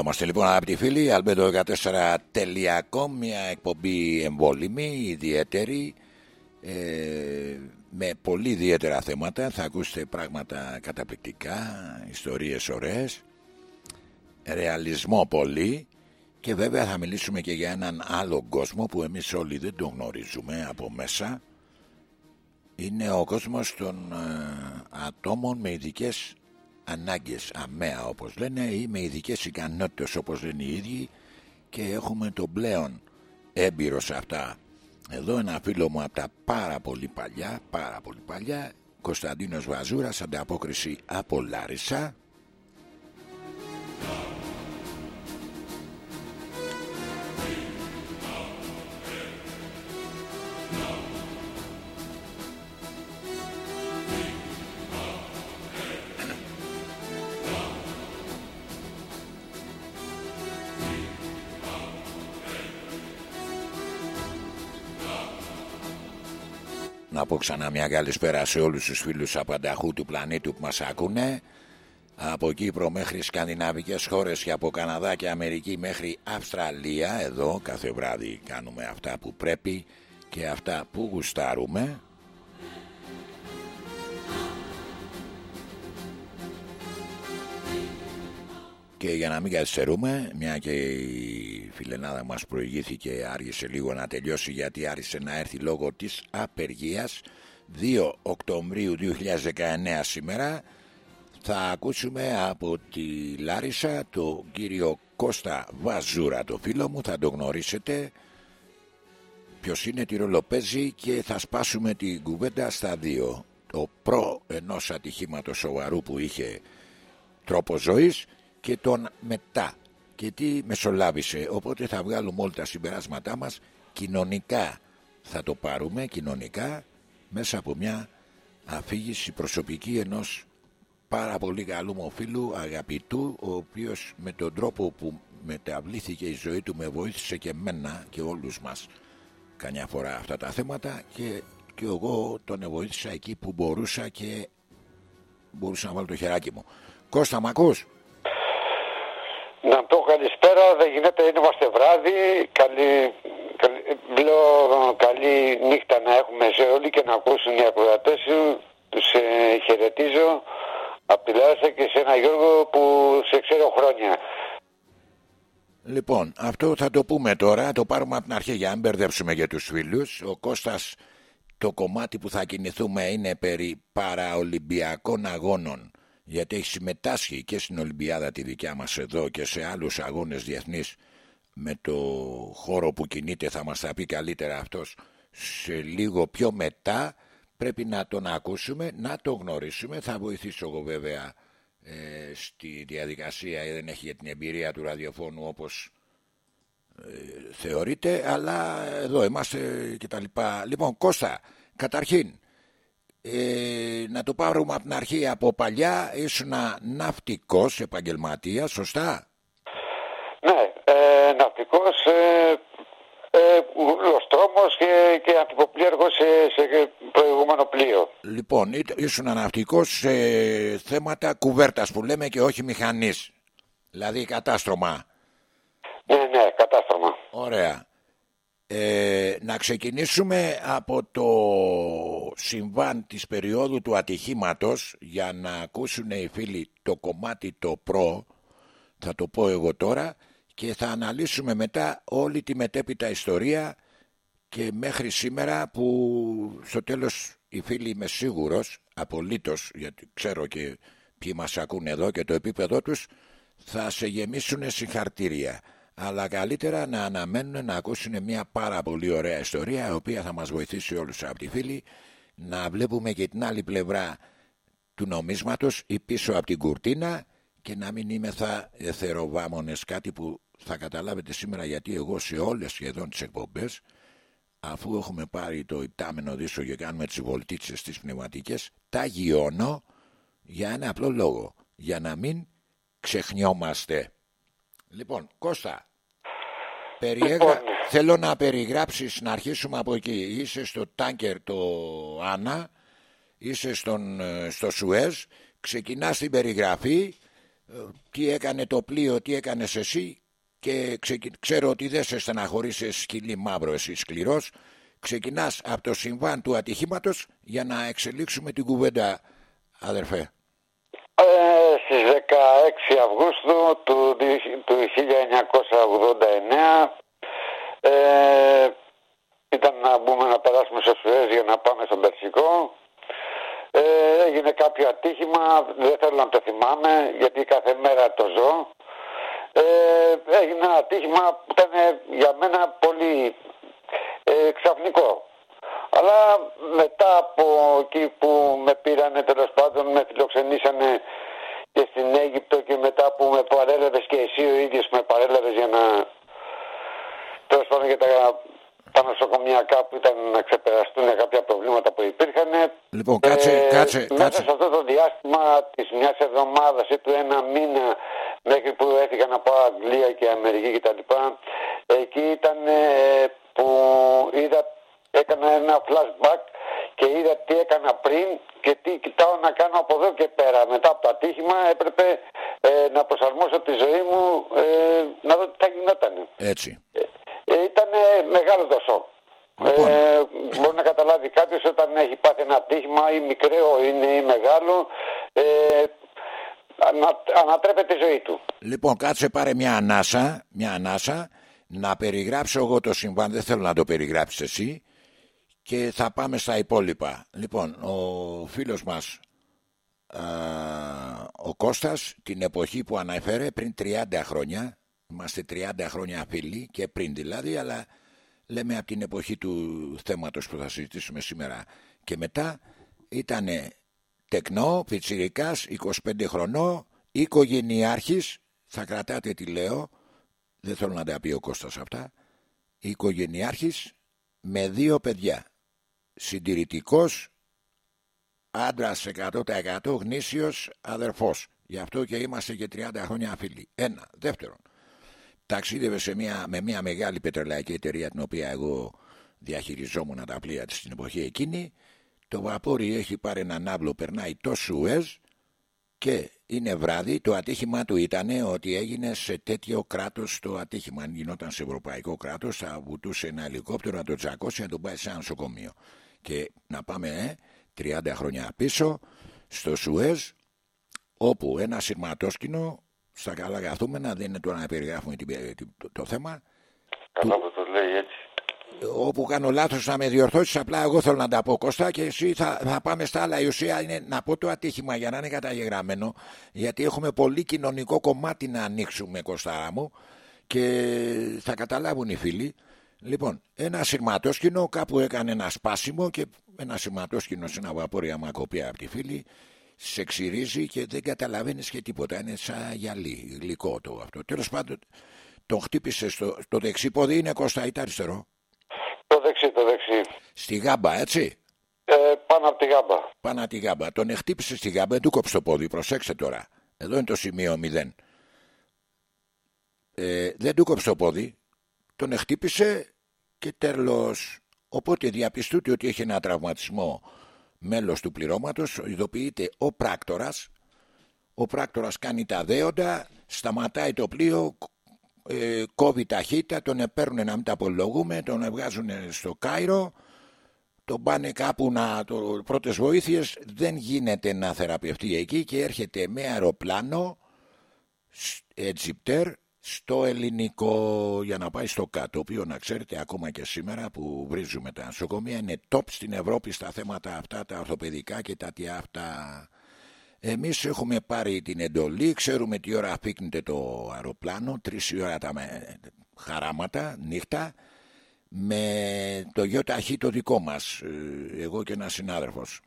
Εδώ είμαστε λοιπόν αγαπητοί φίλοι, albedo14.com, μια εκπομπή εμβόλυμη, ιδιαίτερη, ε, με πολύ ιδιαίτερα θέματα, θα ακούσετε πράγματα καταπληκτικά, ιστορίες ωραίες, ρεαλισμό πολύ και βέβαια θα μιλήσουμε και για έναν άλλο κόσμο που εμείς όλοι δεν τον γνωρίζουμε από μέσα. Είναι ο κόσμος των ε, ατόμων με ειδικές ανάγκες αμαία όπως λένε ή με ειδικές ικανότητες όπως λένε οι ίδιοι και έχουμε τον πλέον έμπειρος σε αυτά. Εδώ ένα φίλο μου από τα πάρα πολύ παλιά πάρα πολύ παλιά Κωνσταντίνος Βαζούρας ανταπόκριση από Λάρισα Να πω ξανά μια καλησπέρα σε όλους τους φίλους απανταχού του πλανήτου που μας ακούνε. Από Κύπρο μέχρι σκανδιναβικές χώρες και από Καναδά και Αμερική μέχρι Αυστραλία. Εδώ κάθε βράδυ κάνουμε αυτά που πρέπει και αυτά που γουστάρουμε. Και για να μην καθυστερούμε, μια και η φιλενάδα μας προηγήθηκε, άργησε λίγο να τελειώσει γιατί άρχισε να έρθει λόγω της απεργίας. 2 Οκτωβρίου 2019 σήμερα θα ακούσουμε από τη Λάρισα το κύριο Κώστα Βαζούρα, το φίλο μου, θα το γνωρίσετε ποιος είναι τη ρολοπέζη και θα σπάσουμε την κουβέντα στα δύο. Το προ ενός ατυχήματος σοβαρού που είχε τρόπο ζωής και τον μετά και τι μεσολάβησε οπότε θα βγάλουμε όλα τα συμπεράσματά μας. Κοινωνικά θα το πάρουμε κοινωνικά μέσα από μια αφήγηση προσωπική ενός πάρα πολύ καλού μου φίλου αγαπητού ο οποίος με τον τρόπο που μεταβλήθηκε η ζωή του με βοήθησε και μένα και όλους μας καμιά φορά αυτά τα θέματα. Και, και εγώ τον βοήθησα εκεί που μπορούσα και μπορούσα να βάλω το χεράκι μου. Κώστα μ' ακούς; Να πω καλησπέρα, δεν γίνεται, είμαστε βράδυ. Καλή, καλή, λέω, καλή νύχτα να έχουμε σε όλοι και να ακούσουν οι ακροατές σου. Τους ε, χαιρετίζω από τη Λάρισα και σε ένα Γιώργο που σε ξέρω χρόνια. Λοιπόν, αυτό θα το πούμε τώρα, το πάρουμε από την αρχή για να μην μπερδέψουμε για τους φίλους. Ο Κώστας, το κομμάτι που θα κινηθούμε είναι περί παραολυμπιακών αγώνων γιατί έχει συμμετάσχει και στην Ολυμπιάδα τη δικιά μας εδώ και σε άλλους αγώνες διεθνείς με το χώρο που κινείται θα μας τα πει καλύτερα αυτός σε λίγο πιο μετά πρέπει να τον ακούσουμε, να τον γνωρίσουμε. Θα βοηθήσω εγώ βέβαια ε, στη διαδικασία δεν έχει για την εμπειρία του ραδιοφώνου όπως ε, θεωρείται αλλά εδώ είμαστε και τα λοιπά. Λοιπόν Κώστα καταρχήν ε, να το πάρουμε από την αρχή από παλιά ήσουν ναυτικός επαγγελματίας σωστά; Ναι ε, ναυτικός ε, ε, και, και σε, σε προηγούμενο πλοίο. Λοιπόν ήσουν ναυτικός σε θέματα κουβέρτας που λέμε και όχι μηχανής δηλαδή κατάστρωμα. Ναι ναι κατάστρωμα. Ωραία ε, να ξεκινήσουμε από το συμβάν της περίοδου του ατυχήματος για να ακούσουν οι φίλοι το κομμάτι το προ. Θα το πω εγώ τώρα και θα αναλύσουμε μετά όλη τη μετέπειτα ιστορία και μέχρι σήμερα που στο τέλος οι φίλοι είμαι σίγουρος απολύτως γιατί ξέρω και ποιοι μας ακούν εδώ και το επίπεδο τους θα σε γεμίσουν συγχαρτήρια αλλά καλύτερα να αναμένουν να ακούσουν μια πάρα πολύ ωραία ιστορία η οποία θα μας βοηθήσει όλους από τη φίλη να βλέπουμε και την άλλη πλευρά του νομίσματος ή πίσω από την κουρτίνα και να μην είμαι θα εθεροβάμονες κάτι που θα καταλάβετε σήμερα γιατί εγώ σε όλες σχεδόν τις εκπομπές αφού έχουμε πάρει το υπτάμενο δίσο και κάνουμε τις βολτίτσες τις πνευματικές τα γιώνω για ένα απλό λόγο για να μην ξεχνιόμαστε Λοιπόν, Κώστα, Περιέγρα... Λοιπόν. Θέλω να περιγράψεις, να αρχίσουμε από εκεί. Είσαι στο τάνκερ το Άννα, είσαι στον, ε, στο Σουέζ, ξεκινάς την περιγραφή, τι έκανε το πλοίο, τι έκανες εσύ και ξέρω ότι δεν σε στεναχωρείς σκυλί μαύρο εσύ σκληρός ξεκινάς από το συμβάν του ατυχήματος για να εξελίξουμε την κουβέντα αδερφέ ε, στις 16 Αυγούστου του, του 1989 ε, ήταν να μπούμε να περάσουμε στο Σουέζ για να πάμε στον Περσικό ε, έγινε κάποιο ατύχημα δεν θέλω να το θυμάμαι γιατί κάθε μέρα το ζω ε, έγινε ένα ατύχημα που ήταν για μένα πολύ ε, ξαφνικό. Αλλά μετά από εκεί που με πήρανε τέλος πάντων με φιλοξενήσανε και στην Αίγυπτο και μετά που με παρέλαβες και εσύ ο ίδιος με παρέλαβες για να τέλος πάντων για τα τα νοσοκομιακά που ήταν να ξεπεραστούν κάποια προβλήματα που υπήρχαν. Λοιπόν, κάτσε, ε, κάτσε, μέσα κάτσε. σε αυτό το διάστημα της μιας εβδομάδας ή του ένα μήνα μέχρι που έφυγα να πάω Αγγλία και Αμερική κτλ. Εκεί ήταν ε, που είδα, έκανα ένα flashback και είδα τι έκανα πριν και τι κοιτάω να κάνω από εδώ και πέρα. Μετά από το ατύχημα έπρεπε ε, να προσαρμόσω τη ζωή μου ε, να δω τι θα γινόταν. Έτσι. Ε, ήταν μεγάλο το σοκ. Λοιπόν. Ε, μπορεί να καταλάβει κάποιος όταν έχει πάθει ένα ατύχημα ή μικρό είναι ή μεγάλο ε, ανατρέπεται η ζωή του. Λοιπόν κάτσε πάρε μια ανάσα, μια ανάσα να περιγράψω εγώ το συμβάν, δεν θέλω να το περιγράψεις εσύ και θα πάμε στα υπόλοιπα. Λοιπόν, ο φίλος μας α, ο Κώστας την εποχή που αναφέρε πριν 30 χρόνια είμαστε 30 χρόνια φίλοι και πριν δηλαδή αλλά λέμε από την εποχή του θέματος που θα συζητήσουμε σήμερα και μετά ήταν τεκνό, πιτσιρικάς, 25 χρονών οικογενειάρχης θα κρατάτε τι λέω δεν θέλω να τα πει ο Κώστας αυτά οικογενειάρχης με δύο παιδιά συντηρητικός άντρας 100% γνήσιος αδερφός. Γι' αυτό και είμαστε και 30 χρόνια φίλοι. Ένα, δεύτερον ταξίδευε σε μια, με μια μεγάλη πετρελαϊκή εταιρεία την οποία εγώ διαχειριζόμουν τα πλοία της στην εποχή εκείνη. Το βαπόρι έχει πάρει έναν άβλο περνάει το Σουέζ και είναι βράδυ. Το ατύχημα του ήταν ότι έγινε σε τέτοιο κράτος το ατύχημα. Αν γινόταν σε ευρωπαϊκό κράτος θα βουτούσε ένα ελικόπτερο να το τσακώσει να τον πάει σε ένα νοσοκομείο και να πάμε ε, 30 χρόνια πίσω στο Σουέζ όπου ένα σειρματόσκηνο στα καλά καθούμενα, δεν είναι τώρα να περιγράφουμε το, το θέμα. Καλά που το λέει έτσι. Όπου κάνω λάθος να με διορθώσεις, απλά εγώ θέλω να τα πω Κώστα και εσύ θα, θα πάμε στα άλλα. Η ουσία είναι να πω το ατύχημα για να είναι καταγεγραμμένο, γιατί έχουμε πολύ κοινωνικό κομμάτι να ανοίξουμε, Κωστάρα μου, και θα καταλάβουν οι φίλοι. Λοιπόν, ένα σειρματόσκηνο κάπου έκανε ένα σπάσιμο και ένα σειρματόσκηνο σε ένα βαπόρια μακοπία από τη φίλη σε ξυρίζει και δεν καταλαβαίνεις και τίποτα. Είναι σαν γυαλί, γλυκό το αυτό. Τέλος πάντων, τον χτύπησε στο το δεξί πόδι, είναι Κώστα ή αριστερό. Το δεξί, το δεξί. Στη γάμπα, έτσι; Ε, πάνω από τη γάμπα. Πάνω από τη γάμπα. Τον χτύπησε στη γάμπα, δεν του κόψε το πόδι. Προσέξτε τώρα. Εδώ είναι το σημείο 0. Ε, δεν του κόψε το πόδι. Τον χτύπησε και τέλος. Οπότε διαπιστούται ότι έχει ένα τραυματισμό μέλος του πληρώματος ειδοποιείται ο πράκτορας ο πράκτορας κάνει τα δέοντα σταματάει το πλοίο ε, κόβει ταχύτητα τον παίρνουν να μην τα απολογούμε τον βγάζουν στο Κάιρο τον πάνε κάπου να το πρώτες βοήθειες δεν γίνεται να θεραπευτεί εκεί και έρχεται με αεροπλάνο Αιτζιπτέρ στο ελληνικό για να πάει στο κάτω το οποίος να ξέρετε ακόμα και σήμερα που βρίζουμε τα νοσοκομεία είναι top στην Ευρώπη στα θέματα αυτά τα ορθοπαιδικά και τα τι αυτά. Εμείς έχουμε πάρει την εντολή ξέρουμε τι ώρα αφήκνεται το αεροπλάνο τρεις ώρα τα με... χαράματα νύχτα με το γιο ταχύ το δικό μας ε, εγώ και ένας συνάδελφος.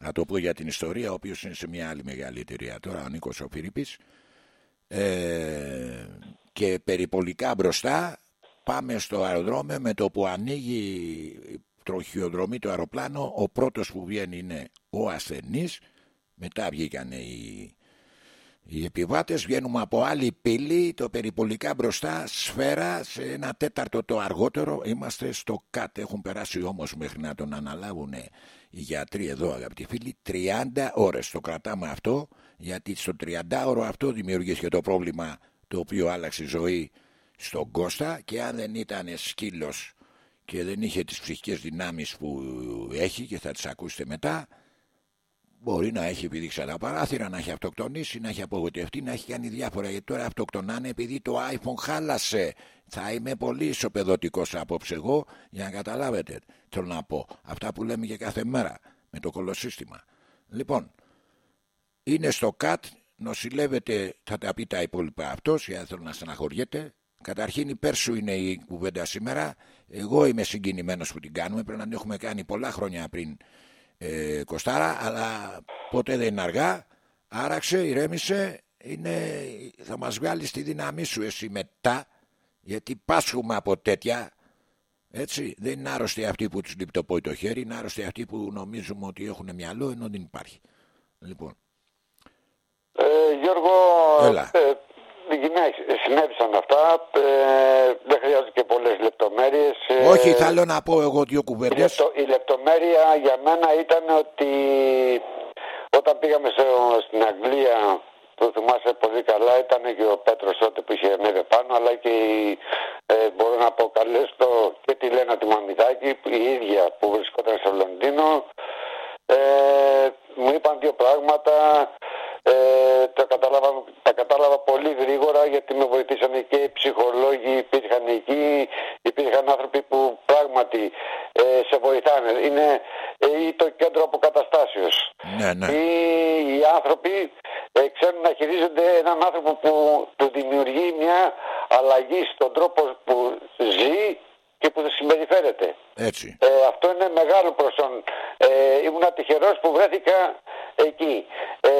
Να το πω για την ιστορία ο οποίος είναι σε μια άλλη μεγάλη εταιρεία τώρα ο Νίκος ο ε, και περιπολικά μπροστά πάμε στο αεροδρόμιο με το που ανοίγει τροχιοδρομή το αεροπλάνο ο πρώτος που βγαίνει είναι ο ασθενής μετά βγήκαν οι, Οι επιβάτες βγαίνουμε από άλλη πύλη, το περιπολικά μπροστά, σφαίρα, σε ένα τέταρτο το αργότερο είμαστε στο ΚΑΤ. Έχουν περάσει όμως μέχρι να τον αναλάβουν οι γιατροί εδώ αγαπητοί φίλοι, 30 ώρες. Το κρατάμε αυτό, γιατί στο 30 ώρο αυτό δημιουργήθηκε το πρόβλημα το οποίο άλλαξε η ζωή στον Κώστα και αν δεν ήταν σκύλος και δεν είχε τις ψυχικές δυνάμεις που έχει και θα τις ακούσετε μετά Μπορεί να έχει επειδή τα παράθυρα, να έχει αυτοκτονήσει, να έχει απογοητευτεί, να έχει κάνει διάφορα. Γιατί τώρα αυτοκτονάνε επειδή το iPhone χάλασε. Θα είμαι πολύ ισοπεδωτικός απόψε εγώ για να καταλάβετε. Θέλω να πω αυτά που λέμε και κάθε μέρα με το κολοσύστημα. Λοιπόν, είναι στο ΚΑΤ, νοσηλεύεται, θα τα πει τα υπόλοιπα αυτός, γιατί θέλω να στεναχωριέται. Καταρχήν υπέρ σου είναι η κουβέντα σήμερα. Εγώ είμαι συγκινημένος που την κάνουμε. Πρέπει να την έχουμε κάνει πολλά χρόνια πριν ε, Κοστάρα αλλά ποτέ δεν είναι αργά άραξε, ηρέμησε είναι, θα μας βγάλεις στη δύναμή σου εσύ μετά γιατί πάσχουμε από τέτοια έτσι δεν είναι άρρωστοι αυτοί που τους λιπτοπόει το χέρι είναι άρρωστοι αυτοί που νομίζουμε ότι έχουν μυαλό ενώ δεν υπάρχει λοιπόν ε, Γιώργο Έλα. Ε, συνέβησαν αυτά. Ε, δεν χρειάζεται και πολλές λεπτομέρειες. Ε, Όχι, θέλω να πω εγώ δύο κουβέντες. Η, λεπτομέρεια για μένα ήταν ότι όταν πήγαμε στο, στην Αγγλία, το θυμάσαι πολύ καλά, ήταν και ο Πέτρος τότε που είχε ανέβει πάνω, αλλά και η, ε, μπορώ να αποκαλέσω και τη Λένα τη Μαμιδάκη, η ίδια που βρισκόταν στο Λονδίνο. Ε, μου είπαν δύο πράγματα. Ε, τα, κατάλαβα, τα κατάλαβα πολύ γρήγορα γιατί με βοηθήσαν και οι ψυχολόγοι υπήρχαν εκεί, υπήρχαν άνθρωποι που πράγματι ε, σε βοηθάνε. Είναι ε, το κέντρο αποκαταστάσεως. Ναι, ναι. Οι, οι άνθρωποι ε, ξέρουν να χειρίζονται έναν άνθρωπο που του δημιουργεί μια αλλαγή στον τρόπο που ζει και που συμπεριφέρεται. Έτσι. Ε, αυτό είναι μεγάλο προσόν. Ε, ήμουν τυχερός που βρέθηκα εκεί. Ε,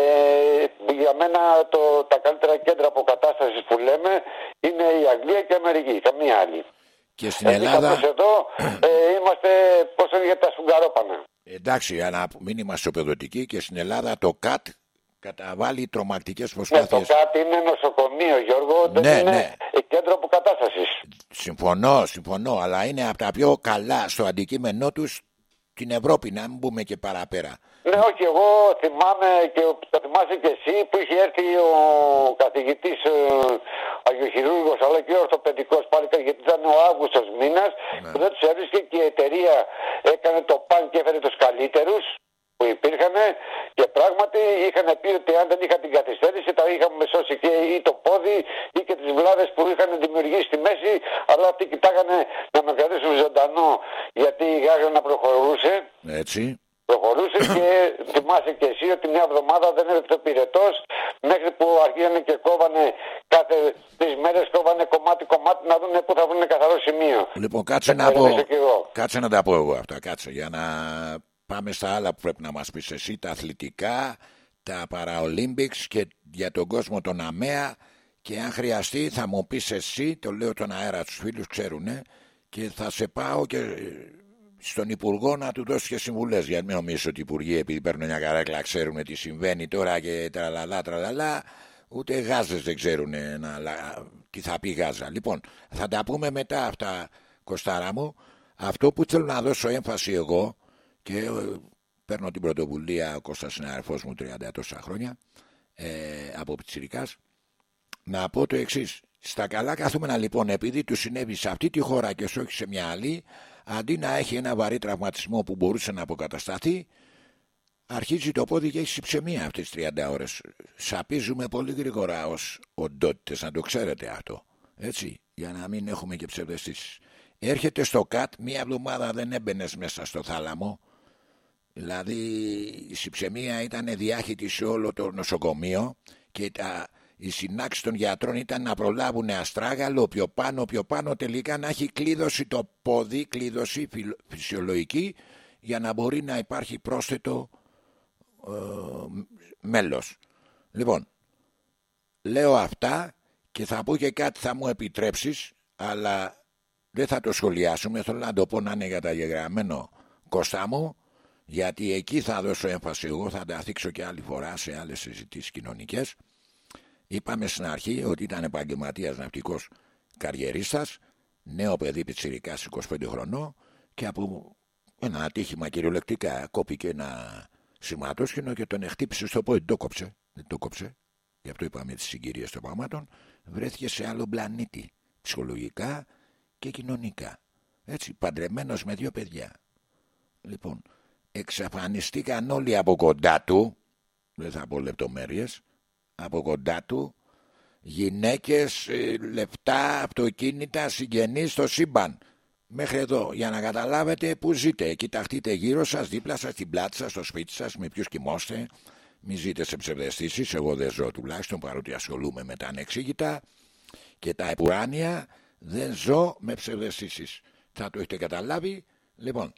για μένα το, τα καλύτερα κέντρα αποκατάστασης που λέμε είναι η Αγγλία και η Αμερική, καμία άλλη. Και στην Ελλάδα... Εμείς εδώ ε, είμαστε πόσο για τα σφουγγαρόπανα. Εντάξει, για να μην είμαστε οπεδοτικοί και στην Ελλάδα το ΚΑΤ καταβάλει τρομακτικές προσπάθειες. Ναι, το ΚΑΤ είναι νοσοκομείο, Γιώργο, δεν ναι, είναι ναι. κέντρο αποκατάστασης. Συμφωνώ, συμφωνώ, αλλά είναι από τα πιο καλά στο αντικείμενό τους την Ευρώπη, να μην πούμε και παραπέρα. Ναι, όχι, εγώ θυμάμαι και το θυμάσαι και εσύ που είχε έρθει ο καθηγητής ε, Αγιοχειρούργος αλλά και ο ορθοπαιδικός πάλι γιατί ήταν ο Αύγουστος μήνας ναι. που δεν τους έβρισκε και η εταιρεία έκανε το παν και έφερε τους καλύτερους που υπήρχαν και πράγματι είχαν πει ότι αν δεν είχα την καθυστέρηση θα είχαμε σώσει και ή το πόδι ή και τις βλάβες που είχαν δημιουργήσει στη μέση αλλά αυτοί κοιτάγανε να με κρατήσουν ζωντανό γιατί η γάγα να προχωρούσε. Έτσι. Προχωρούσε και θυμάσαι και εσύ ότι μια εβδομάδα δεν έρθει το πυρετός μέχρι που αρχίζανε και κόβανε κάθε τρεις μέρες κόβανε κομμάτι-κομμάτι να δουν πού θα βρουν καθαρό σημείο. Λοιπόν, κάτσε να, πω, κάτσε να τα πω εγώ αυτά. Κάτσε για να Πάμε στα άλλα που πρέπει να μας πεις εσύ, τα αθλητικά, τα παραολύμπιξ και για τον κόσμο τον ΑΜΕΑ και αν χρειαστεί θα μου πεις εσύ, το λέω τον αέρα τους φίλους ξέρουνε και θα σε πάω και στον Υπουργό να του δώσεις και συμβουλές γιατί μην νομίζεις ότι οι Υπουργοί επειδή παίρνουν μια καρέκλα ξέρουν τι συμβαίνει τώρα και τραλαλά τραλαλά ούτε γάζες δεν ξέρουν να, τι θα πει γάζα. Λοιπόν, θα τα πούμε μετά αυτά Κωστάρα μου. Αυτό που θέλω να δώσω έμφαση εγώ και ε, παίρνω την πρωτοβουλία ο Κώστας είναι αρφός μου 30 τόσα χρόνια ε, από Πιτσιρικάς να πω το εξής. Στα καλά καθούμενα λοιπόν επειδή του συνέβη σε αυτή τη χώρα και όχι σε μια άλλη αντί να έχει ένα βαρύ τραυματισμό που μπορούσε να αποκατασταθεί αρχίζει το πόδι και έχει συψεμία αυτές τις 30 ώρες. Σαπίζουμε πολύ γρήγορα ως οντότητες να το ξέρετε αυτό. Έτσι, για να μην έχουμε και ψευδεστήσεις. Έρχεται στο ΚΑΤ, μία εβδομάδα δεν έμπαινες μέσα στο θάλαμο Δηλαδή η συψεμία ήταν διάχυτη σε όλο το νοσοκομείο και τα, οι συνάξεις των γιατρών ήταν να προλάβουν αστράγαλο πιο πάνω, πιο πάνω τελικά να έχει κλείδωση το πόδι, κλείδωση φυσιολογική για να μπορεί να υπάρχει πρόσθετο ε, μέλος. Λοιπόν, λέω αυτά και θα πω και κάτι θα μου επιτρέψεις αλλά δεν θα το σχολιάσουμε, θέλω να το πω να είναι καταγεγραμμένο Κώστα μου γιατί εκεί θα δώσω έμφαση εγώ, θα τα θίξω και άλλη φορά σε άλλες συζητήσεις κοινωνικές. Είπαμε στην αρχή ότι ήταν επαγγελματίας ναυτικός καριερίστας, νέο παιδί πιτσυρικά 25 χρονών και από ένα ατύχημα κυριολεκτικά κόπηκε ένα σηματόσχηνο και τον χτύπησε στο πόδι. Το κόψε. Δεν το κόψε. Γι' αυτό είπαμε τις συγκυρίες των πραγμάτων. Βρέθηκε σε άλλο πλανήτη. Ψυχολογικά και κοινωνικά. Έτσι, παντρεμένος με δύο παιδιά. Λοιπόν, εξαφανιστήκαν όλοι από κοντά του. Δεν θα πω λεπτομέρειες. Από κοντά του γυναίκες, ε, λεφτά, αυτοκίνητα, συγγενείς στο σύμπαν. Μέχρι εδώ, για να καταλάβετε που ζείτε. Κοιταχτείτε γύρω σας, δίπλα σας, στην πλάτη σας, στο σπίτι σας, με ποιους κοιμώστε. Μην ζείτε σε ψευδεστήσεις, εγώ δεν ζω τουλάχιστον παρότι ασχολούμαι με τα ανεξήγητα και τα επουράνια, δεν ζω με ψευδεστήσεις. Θα το έχετε καταλάβει. Λοιπόν,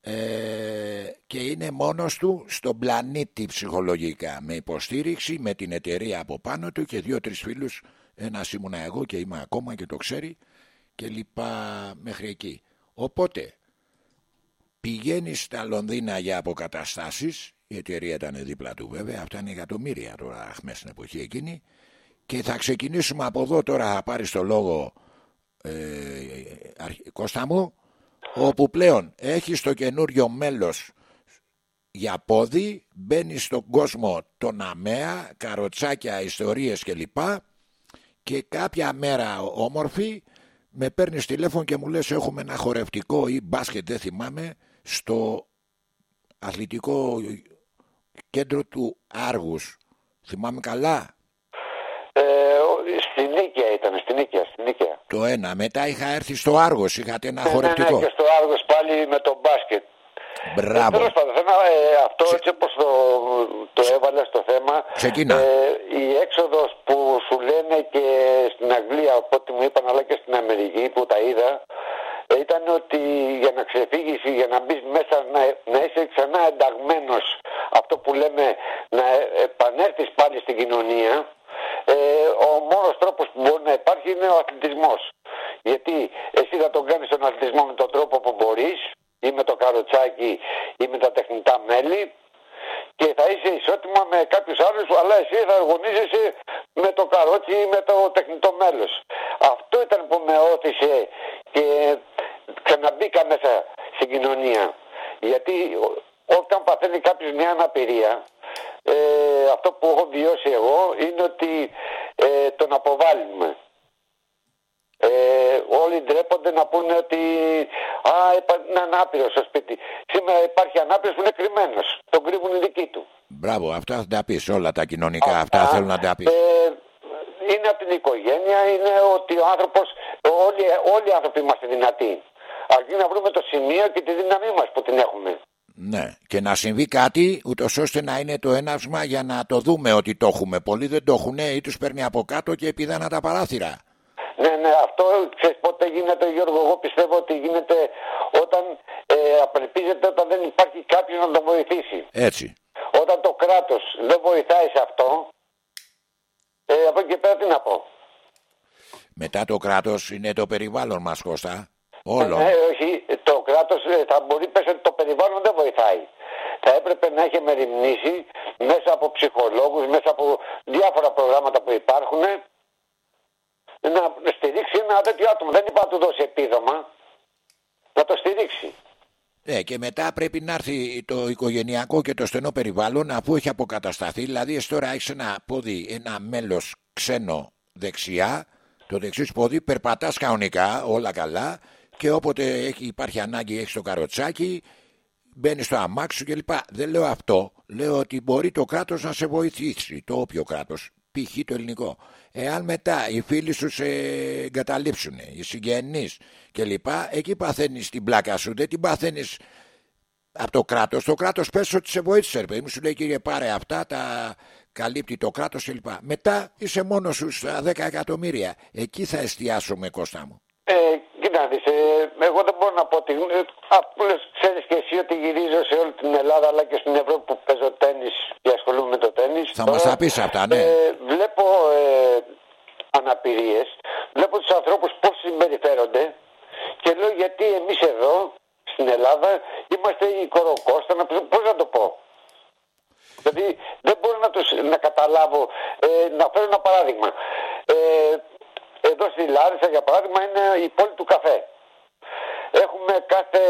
ε, και είναι μόνος του στον πλανήτη ψυχολογικά με υποστήριξη με την εταιρεία από πάνω του και δύο-τρεις φίλους. Ένας ήμουνα εγώ και είμαι ακόμα και το ξέρει και λοιπά μέχρι εκεί. Οπότε πηγαίνεις στα Λονδίνα για αποκαταστάσεις η εταιρεία ήταν δίπλα του βέβαια αυτά είναι εκατομμύρια τώρα μέσα στην εποχή εκείνη. Και θα ξεκινήσουμε από εδώ τώρα θα πάρεις το λόγο ε, Κώστα μου όπου πλέον έχει το καινούριο μέλος για πόδι, μπαίνει στον κόσμο τον αμαία, καροτσάκια, ιστορίες κλπ. Και κάποια μέρα όμορφη με παίρνεις τηλέφωνο και μου λες έχουμε ένα χορευτικό ή μπάσκετ δεν θυμάμαι στο αθλητικό κέντρο του Άργους. Θυμάμαι καλά; Ε, στην Νίκαια ήταν, στην Νίκαια, στην Νίκαια. Το ένα. Μετά είχα έρθει στο Άργος, είχατε ένα ναι, χορευτικό. Ναι, ναι, και στο Άργος πάλι με το μπάσκετ. Μπράβο. Ε, πάντων, ε, αυτό Ξε... έτσι όπως το, το έβαλες στο θέμα, Ξεκινά. Ε, η έξοδος που σου λένε και στην Αγγλία, από ό,τι μου είπαν, αλλά και στην Αμερική που τα είδα, ήταν ότι για να ξεφύγεις ή για να μπεις μέσα να, να είσαι ξανά ενταγμένος αυτό που λέμε να επανέλθεις πάλι στην κοινωνία ε, ο μόνος τρόπος που μπορεί να υπάρχει είναι ο αθλητισμός γιατί εσύ θα τον κάνεις τον αθλητισμό με τον τρόπο που μπορείς ή με το καροτσάκι ή με τα τεχνητά μέλη και θα είσαι ισότιμα με κάποιους άλλους αλλά εσύ θα αγωνίζεσαι με το καρότσι ή με το τεχνητό μέλος. Αυτό ήταν που με όθησε και ξαναμπήκα μέσα στην κοινωνία. Γιατί όταν παθαίνει κάποιος μια αναπηρία ε, αυτό που έχω βιώσει εγώ είναι ότι ε, τον αποβάλλουμε. Ε, όλοι ντρέπονται να πούνε ότι α, είναι ανάπηρος στο σπίτι. Σήμερα υπάρχει ανάπηρος που είναι κρυμμένος. Τον κρύβουν οι δικοί του. Μπράβο, αυτά θα τα πεις. Όλα τα κοινωνικά αυτά, αυτά θέλουν να τα πεις. Ε, είναι από την οικογένεια, είναι ότι ο άνθρωπος, όλοι, όλοι οι άνθρωποι είμαστε δυνατοί. Αρκεί να βρούμε το σημείο και τη δύναμή μας που την έχουμε. Ναι, και να συμβεί κάτι ούτως ώστε να είναι το έναυσμα για να το δούμε ότι το έχουμε. Πολλοί δεν το έχουν ή τους παίρνει από κάτω και επιδάνα τα παράθυρα. Ναι, ναι, αυτό ξέρεις πότε γίνεται Γιώργο, εγώ πιστεύω ότι γίνεται όταν ε, απελπίζεται όταν δεν υπάρχει κάποιο να τον βοηθήσει. Έτσι. Όταν το κράτος δεν βοηθάει σε αυτό, ε, από εκεί πέρα τι να πω. Μετά το κράτος είναι το περιβάλλον μας Κώστα. Όλο. Ναι, όχι, το κράτος ε, θα μπορεί πες ότι το περιβάλλον δεν βοηθάει. Θα έπρεπε να έχει μεριμνήσει μέσα από ψυχολόγους, μέσα από διάφορα προγράμματα που υπάρχουν να στηρίξει ένα τέτοιο άτομο. Δεν είπα να του δώσει επίδομα, να το στηρίξει. Ναι, και μετά πρέπει να έρθει το οικογενειακό και το στενό περιβάλλον αφού έχει αποκατασταθεί. Δηλαδή, εσύ τώρα έχεις ένα πόδι, ένα μέλος ξένο δεξιά, το δεξί πόδι, περπατάς κανονικά, όλα καλά, και όποτε έχει, υπάρχει ανάγκη, έχει το καροτσάκι, μπαίνει στο αμάξι σου κλπ. Δεν λέω αυτό. Λέω ότι μπορεί το κράτος να σε βοηθήσει, το όποιο κράτος, π.χ. το ελληνικό. Εάν μετά οι φίλοι σου σε εγκαταλείψουν, οι συγγενείς κλπ. Εκεί παθαίνεις την πλάκα σου, δεν την παθαίνεις από το κράτος. Το κράτος πες ότι σε βοήθησε, ρε μου σου λέει κύριε πάρε αυτά, τα καλύπτει το κράτος κλπ. Μετά είσαι μόνος σου στα 10 εκατομμύρια. Εκεί θα εστιάσουμε Κώστα μου. Ε, κοιτάξτε, ε, εγώ δεν μπορώ να πω ότι. Ε, ξέρεις και εσύ ότι γυρίζω σε όλη την Ελλάδα αλλά και στην Ευρώπη που παίζω τέννη και ασχολούμαι με το τέννη. Θα μας τα πεις αυτά, ναι. Ε, βλέπω ε, αναπηρίες, βλέπω τους ανθρώπους πώς συμπεριφέρονται και λέω γιατί εμείς εδώ στην Ελλάδα είμαστε η κοροκόστα, πώς να το πω; Δηλαδή δεν μπορώ να, τους, να καταλάβω ε, Ε, να φέρω ένα παράδειγμα. Ε, εδώ στη Λάρισα, για παράδειγμα, είναι η πόλη του καφέ. Έχουμε κάθε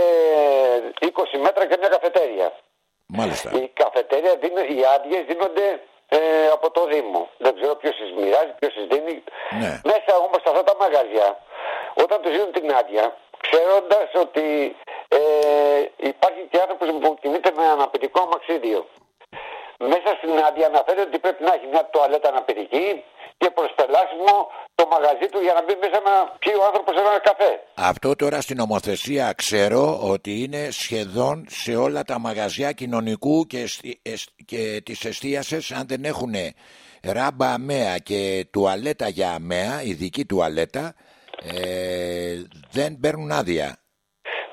20 μέτρα και μια καφετέρια. Μάλιστα. Η καφετέρια, οι άδειες δίνονται ε, από το Δήμο. Δεν ξέρω ποιος τις μοιράζει, ποιος τις δίνει. Ναι. Μέσα όμως σε αυτά τα μαγαζιά, όταν τους δίνουν την άδεια, ξέροντας ότι ε, υπάρχει και άνθρωπος που κινείται με αναπηρικό αμαξίδιο. Μέσα στην άδεια αναφέρεται ότι πρέπει να έχει μια τουαλέτα αναπηρική και προσπελάσιμο το μαγαζί του για να μπει μέσα να πιει ο άνθρωπος ένα καφέ. Αυτό τώρα στην ομοθεσία ξέρω ότι είναι σχεδόν σε όλα τα μαγαζιά κοινωνικού και, και της εστίασης αν δεν έχουν ράμπα αμαία και τουαλέτα για αμαία, ειδική τουαλέτα, ε, δεν παίρνουν άδεια.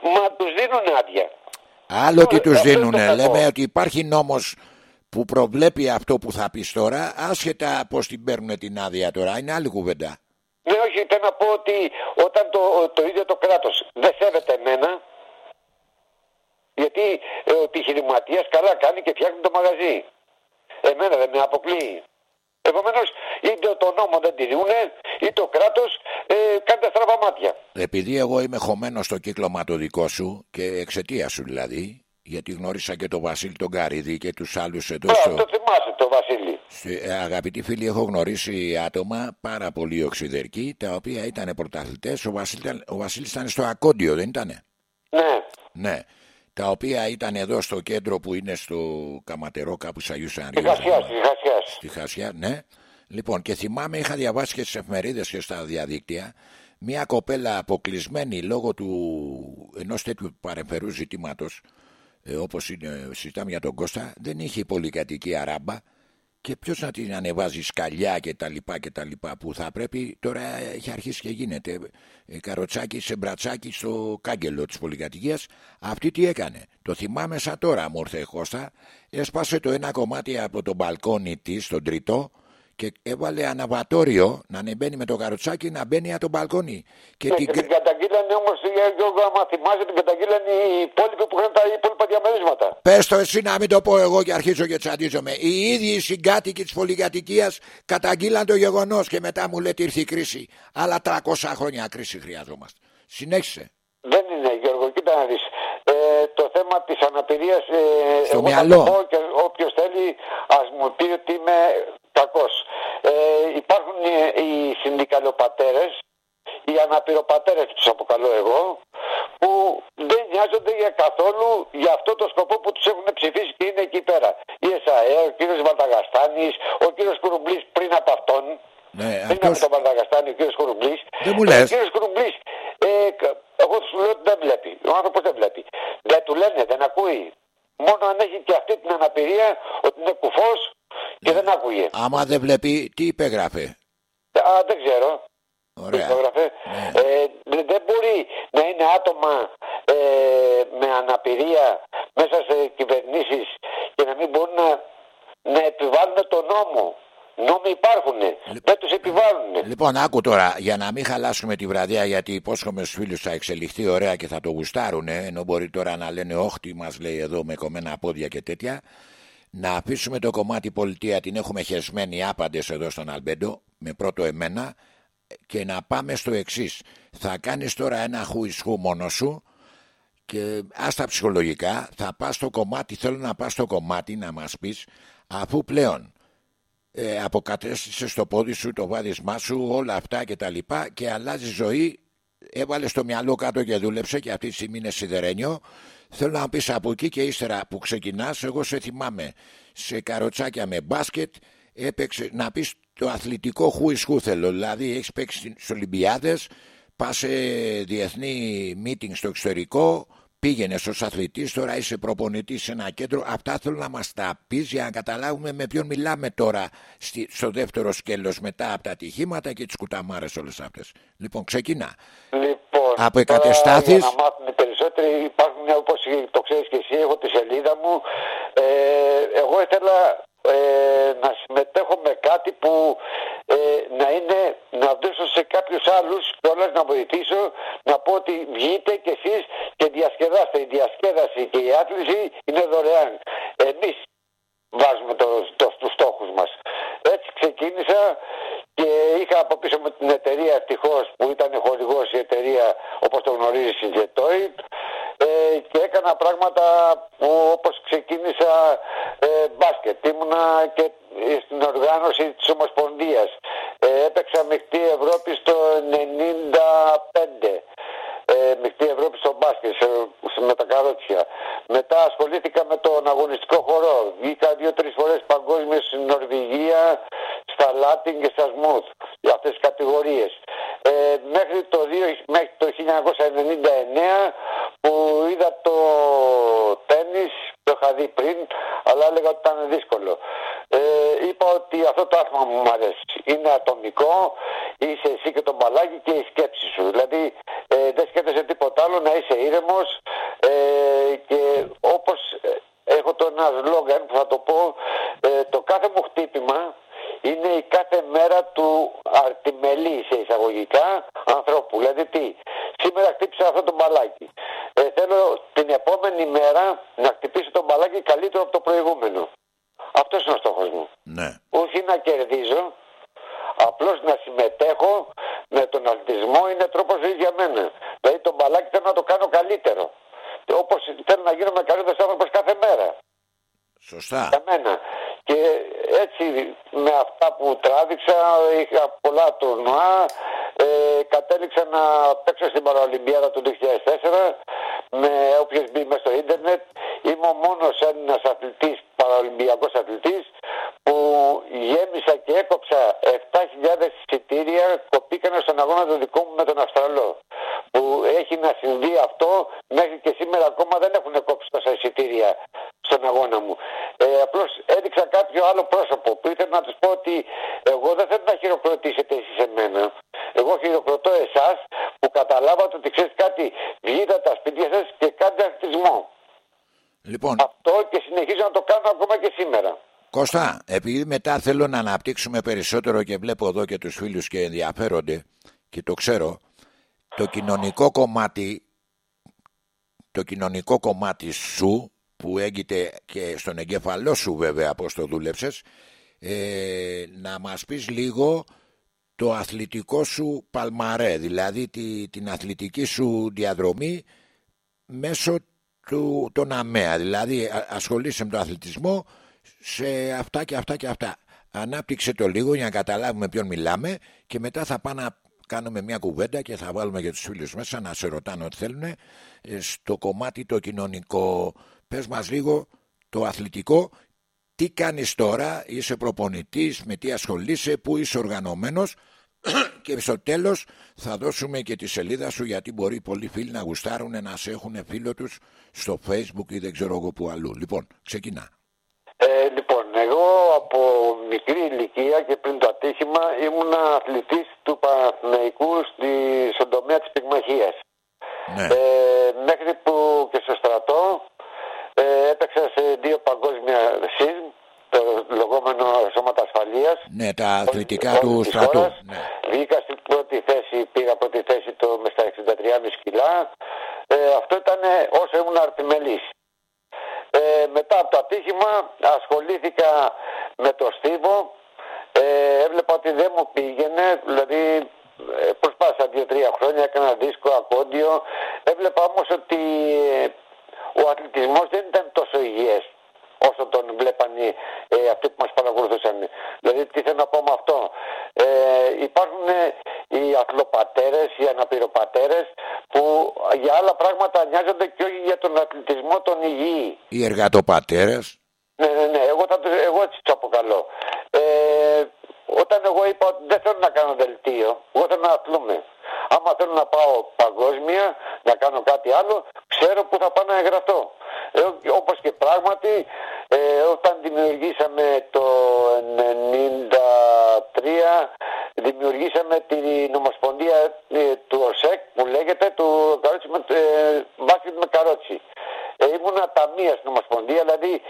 Μα τους δίνουν άδεια. Άλλο τι τους δίνουν. Λέμε ότι υπάρχει νόμος που προβλέπει αυτό που θα πεις τώρα, άσχετα πώς την παίρνουν την άδεια τώρα, είναι άλλη κουβέντα. Ναι, όχι, θέλω να πω ότι όταν το, το ίδιο το κράτος δεν σέβεται εμένα, γιατί ε, ο επιχειρηματίας καλά κάνει και φτιάχνει το μαγαζί. Εμένα δεν με αποκλείει. Επομένως, είτε το νόμο δεν τηρούν, ή το κράτος ε, κάνει τα στραβά μάτια. Επειδή εγώ είμαι χωμένος στο κύκλωμα το δικό σου και εξαιτίας σου δηλαδή, γιατί γνώρισα και τον Βασίλη τον Καρίδη και τους άλλους εδώ στο... το θυμάσαι τον Βασίλη. Ε, αγαπητοί φίλοι, έχω γνωρίσει άτομα πάρα πολύ οξυδερκοί, τα οποία ήταν πρωταθλητές. Ο Βασίλης, ο Βασίλης ήταν στο Ακόντιο, δεν ήτανε; Ναι. Ναι. Τα οποία ήταν εδώ στο κέντρο που είναι στο Καματερό, κάπου Αγίου Στη Χασιάς, στη Χασιάς. Στη Χασιά, ναι. Λοιπόν, και θυμάμαι, είχα διαβάσει και στις εφημερίδες και στα διαδίκτυα, μια κοπέλα αποκλεισμένη λόγω του ενός τέτοιου παρεμφερού ζητήματος ε, όπως είναι, συζητάμε για τον Κώστα, δεν είχε πολυκατοικία ράμπα. Και ποιος να την ανεβάζει σκαλιά και τα λοιπά και τα λοιπά που θα πρέπει τώρα έχει αρχίσει και γίνεται. Ε, καροτσάκι σε μπρατσάκι στο κάγκελο της πολυκατοικίας. Αυτή τι έκανε. Το θυμάμαι σαν τώρα μου ήρθε Κώστα. Έσπασε το ένα κομμάτι από το μπαλκόνι της τον τρίτο και έβαλε αναβατόριο να ανεβαίνει με το καροτσάκι να μπαίνει από τον μπαλκόνι. Και, ναι, την... και την καταγγείλανε όμως, Γιώργο, άμα θυμάσαι, την καταγγείλανε οι υπόλοιποι που είχαν τα υπόλοιπα διαμερίσματα. Πες το εσύ να μην το πω εγώ και αρχίζω και τσαντίζομαι. Οι ίδιοι οι συγκάτοικοι της πολυκατοικίας καταγγείλαν το γεγονός και μετά μου λέτε ήρθε η κρίση. Άλλα 300 χρόνια κρίση χρειαζόμαστε. Συνέχισε. Δεν είναι, Γιώργο, κοίτα να δεις. Ε, το θέμα της αναπηρίας. Ε, Στο μυαλό. και όποιος θέλει, ας μου πει ότι είμαι κακό. Ε, υπάρχουν οι, οι συνδικαλοπατέρες, οι αναπηροπατέρες τους αποκαλώ εγώ, που δεν νοιάζονται για καθόλου για αυτό το σκοπό που τους έχουν ψηφίσει και είναι εκεί πέρα. Η ΕΣΑΕ, ο κύριος Βαλταγαστάνης, ο κύριος Κουρουμπλής πριν από αυτόν. Ναι, πριν αυτός... από τον Βαλταγαστάνη, ο κύριος Κουρουμπλής. Δεν μου λες. Ο κύριος Κουρουμπλής, ε, εγώ σου λέω ότι δεν βλέπει. Ο άνθρωπος δεν βλέπει. Δεν του λένε, δεν ακούει. Μόνο αν έχει και αυτή την αναπηρία ότι είναι κουφός και δεν άκουγε. Άμα δεν βλέπει, τι υπεγράφει. Α, δεν ξέρω. Ωραία. Ναι. Ε, δεν μπορεί να είναι άτομα ε, με αναπηρία μέσα σε κυβερνήσεις και να μην μπορούν να, να επιβάλλουν τον νόμο. Νόμοι υπάρχουν. Δεν τους επιβάλλουν. Λοιπόν, άκου τώρα, για να μην χαλάσουμε τη βραδιά, γιατί υπόσχομαι στους φίλους θα εξελιχθεί ωραία και θα το γουστάρουν, ενώ μπορεί τώρα να λένε όχτι μας λέει εδώ με κομμένα πόδια και τέτοια να αφήσουμε το κομμάτι πολιτεία την έχουμε χεσμένη άπαντες εδώ στον Αλμπέντο με πρώτο εμένα και να πάμε στο εξής. θα κάνεις τώρα ένα χουισχού μόνος σου και άστα ψυχολογικά θα πας στο κομμάτι θέλω να πας στο κομμάτι να μας πεις αφού πλέον ε, αποκατέστησες το πόδι σου το βάδισμά σου όλα αυτά και τα λοιπά και αλλάζει ζωή. Έβαλες το μυαλό κάτω και δούλεψε και αυτή τη στιγμή είναι σιδερένιο. Θέλω να πεις από εκεί και ύστερα που ξεκινάς, εγώ σε θυμάμαι. Σε καροτσάκια με μπάσκετ, έπαιξε να πεις το αθλητικό χουισχού θέλω. Δηλαδή έχεις παίξει στις Ολυμπιάδες, πας σε διεθνή meeting στο εξωτερικό, πήγαινε ω αθλητή, τώρα είσαι προπονητής σε ένα κέντρο. Αυτά θέλω να μας τα πεις για να καταλάβουμε με ποιον μιλάμε τώρα στο δεύτερο σκέλος μετά από τα ατυχήματα και τις κουταμάρες όλες αυτές. Λοιπόν, ξεκινά. Λοιπόν, από εγκατεστάθει. Για να μάθουμε περισσότεροι, υπάρχουν όπως το ξέρεις και εσύ, έχω τη σελίδα μου. Ε, εγώ ήθελα ε, να συμμετέχω με κάτι που ε, να είναι να δώσω σε κάποιους άλλους κιόλας να βοηθήσω να πω ότι βγείτε κι εσείς και διασκεδάστε. Η διασκέδαση και η άθληση είναι δωρεάν. Εμείς βάζουμε το, το, τους στόχους μας. Έτσι ξεκίνησα και είχα από πίσω με την εταιρεία ευτυχώς που ήταν χορηγός η εταιρεία όπως το γνωρίζεις η Jetoid ε, και έκανα πράγματα που όπως ξεκίνησα ε, μπάσκετ. Ήμουνα και στην οργάνωση της Ομοσπονδίας. Ε, έπαιξα μειχτή Ευρώπη στο 95 ε, μειχτή Ευρώπη στο μπάσκετ, σε, με τα καρότσια. Μετά ασχολήθηκα με τον αγωνιστικό χορό. Βγήκα δύο-τρεις φορές παγκόσμιος στην Νορβηγία, στα Λάτιν και στα Σμουθ, για αυτές τις κατηγορίες. Ε, μέχρι, το, μέχρι το 1999 Κώστα, επειδή μετά θέλω να αναπτύξουμε περισσότερο και βλέπω εδώ και τους φίλους και ενδιαφέρονται και το ξέρω, το κοινωνικό κομμάτι, το κοινωνικό κομμάτι σου που έγκυται και στον εγκέφαλό σου βέβαια πώς το δούλεψες, ε, να μας πεις λίγο το αθλητικό σου παλμαρέ, δηλαδή τη, την αθλητική σου διαδρομή μέσω του, τον ΑΜΕΑ, δηλαδή ασχολείσαι με τον αθλητισμό σε αυτά και αυτά και αυτά. Ανάπτυξε το λίγο για να καταλάβουμε ποιον μιλάμε και μετά θα πάμε να κάνουμε μια κουβέντα και θα βάλουμε για τους φίλους μέσα να σε ρωτάνε ό,τι θέλουν ε, στο κομμάτι το κοινωνικό. Πες μας λίγο το αθλητικό, τι κάνεις τώρα, είσαι προπονητής, με τι ασχολείσαι, πού είσαι οργανωμένος και στο τέλος θα δώσουμε και τη σελίδα σου γιατί μπορεί πολλοί φίλοι να γουστάρουν να σε έχουν φίλο τους στο facebook ή δεν ξέρω εγώ που αλλού. Λοιπόν, ξεκινά. Ε, λοιπόν, εγώ από μικρή ηλικία και πριν το ατύχημα ήμουν αθλητής του Παναθηναϊκού στη, στον τομέα της πυγμαχίας. Ναι. Ε, μέχρι που και στο στρατό ε, έπαιξα σε δύο παγκόσμια ΣΥΣΜ, το λεγόμενο σώματα ασφαλείας. Ναι, τα αθλητικά όλης του της στρατού. χώρας. Ναι. Βγήκα στην πρώτη θέση, πήγα πρώτη θέση το, με στα 63,5 κιλά. Ε, αυτό ήταν όσο ήμουν αρτιμελής. Ε, μετά από το ατύχημα ασχολήθηκα με το στίβο. Ε, έβλεπα ότι δεν μου πήγαινε, δηλαδή ε, προσπάθησα δύο-τρία χρόνια, έκανα δίσκο, ακόντιο. Έβλεπα όμως ότι ε, ο αθλητισμός δεν ήταν τόσο υγιές όσο τον βλέπαν οι, ε, αυτοί που μας παρακολουθούσαν. Δηλαδή τι θέλω να πω με αυτό. Ε, υπάρχουν ε, οι αθλοπατέρες, οι αναπηροπατέρες που για άλλα πράγματα νοιάζονται και όχι για τον αθλητισμό τον υγιή. Οι εργατοπατέρες; Ναι, ναι, ναι. Εγώ, θα, τους- εγώ έτσι του αποκαλώ. Ε, όταν εγώ είπα ότι δεν θέλω να κάνω δελτίο, εγώ θέλω να αθλούμε. Άμα θέλω να πάω παγκόσμια, να κάνω κάτι άλλο, ξέρω που θα πάω να εγγραφώ. Ε, όπως και πράγματι, ε, όταν δημιουργήσαμε το 93, δημιουργήσαμε την Ομοσπονδία ε, του ΟΣΕΚ, που λέγεται, του καρότσι με, ε, μπάσκετ με καρότσι. Ε, ήμουν ταμείας στην Ομοσπονδία, δηλαδή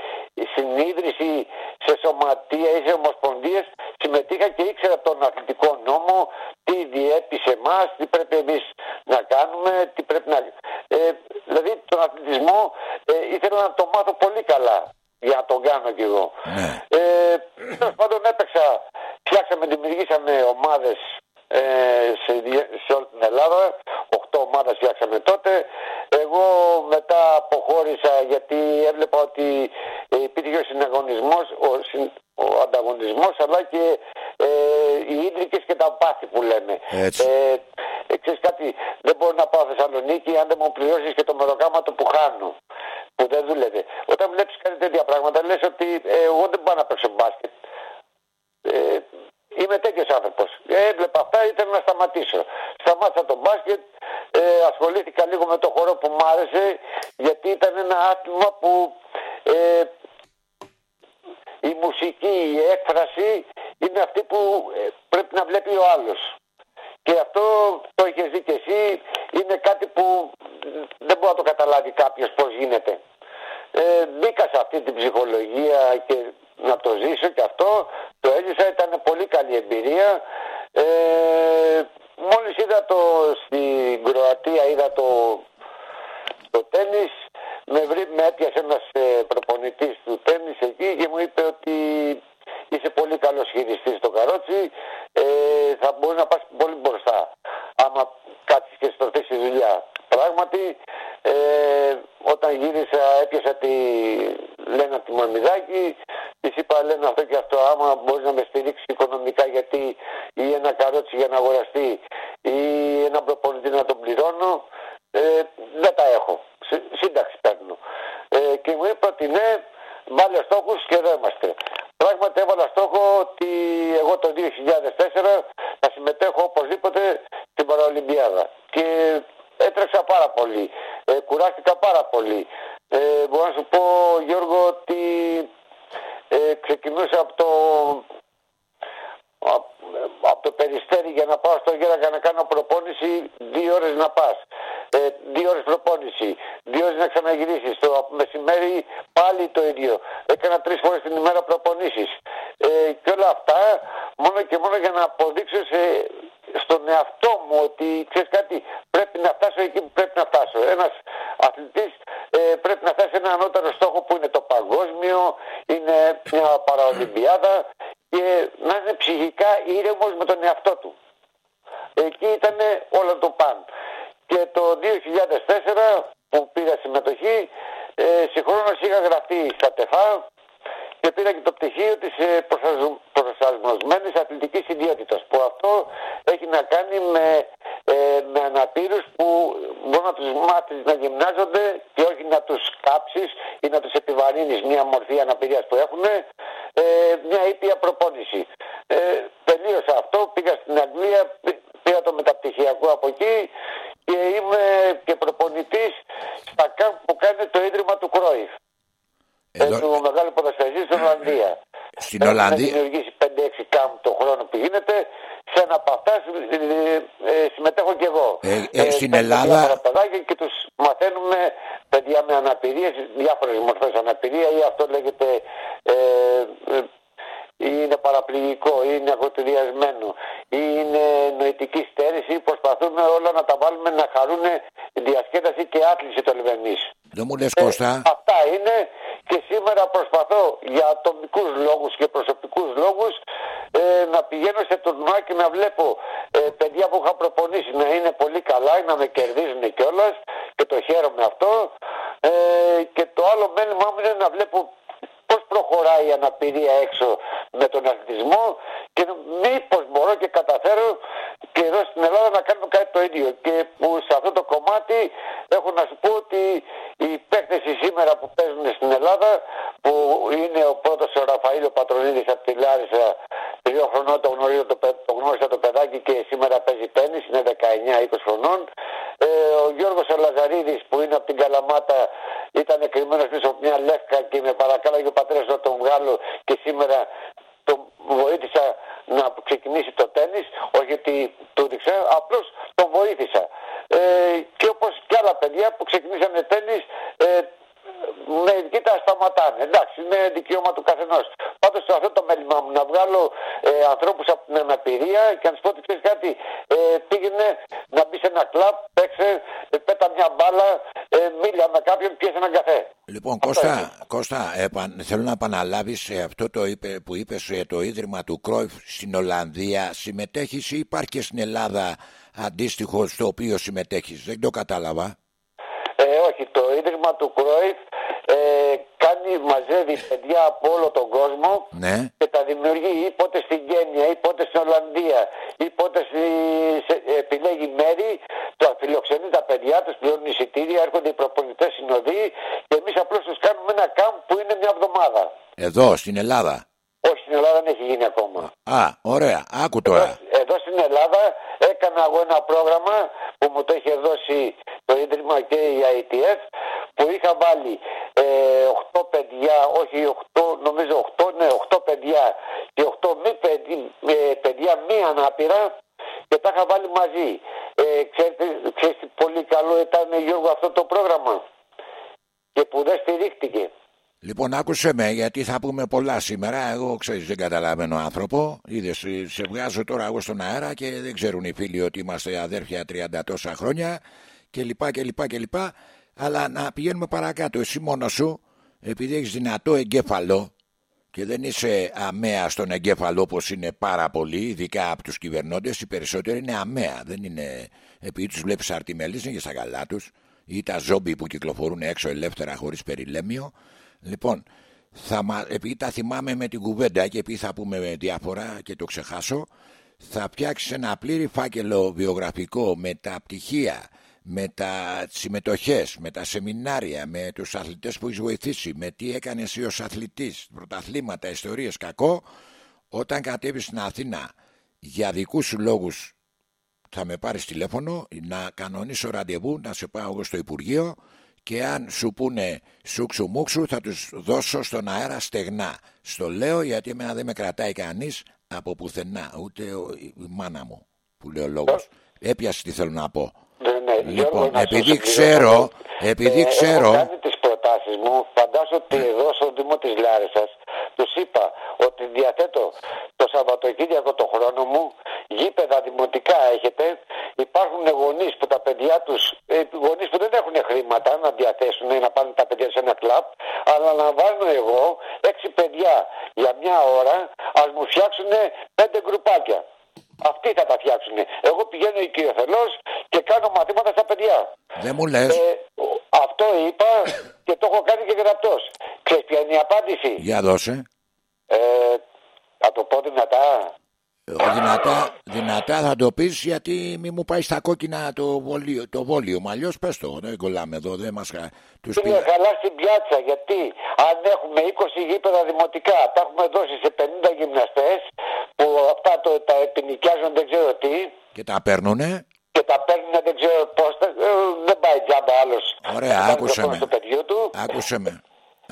στην ίδρυση σε σωματεία ή σε ομοσπονδίες συμμετείχα και ήξερα τον αθλητικό νόμο, τι διέπει σε εμάς, τι πρέπει εμείς να κάνουμε, τι πρέπει να. Ε, δηλαδή τον αθλητισμό ε, ήθελα να το μάθω πολύ καλά για να τον κάνω κι εγώ. Ναι. Ε, Τέλος πάντων έπαιξα, φτιάξα δημιουργήσαμε ομάδες ε, σε, σε όλη την Ελλάδα. Οχτώ ομάδες φτιάξαμε τότε. Εγώ μετά αποχώρησα γιατί έβλεπα ότι υπήρχε ο συναγωνισμός, ο, ο ανταγωνισμός αλλά και ε, οι ίντρικες και τα πάθη που λέμε. Έτσι. Ε, ε, ξέρεις κάτι, δεν μπορώ να πάω Θεσσαλονίκη αν δεν μου πληρώσεις και το μεροκάματο που χάνω που δεν δούλευε. Όταν βλέπεις κάτι τέτοια πράγματα λες ότι ε, εγώ δεν πάω να παίξω μπάσκετ. Ε, είμαι τέτοιος άνθρωπος. Ε, έβλεπα αυτά, ήθελα να σταματήσω. Σταμάτησα το μπάσκετ, ε, ασχολήθηκα λίγο με το χώρο που μου άρεσε γιατί ήταν ένα άθλημα που ε, η μουσική, η έκφραση είναι αυτή που ε, πρέπει να βλέπει ο άλλος. Και αυτό το έχεις δει και εσύ, είναι κάτι που δεν μπορεί να το καταλάβει κάποιος πώς γίνεται. Ε, μπήκα σε αυτή την ψυχολογία και να το ζήσω και αυτό, το έζησα, ήταν πολύ καλή εμπειρία. Ε, μόλις είδα το στην Κροατία, είδα το, το τέννις, με, βρει, με έπιασε ένας ε, προπονητής του τέννις εκεί και μου είπε ότι είσαι πολύ καλός χειριστής στο καρότσι, ε, θα μπορείς να πας πολύ μπροστά άμα κάτσεις και στο στη δουλειά. Πράγματι, ε, όταν γύρισα έπιασα τη Λένα τη Μαμιδάκη, της είπα Λένα αυτό και αυτό, άμα μπορείς να με στηρίξεις οικονομικά γιατί ή ένα καρότσι για να αγοραστεί ή ένα προπονητή να τον πληρώνω, ε, δεν τα έχω. Σύνταξη παίρνω. Ε, και μου είπε ότι ναι, βάλε στόχους και εδώ είμαστε. Πράγματι έβαλα στόχο ότι εγώ το 2004 θα συμμετέχω οπωσδήποτε στην Παραολυμπιάδα. Και έτρεξα πάρα πολύ. Ε, κουράστηκα πάρα πολύ. Ε, μπορώ να σου πω Γιώργο ότι ε, ξεκινούσα από το από το περιστέρι για να πάω στο Γέρακα να κάνω προπόνηση δύο ώρες να πας. Ε, δύο ώρες προπόνηση. Δύο ώρες να ξαναγυρίσεις. Το μεσημέρι πάλι το ίδιο. Έκανα τρεις φορές την ημέρα προπονήσεις. Ε, και όλα αυτά μόνο και μόνο για να αποδείξω σε, στον εαυτό μου ότι ξέρεις κάτι πρέπει να φτάσω εκεί που πρέπει να φτάσω. Ένας αθλητής ε, πρέπει να φτάσει σε ένα ανώτερο στόχο που είναι το παγκόσμιο είναι μια παραολυμπιάδα και να είναι ψυχικά ήρεμος με τον εαυτό του. Εκεί ήταν όλο το παν. Και το 2004 που πήρα συμμετοχή, ε, συγχρόνως είχα γραφτεί στα ΤΕΦΑ και πήρα και το πτυχίο της ε, προσαρμοσμένης αθλητικής ιδιότητας που αυτό έχει να κάνει με, ε, με αναπήρους που μπορεί να τους μάθεις να γυμνάζονται και όχι να τους κάψεις ή να τους επιβαρύνεις μια μορφή αναπηρίας που έχουν ε, μια ήπια προπόνηση. Ε, τελείωσα αυτό, πήγα στην Αγγλία, πήρα το μεταπτυχιακό από εκεί και είμαι και προπονητής στα κάμπ που κάνει το Ίδρυμα του Κρόιφ. Εδώ... Του μεγάλου ποδοσφαιριστή στην Ολλανδίας. Στην Ολλανδία. Έχουμε δημιουργήσει 5-6 κάμπ το χρόνο που γίνεται. Σε ένα από αυτά ε, ε, συμμετέχω και εγώ. Ε, ε, στην Ελλάδα. Και τους μαθαίνουμε παιδιά με αναπηρίες, διάφορες μορφές αναπηρία ή αυτό λέγεται ε, ε, είναι παραπληγικό ή είναι ακροτηριασμένο ή είναι νοητική στέρηση προσπαθούμε όλα να τα βάλουμε να χαρούν διασκέδαση και άθληση το λέμε εμείς. Δεν μου λες Κώστα. αυτά είναι και σήμερα προσπαθώ για ατομικούς λόγους και προσωπικούς λόγους ε, να πηγαίνω σε τουρνουά και να βλέπω ε, παιδιά που είχα προπονήσει να είναι πολύ καλά, να με κερδίζουν κιόλας και το χαίρομαι αυτό ε, και το άλλο μέλημά μου είναι να βλέπω πώς προχωράει η αναπηρία έξω με τον αθλητισμό και μήπως μπορώ και καταφέρω και εδώ στην Ελλάδα να κάνουμε κάτι το ίδιο. Και που σε αυτό το κομμάτι έχω να σου πω ότι οι παίκτες σήμερα που παίζουν στην Ελλάδα που είναι ο πρώτος ο Ραφαήλ Πατρονίδης από τη Λάρισα δύο χρονών το, γνωρίζω, το, το γνώρισα το παιδάκι και σήμερα παίζει τέννις, είναι 19-20 χρονών. Ε, ο Γιώργος Αλαζαρίδης που είναι από την Καλαμάτα ήταν κρυμμένος πίσω από μια λεύκα και με παρακάλαγε ο πατέρας να τον βγάλω και σήμερα τον βοήθησα να ξεκινήσει το τέννις, όχι ότι του δείξα, απλώς τον βοήθησα. Ε, και όπως και άλλα παιδιά που ξεκινήσανε τέννις, ε, με κοίτα σταματάνε. Εντάξει, είναι δικαίωμα του καθενός. πάντως αυτό το μέλημά μου να βγάλω ε, ανθρώπους από την αναπηρία και να τους πω ότι ξέρεις κάτι, ε, πήγαινε να μπει σε ένα κλαμπ, παίξε, ε, πέτα μια μπάλα, ε, μίλια με κάποιον, πιέσε έναν καφέ. Λοιπόν, Κώστα, Κώστα επαν, θέλω να επαναλάβεις αυτό το είπε, που είπες το ίδρυμα του Κρόιφ στην Ολλανδία. Συμμετέχεις ή υπάρχει και στην Ελλάδα αντίστοιχο στο οποίο συμμετέχεις; Δεν το κατάλαβα. Ε, όχι, το ίδρυμα του Κρόιφ ε, κάνει, μαζεύει παιδιά από όλο τον κόσμο ναι. και τα δημιουργεί ή πότε στην Γένεια ή πότε στην Ολλανδία ή πότε στη, σε, επιλέγει μέρη, το φιλοξενεί τα παιδιά, τους πληρώνει εισιτήρια, έρχονται οι προπονητές συνοδοί και εμείς απλώς τους κάνουμε ένα κάμπ που είναι μια εβδομάδα. Εδώ, στην Ελλάδα. Όχι, στην Ελλάδα δεν έχει γίνει ακόμα. Α, ωραία, άκου τώρα. Εδώ, εδώ στην Ελλάδα έκανα εγώ ένα πρόγραμμα που μου το είχε δώσει το Ίδρυμα και η ITF που είχα βάλει ε, 8 παιδιά, όχι 8, νομίζω 8, ναι, 8 παιδιά και 8 μη παιδιά, ε, παιδιά μη ανάπηρα και τα είχα βάλει μαζί. Ε, ξέρετε, ξέρετε πολύ καλό ήταν Γιώργο αυτό το πρόγραμμα και που δεν στηρίχτηκε. Λοιπόν, άκουσε με, γιατί θα πούμε πολλά σήμερα. Εγώ ξέρεις, δεν καταλαβαίνω άνθρωπο. Είδες, σε βγάζω τώρα εγώ στον αέρα και δεν ξέρουν οι φίλοι ότι είμαστε αδέρφια 30 τόσα χρόνια και λοιπά και λοιπά και λοιπά. Αλλά να πηγαίνουμε παρακάτω. Εσύ μόνος σου, επειδή έχεις δυνατό εγκέφαλο και δεν είσαι αμαία στον εγκέφαλο όπως είναι πάρα πολλοί, ειδικά από τους κυβερνώντες, οι περισσότεροι είναι αμαία. Δεν είναι, επειδή τους βλέπεις αρτιμελεί, είναι και στα καλά τους ή τα ζόμπι που κυκλοφορούν έξω ελεύθερα χωρίς περιλέμιο. Λοιπόν, θα, επειδή τα θυμάμαι με την κουβέντα και επειδή θα πούμε διάφορα και το ξεχάσω, θα φτιάξεις ένα πλήρη φάκελο βιογραφικό με τα πτυχία, με τα συμμετοχές, με τα σεμινάρια, με τους αθλητές που έχεις βοηθήσει, με τι έκανες εσύ ως αθλητής, πρωταθλήματα, ιστορίες, κακό, όταν κατέβεις στην Αθήνα για δικούς σου λόγους θα με πάρεις τηλέφωνο να κανονίσω ραντεβού, να σε πάω εγώ στο Υπουργείο και αν σου πούνε σούξου μουξου θα τους δώσω στον αέρα στεγνά. Στο λέω γιατί εμένα δεν με κρατάει κανείς από πουθενά, ούτε η μάνα μου που λέει ο λόγος. Έπιασε τι θέλω να πω. Ναι, ναι, λοιπόν, Γιώργο, επειδή ξέρω, επειδή ε, ξέρω... Έχω κάνει τις προτάσεις μου, φαντάζομαι ότι εδώ στο Δήμο της Λάρισας τους είπα ότι διαθέτω το Σαββατοκύριακο το χρόνο μου, γήπεδα δημοτικά έχετε, υπάρχουν γονείς που τα παιδιά τους, ε, γονείς που δεν έχουν χρήματα να διαθέσουν ή να πάνε τα παιδιά σε ένα κλαπ, αλλά να βάλω εγώ έξι παιδιά για μια ώρα, ας μου φτιάξουν πέντε γκρουπάκια. Αυτοί θα τα φτιάξουν. Εγώ πηγαίνω οικειοθελώς και κάνω μαθήματα στα παιδιά. Δεν μου λες. Ε, αυτό είπα και το έχω κάνει και γραπτός. Ξέρεις ποια είναι η απάντηση; Για δώσε. Ε, θα το πω δυνατά. Ε, δυνατά, δυνατά θα το πεις γιατί μη μου πάει στα κόκκινα το βόλιο, το βόλιο. Μα αλλιώς πες το, δεν κολλάμε εδώ, δεν μας τους Είναι καλά στην πιάτσα γιατί αν έχουμε 20 γήπεδα δημοτικά, τα έχουμε δώσει σε 50 γυμναστές που αυτά το, τα επινοικιάζουν δεν ξέρω τι. Και τα παίρνουνε; Και τα παίρνουν δεν ξέρω πώς, ε, δεν πάει τζάμπα άλλος. Ωραία, άκουσε με. Στο παιδιό του. Άκουσε με.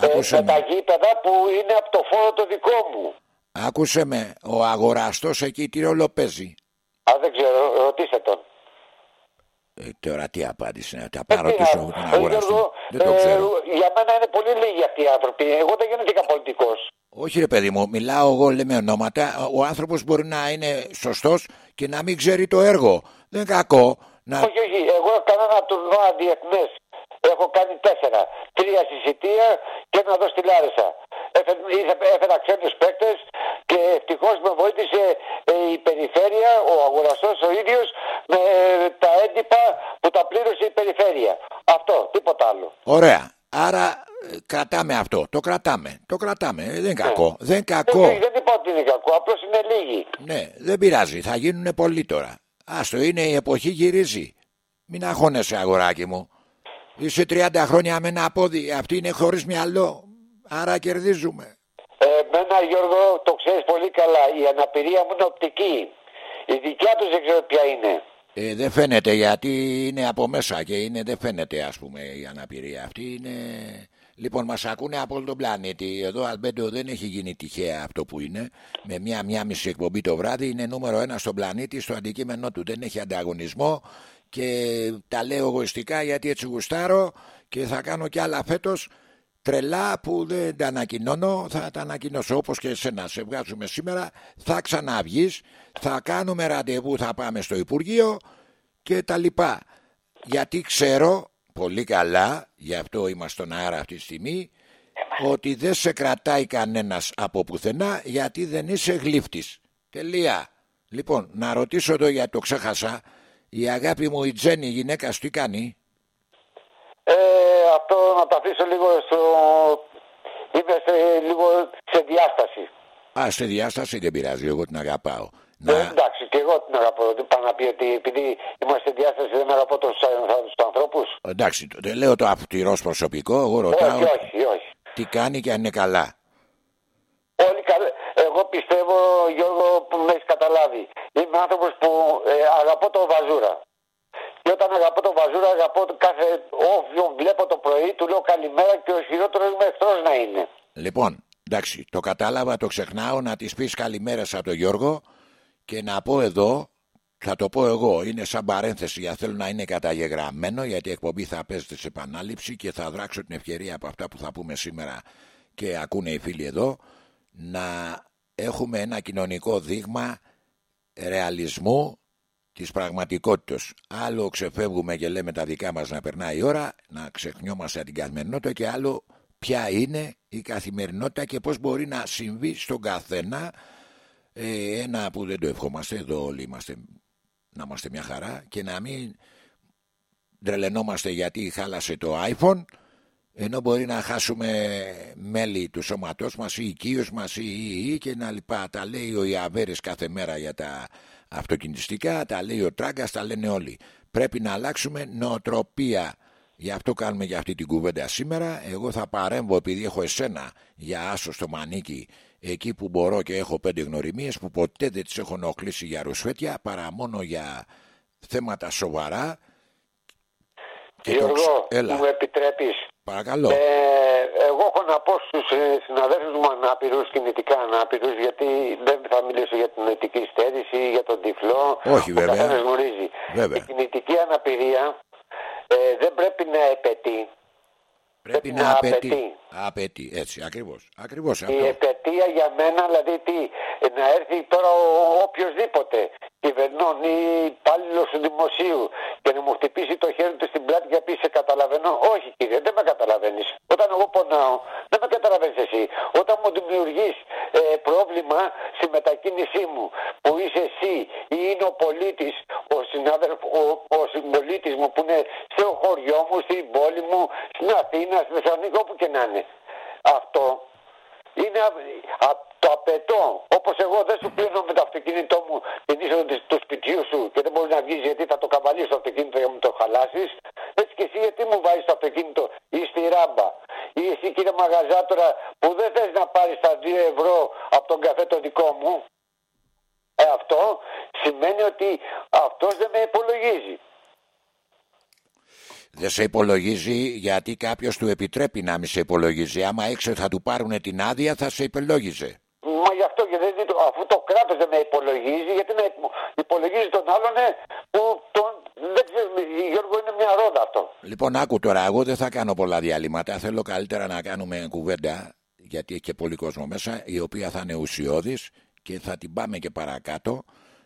Ε, Άκουσε με με. τα γήπεδα που είναι από το φόρο το δικό μου. Άκουσε με. Ο αγοραστός εκεί τι ρόλο παίζει. Α, δεν ξέρω, ρωτήστε τον. Ε, τώρα τι απάντηση είναι, τα Ε, παρατήσω τι, εγώ τον ε, αγοραστή. Γιώργο, Δεν το ε, ξέρω. Για μένα είναι πολύ λίγοι αυτοί οι άνθρωποι. Εγώ δεν γίνομαι πολιτικός. Όχι ρε παιδί μου, μιλάω εγώ λέμε ονόματα. Ο άνθρωπος μπορεί να είναι σωστός και να μην ξέρει το έργο. Δεν είναι κακό. Να... Όχι, όχι. Εγώ έκανα ένα τουρνουά διεθνέ. Έχω κάνει τέσσερα. Τρία στη Σιτία και ένα εδώ στη Λάρισα. Έφε- ήρθε- Έφερα ξένους παίκτες και ευτυχώς με βοήθησε ε, η περιφέρεια, ο αγοραστός ο ίδιος, με ε, τα έντυπα που τα πλήρωσε η περιφέρεια. Αυτό, τίποτα άλλο. Ωραία. Άρα ε, κρατάμε αυτό. Το κρατάμε. Το κρατάμε. Ε, δεν είναι κακό. Δεν είναι κακό. Δεν, δεν είπα ότι είναι κακό, απλώς είναι λίγοι. Ναι, δεν πειράζει. Θα γίνουν πολλοί τώρα. Άστο, είναι η εποχή γυρίζει. Μην αγχώνεσαι, αγοράκι μου. Είσαι 30 χρόνια με ένα πόδι. Αυτή είναι χωρίς μυαλό. Άρα κερδίζουμε. Ε, εμένα Γιώργο το ξέρεις πολύ καλά. Η αναπηρία μου είναι οπτική. Η δικιά τους δεν ξέρω ποια είναι. Ε, δεν φαίνεται γιατί είναι από μέσα και είναι, δεν φαίνεται ας πούμε η αναπηρία αυτή είναι... Λοιπόν μας ακούνε από όλο τον πλανήτη Εδώ Αλμπέντο δεν έχει γίνει τυχαία αυτό που είναι Με μια, μια μισή εκπομπή το βράδυ Είναι νούμερο ένα στον πλανήτη στο αντικείμενό του Δεν έχει ανταγωνισμό Και τα λέω εγωιστικά γιατί έτσι γουστάρω Και θα κάνω κι άλλα φέτος. Τρελά που δεν τα ανακοινώνω θα τα ανακοινώσω. Όπως και εσένα σε βγάζουμε σήμερα θα ξαναβγείς θα κάνουμε ραντεβού θα πάμε στο Υπουργείο και τα λοιπά. Γιατί ξέρω πολύ καλά γι' αυτό είμαστε στον αέρα αυτή τη στιγμή ότι δεν σε κρατάει κανένας από πουθενά γιατί δεν είσαι γλύφτης. Τελεία. Λοιπόν να ρωτήσω εδώ γιατί το ξέχασα η αγάπη μου η Τζέννη η γυναίκα σου τι κάνει; Ε, αυτό να το αφήσω λίγο στο... Είμαι σε, λίγο σε διάσταση. Α, σε διάσταση δεν πειράζει, εγώ την αγαπάω. Ε, να... εντάξει, και εγώ την αγαπώ. Δεν πάω να πει ότι επειδή είμαστε σε διάσταση δεν αγαπώ τους ανθρώπους. Εντάξει, δεν λέω το αυτηρό προσωπικό, εγώ ρωτάω. Όχι, όχι, όχι. Τι κάνει και αν είναι καλά. Όλοι καλά. Εγώ πιστεύω, Γιώργο, που με έχεις καταλάβει. Είμαι άνθρωπος που ε, αγαπώ το βαζούρα. Και όταν αγαπώ τον Βαζούρα, αγαπώ κάθε όποιον βλέπω το πρωί, του λέω καλημέρα και ο χειρότερο είμαι εχθρός να είναι. Λοιπόν, εντάξει, το κατάλαβα, το ξεχνάω να της πεις καλημέρα από τον Γιώργο και να πω εδώ, θα το πω εγώ, είναι σαν παρένθεση για θέλω να είναι καταγεγραμμένο γιατί η εκπομπή θα παίζεται σε επανάληψη και θα δράξω την ευκαιρία από αυτά που θα πούμε σήμερα και ακούνε οι φίλοι εδώ να έχουμε ένα κοινωνικό δείγμα ρεαλισμού της πραγματικότητας. Άλλο ξεφεύγουμε και λέμε τα δικά μας να περνάει η ώρα, να ξεχνιόμαστε την καθημερινότητα και άλλο ποια είναι η καθημερινότητα και πώς μπορεί να συμβεί στον καθένα ε, ένα που δεν το ευχόμαστε, εδώ όλοι είμαστε να είμαστε μια χαρά και να μην τρελαινόμαστε γιατί χάλασε το iPhone ενώ μπορεί να χάσουμε μέλη του σώματός μας ή οικείους μας ή, ή, ή και να λοιπά. Τα λέει ο Ιαβέρης κάθε μέρα για τα αυτοκινηστικά, τα λέει ο Τράγκας, τα λένε όλοι. Πρέπει να αλλάξουμε νοοτροπία. Γι' αυτό κάνουμε για αυτή την κουβέντα σήμερα. Εγώ θα παρέμβω επειδή έχω εσένα για άσο στο μανίκι εκεί που μπορώ και έχω πέντε γνωριμίες που ποτέ δεν τις έχω ενοχλήσει για ρουσφέτια παρά μόνο για θέματα σοβαρά. Γιώργο, μου επιτρέπεις Παρακαλώ. Ε, εγώ έχω να πω στους ε, συναδέλφους μου ανάπηρου, κινητικά ανάπηρου, γιατί δεν θα μιλήσω για την νοητική στέρηση ή για τον τυφλό. Όχι, βέβαια. γνωρίζει. Η κινητική αναπηρία ε, δεν πρέπει να επαιτεί. Πρέπει, να, να απαιτεί. Απαιτεί, έτσι, ακριβώς. ακριβώς η επαιτία για μένα, δηλαδή τι, να έρθει τώρα ο, οποιοδήποτε κυβερνών ή υπάλληλος του δημοσίου και να μου χτυπήσει το χέρι του στην πλάτη και να πει σε καταλαβαίνω. Όχι κύριε, δεν με καταλαβαίνεις. Όταν εγώ πονάω, δεν με καταλαβαίνεις εσύ. Όταν μου δημιουργείς ε, πρόβλημα στη μετακίνησή μου που είσαι εσύ ή είναι ο πολίτης, ο συνάδελφο, ο, ο συμπολίτης μου που είναι στο χωριό μου, στην πόλη μου, στην Αθήνα, στη Θεσσαλονίκη, όπου και να είναι. Αυτό είναι το απαιτώ. Όπως εγώ δεν σου πλύνω με το αυτοκίνητό μου την είσοδο του σπιτιού σου και δεν μπορεί να βγεις γιατί θα το καβαλείς το αυτοκίνητο για να μου το χαλάσεις. Έτσι και εσύ γιατί μου βάζεις το αυτοκίνητο ή στη ράμπα. Ή εσύ κύριε μαγαζάτορα που δεν θες να πάρεις τα 2 ευρώ από τον καφέ το δικό μου. Ε, αυτό σημαίνει ότι αυτός δεν με υπολογίζει. Δεν σε υπολογίζει γιατί κάποιος του επιτρέπει να μην σε υπολογίζει. Άμα έξω θα του πάρουν την άδεια, θα σε υπολόγιζε. Μα γι' αυτό και δεν αφού το κράτος δεν με υπολογίζει, γιατί να υπολογίζει τον άλλον ε, που τον. Δεν ξέρω, Γιώργο, είναι μια ρόδα αυτό. Λοιπόν, άκου τώρα, εγώ δεν θα κάνω πολλά διαλύματα. Θέλω καλύτερα να κάνουμε κουβέντα, γιατί έχει και πολύ κόσμο μέσα, η οποία θα είναι ουσιώδης και θα την πάμε και παρακάτω.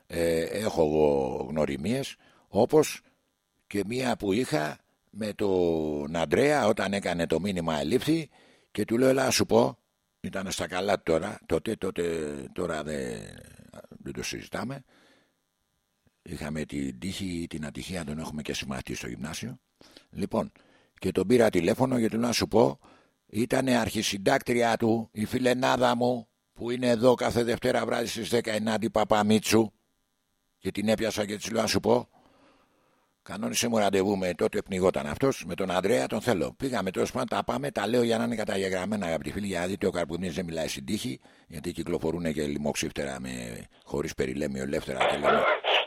Ε, έχω εγώ γνωριμίες, όπως και μία που είχα με τον Αντρέα όταν έκανε το μήνυμα ελήφθη και του λέω έλα σου πω ήταν στα καλά τώρα τότε, τότε τώρα δεν, δεν το συζητάμε. Είχαμε την τύχη την ατυχία τον έχουμε και συμμαχτεί στο γυμνάσιο λοιπόν και τον πήρα τηλέφωνο γιατί να σου πω ήταν αρχισυντάκτρια του η φιλενάδα μου που είναι εδώ κάθε Δευτέρα βράδυ στις 19 Παπαμίτσου και την έπιασα και της λέω να σου πω Κανόνισε μου ραντεβού με τότε πνιγόταν αυτός, με τον Ανδρέα τον θέλω. Πήγαμε τέλος πάντων, τα πάμε, τα λέω για να είναι καταγεγραμμένα αγαπητοί φίλοι, για να δείτε ο Καρπουνή δεν μιλάει στην τύχη, γιατί κυκλοφορούν και λοιμοξύφτερα με χωρίς περιλέμιο ελεύθερα και λένε.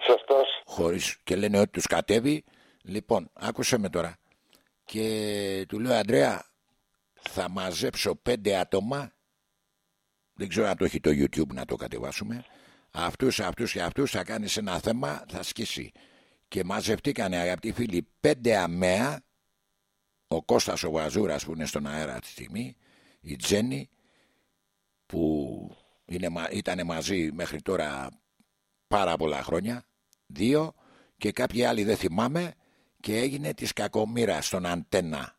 Σωστός. Χωρίς, και λένε ότι τους κατέβει. Λοιπόν, άκουσε με τώρα. Και του λέω Ανδρέα, θα μαζέψω πέντε άτομα. Δεν ξέρω αν το έχει το YouTube να το κατεβάσουμε. Αυτούς, αυτούς και αυτούς θα κάνεις ένα θέμα, θα σκίσει και μαζευτήκανε αγαπητοί φίλοι πέντε αμαία ο Κώστας ο Βαζούρας που είναι στον αέρα τη στιγμή, η Τζέννη που είναι, ήταν μαζί μέχρι τώρα πάρα πολλά χρόνια, δύο και κάποιοι άλλοι δεν θυμάμαι και έγινε της κακομήρα στον Αντένα.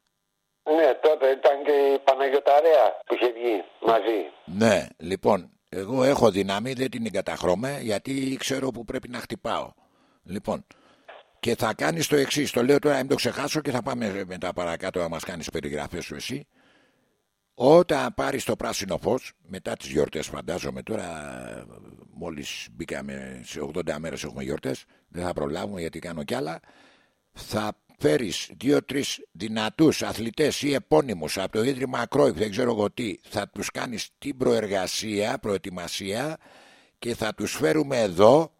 Ναι, τότε ήταν και η Παναγιωταρέα που είχε βγει μαζί. Ναι, λοιπόν, εγώ έχω δύναμη, δεν την εγκαταχρώμαι γιατί ξέρω που πρέπει να χτυπάω. Λοιπόν, και θα κάνεις το εξής. Το λέω τώρα, μην το ξεχάσω και θα πάμε μετά παρακάτω να μας κάνεις περιγραφές σου εσύ. Όταν πάρεις το πράσινο φως, μετά τις γιορτές φαντάζομαι τώρα, μόλις μπήκαμε σε 80 μέρες έχουμε γιορτές, δεν θα προλάβουμε γιατί κάνω κι άλλα, θα φέρεις δύο-τρεις δυνατούς αθλητές ή επώνυμους από το Ίδρυμα Ακρόιφ, δεν ξέρω εγώ τι, θα τους κάνεις την προεργασία, προετοιμασία και θα τους φέρουμε εδώ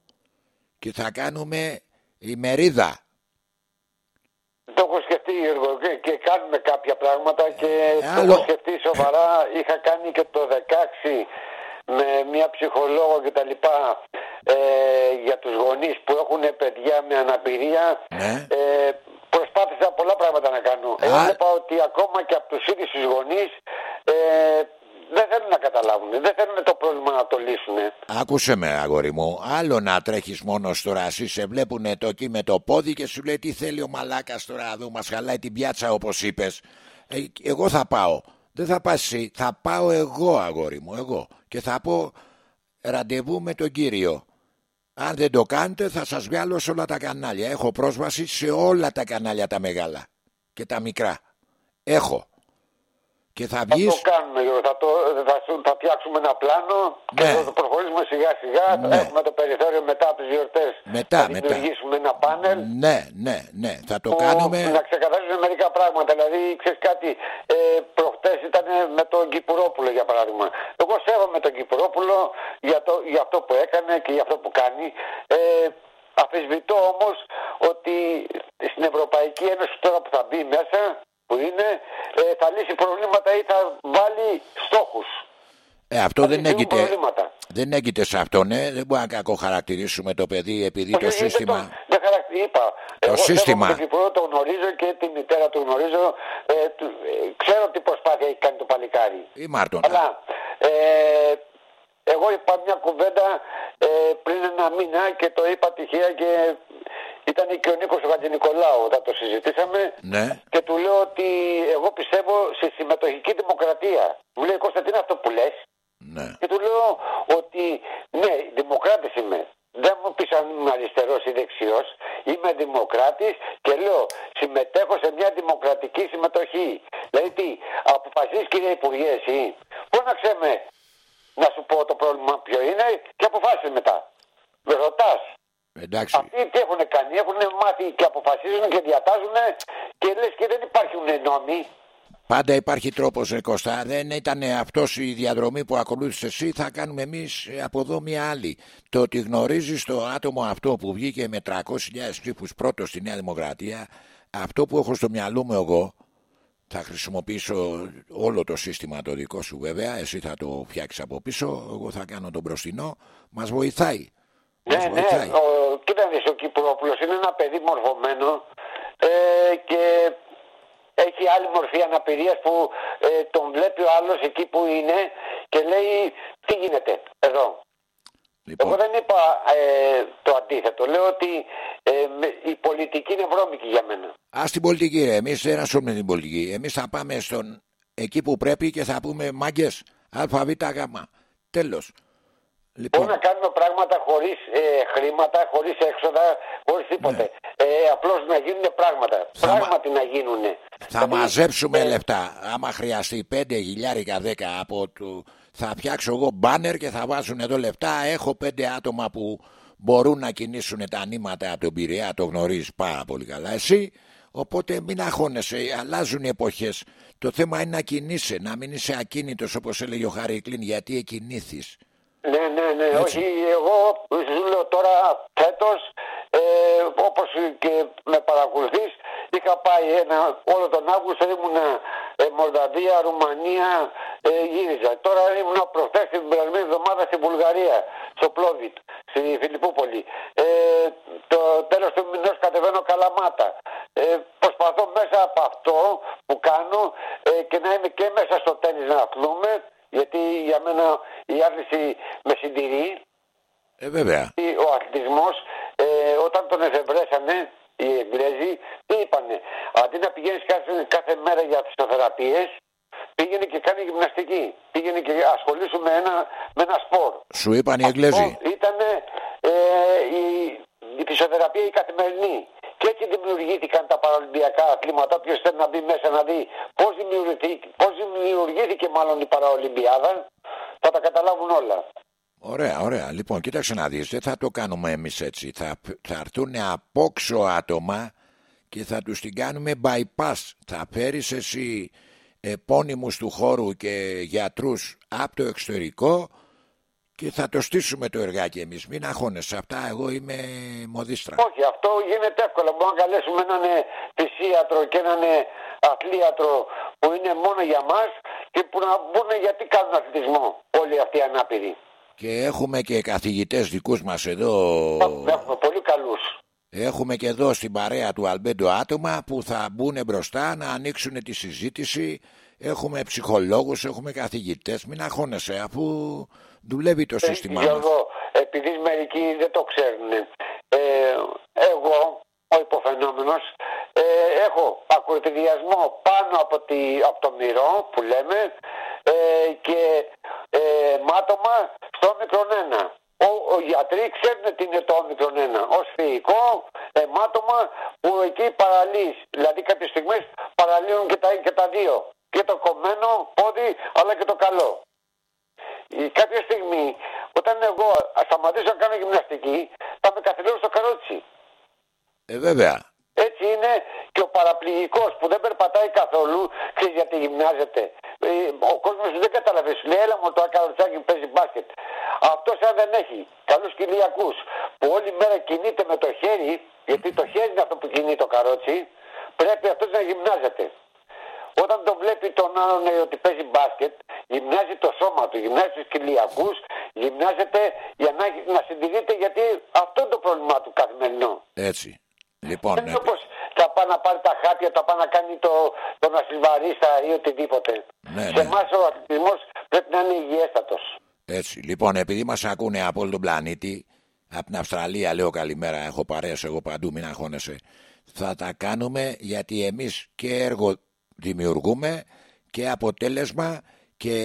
και θα κάνουμε ημερίδα. Το έχω σκεφτεί Γιώργο και κάνουμε κάποια πράγματα και ε, το έχω σκεφτεί σοβαρά. Είχα κάνει και το 16 με μια ψυχολόγο και τα λοιπά ε, για τους γονείς που έχουν παιδιά με αναπηρία. Ναι. Ε, προσπάθησα πολλά πράγματα να κάνω. Έβλεπα ότι ακόμα και από τους ίδιους τους γονείς ε, δεν θέλουν να καταλάβουν, δεν θέλουν το πρόβλημα να το λύσουν. Άκουσε με, αγόρι μου. Άλλο να τρέχεις μόνος τώρα. Εσύ σε βλέπουν το εκεί με το πόδι και σου λέει τι θέλει ο μαλάκας τώρα εδώ. Μας χαλάει την πιάτσα όπως είπες. Ε, εγώ θα πάω. Δεν θα πας εσύ. Θα πάω εγώ, αγόρι μου. Εγώ. Και θα πω ραντεβού με τον κύριο. Αν δεν το κάνετε θα σας βγάλω σε όλα τα κανάλια. Έχω πρόσβαση σε όλα τα κανάλια τα μεγάλα και τα μικρά. Έχω. Και θα βγεις... Θα το κάνουμε, θα, το, θα, θα φτιάξουμε ένα πλάνο και ναι. θα το προχωρήσουμε σιγά σιγά. Ναι. Θα έχουμε το περιθώριο μετά από τις γιορτές. Μετά, θα δημιουργήσουμε ένα πάνελ. Ναι, ναι, ναι. Θα το κάνουμε... Να ξεκαθαρίσουμε μερικά πράγματα. Δηλαδή, ξέρεις κάτι, ε, προχτές ήταν με τον Κυπουρόπουλο για παράδειγμα. Εγώ σέβομαι τον Κυπουρόπουλο για, το, για αυτό που έκανε και για αυτό που κάνει. Ε, Αφισβητώ όμως ότι στην Ευρωπαϊκή Ένωση τώρα που θα μπει μέσα που είναι ε, θα λύσει προβλήματα ή θα βάλει στόχους. Ε, αυτό δεν έγκυται, δεν έγκυται σε αυτό, ναι. Δεν μπορούμε να κακοχαρακτηρίσουμε το παιδί επειδή το σύστημα... δεν είπα. Το Εγώ σύστημα... Τον Κυπρό το γνωρίζω και τη μητέρα του γνωρίζω. Ε, ε, ξέρω τι προσπάθεια έχει κάνει το παλικάρι. Ή Μάρτον. Αλλά ε, εγώ είπα μια κουβέντα ε, πριν ένα μήνα και το είπα τυχαία και ήταν και ο Νίκος Νικολάου όταν το συζητήσαμε ναι. και του λέω ότι εγώ πιστεύω σε συμμετοχική δημοκρατία. Μου λέει Κώστα τι είναι αυτό που λες; Ναι. και του λέω ότι ναι δημοκράτης είμαι. Δεν μου πεις αν είμαι αριστερός ή δεξιός. Είμαι δημοκράτης και λέω συμμετέχω σε μια δημοκρατική συμμετοχή. Δηλαδή τι, αποφασίζει κύριε Υπουργέ, εσύ. Φώναξε με να σου πω το πρόβλημα ποιο είναι και αποφάσισε μετά. Με ρωτάς. Εντάξει. Αυτοί τι έχουν κάνει, έχουν μάθει και αποφασίζουν και διατάζουν και λες και δεν υπάρχουν νόμοι. Πάντα υπάρχει τρόπος, Ρε Κώστα. Δεν ήταν αυτός η διαδρομή που ακολούθησες εσύ, θα κάνουμε εμείς από εδώ μια άλλη. Το ότι γνωρίζεις το άτομο αυτό που βγήκε με 300.000 ψήφους πρώτος στη Νέα Δημοκρατία, αυτό που έχω στο μυαλό μου εγώ, θα χρησιμοποιήσω όλο το σύστημα το δικό σου βέβαια, εσύ θα το φτιάξεις από πίσω, εγώ θα κάνω τον μπροστινό, μας βοηθάει. Ναι, ναι, ο, κοίτα ο Κυπρόπουλος είναι ένα παιδί μορφωμένο ε, και έχει άλλη μορφή αναπηρίας που ε, τον βλέπει ο άλλος εκεί που είναι και λέει τι γίνεται εδώ; Λοιπόν. Εγώ δεν είπα ε, το αντίθετο. Λέω ότι ε, η πολιτική είναι βρώμικη για μένα. Α την πολιτική, ρε. Εμείς δεν ασχολούμαστε την πολιτική. Εμείς θα πάμε στον εκεί που πρέπει και θα πούμε μάγκες ΑΒΓ. Τέλος. Λοιπόν. Μπορούμε να κάνουμε πράγματα χωρίς ε, χρήματα, χωρίς έξοδα, χωρίς τίποτε. Ναι. Ε, Απλώς να γίνουν πράγματα. Θα Πράγματι μα... να γίνουν. Θα δηλαδή, μαζέψουμε ε... λεφτά. Άμα χρειαστεί 5 χιλιάρικα 10 από του. Θα φτιάξω εγώ μπάνερ και θα βάζουν εδώ λεφτά. Έχω πέντε άτομα που μπορούν να κινήσουν τα νήματα από τον Πειραιά. Το γνωρίζεις πάρα πολύ καλά εσύ. Οπότε μην αγχώνεσαι, αλλάζουν οι εποχές. Το θέμα είναι να κινείσαι, να μην είσαι ακίνητος όπως έλεγε ο Χαρικλίν, γιατί εκκινήθη. Ναι, ναι, ναι. Όχι, εγώ σου λέω τώρα φέτος, ε, όπως και με παρακολουθείς, είχα πάει ένα, όλο τον Αύγουστο ήμουν ε, Μολδαβία, Ρουμανία, ε, γύριζα. Τώρα ήμουν προχθέ την περασμένη εβδομάδα στη Βουλγαρία, στο Πλόβιτ, στη Φιλιππούπολη. Ε, το τέλος του μηνός κατεβαίνω καλαμάτα. Ε, προσπαθώ μέσα από αυτό και μέσα στο τέννις να αθλούμε, γιατί για μένα η άθληση με συντηρεί. Ε, βέβαια. Ο αθλητισμός, ε, όταν τον εφευρέσανε οι Εγγλέζοι, τι είπανε, αντί να πηγαίνεις κάθε, κάθε μέρα για φυσιοθεραπείες, πήγαινε και κάνει γυμναστική. Πήγαινε και ασχολήσου με ένα, με ένα σπορ. Σου είπαν οι Εγγλέζοι. Ήταν ε, η, η φυσιοθεραπεία η καθημερινή. Και έτσι δημιουργήθηκαν τα παραολυμπιακά αθλήματα. Όποιο θέλει να μπει μέσα να δει πώς δημιουργήθηκε, πώς δημιουργήθηκε μάλλον η παραολυμπιάδα, θα τα καταλάβουν όλα. Ωραία, ωραία. Λοιπόν, κοίταξε να δεις, δεν θα το κάνουμε εμείς έτσι. Θα, θα έρθουν απόξω άτομα και θα τους την κάνουμε bypass. Θα φέρεις εσύ επώνυμους του χώρου και γιατρούς από το εξωτερικό και θα το στήσουμε το εργάκι εμείς. Μην αγχώνεσαι αυτά, εγώ είμαι μοδίστρας. Όχι, αυτό γίνεται εύκολα. Μπορούμε να καλέσουμε έναν φυσίατρο και έναν αθλίατρο που είναι μόνο για μας και που να μπουν γιατί κάνουν αθλητισμό όλοι αυτοί οι ανάπηροι. Και έχουμε και καθηγητές δικούς μας εδώ. Έχουμε πολύ καλούς. Έχουμε και εδώ στην παρέα του Αλμπέντο άτομα που θα μπουν μπροστά να ανοίξουν τη συζήτηση. Έχουμε ψυχολόγους, έχουμε καθηγητές. Μην αγχώνεσαι αφού δουλεύει το ε, σύστημα Γιώργο, επειδή μερικοί δεν το ξέρουν. Ε, εγώ, ο υποφαινόμενος, ε, έχω ακροτηριασμό πάνω από, τη, από το μυρό που λέμε ε, και ε, μάτωμα στο μικρόν ένα ο, ο γιατροί ξέρουν τι είναι το όμικρον 1 ως φυϊκό αιμάτωμα που εκεί παραλύεις. Δηλαδή κάποιες στιγμές παραλύουν και τα, και τα δύο. Και το κομμένο πόδι αλλά και το καλό. Η κάποια στιγμή όταν εγώ σταματήσω να κάνω γυμναστική θα με καθυλώσω στο καρότσι. Ε βέβαια. Έτσι είναι και ο παραπληγικός που δεν περπατάει καθόλου ξέρει γιατί γυμνάζεται. Ε, ο κόσμος δεν καταλαβαίνει. Σου λέει έλα μου το ακαροτσάκι που παίζει μπάσκετ. Αυτός αν δεν έχει καλούς κοιλιακού που όλη μέρα κινείται με το χέρι, γιατί το χέρι είναι αυτό που κινεί το καρότσι, πρέπει αυτός να γυμνάζεται. Όταν το βλέπει τον άλλον ότι παίζει μπάσκετ, γυμνάζει το σώμα του, γυμνάζει τους κοιλιακού, γυμνάζεται για να, να συντηρείται γιατί αυτό είναι το πρόβλημά του καθημερινό. Έτσι. Λοιπόν, δεν είναι όπως θα πάει να πάρει τα χάπια, θα πάει να κάνει το, τον ασυλβαρίστα ή οτιδήποτε. Ναι, Σε ναι. εμάς ο αθλητισμός πρέπει να είναι υγιέστατος. Έτσι. Λοιπόν, επειδή μας ακούνε από όλο τον πλανήτη, από την Αυστραλία λέω καλημέρα, έχω παρέσει εγώ παντού, μην αγχώνεσαι. Θα τα κάνουμε γιατί εμείς και έργο δημιουργούμε και αποτέλεσμα και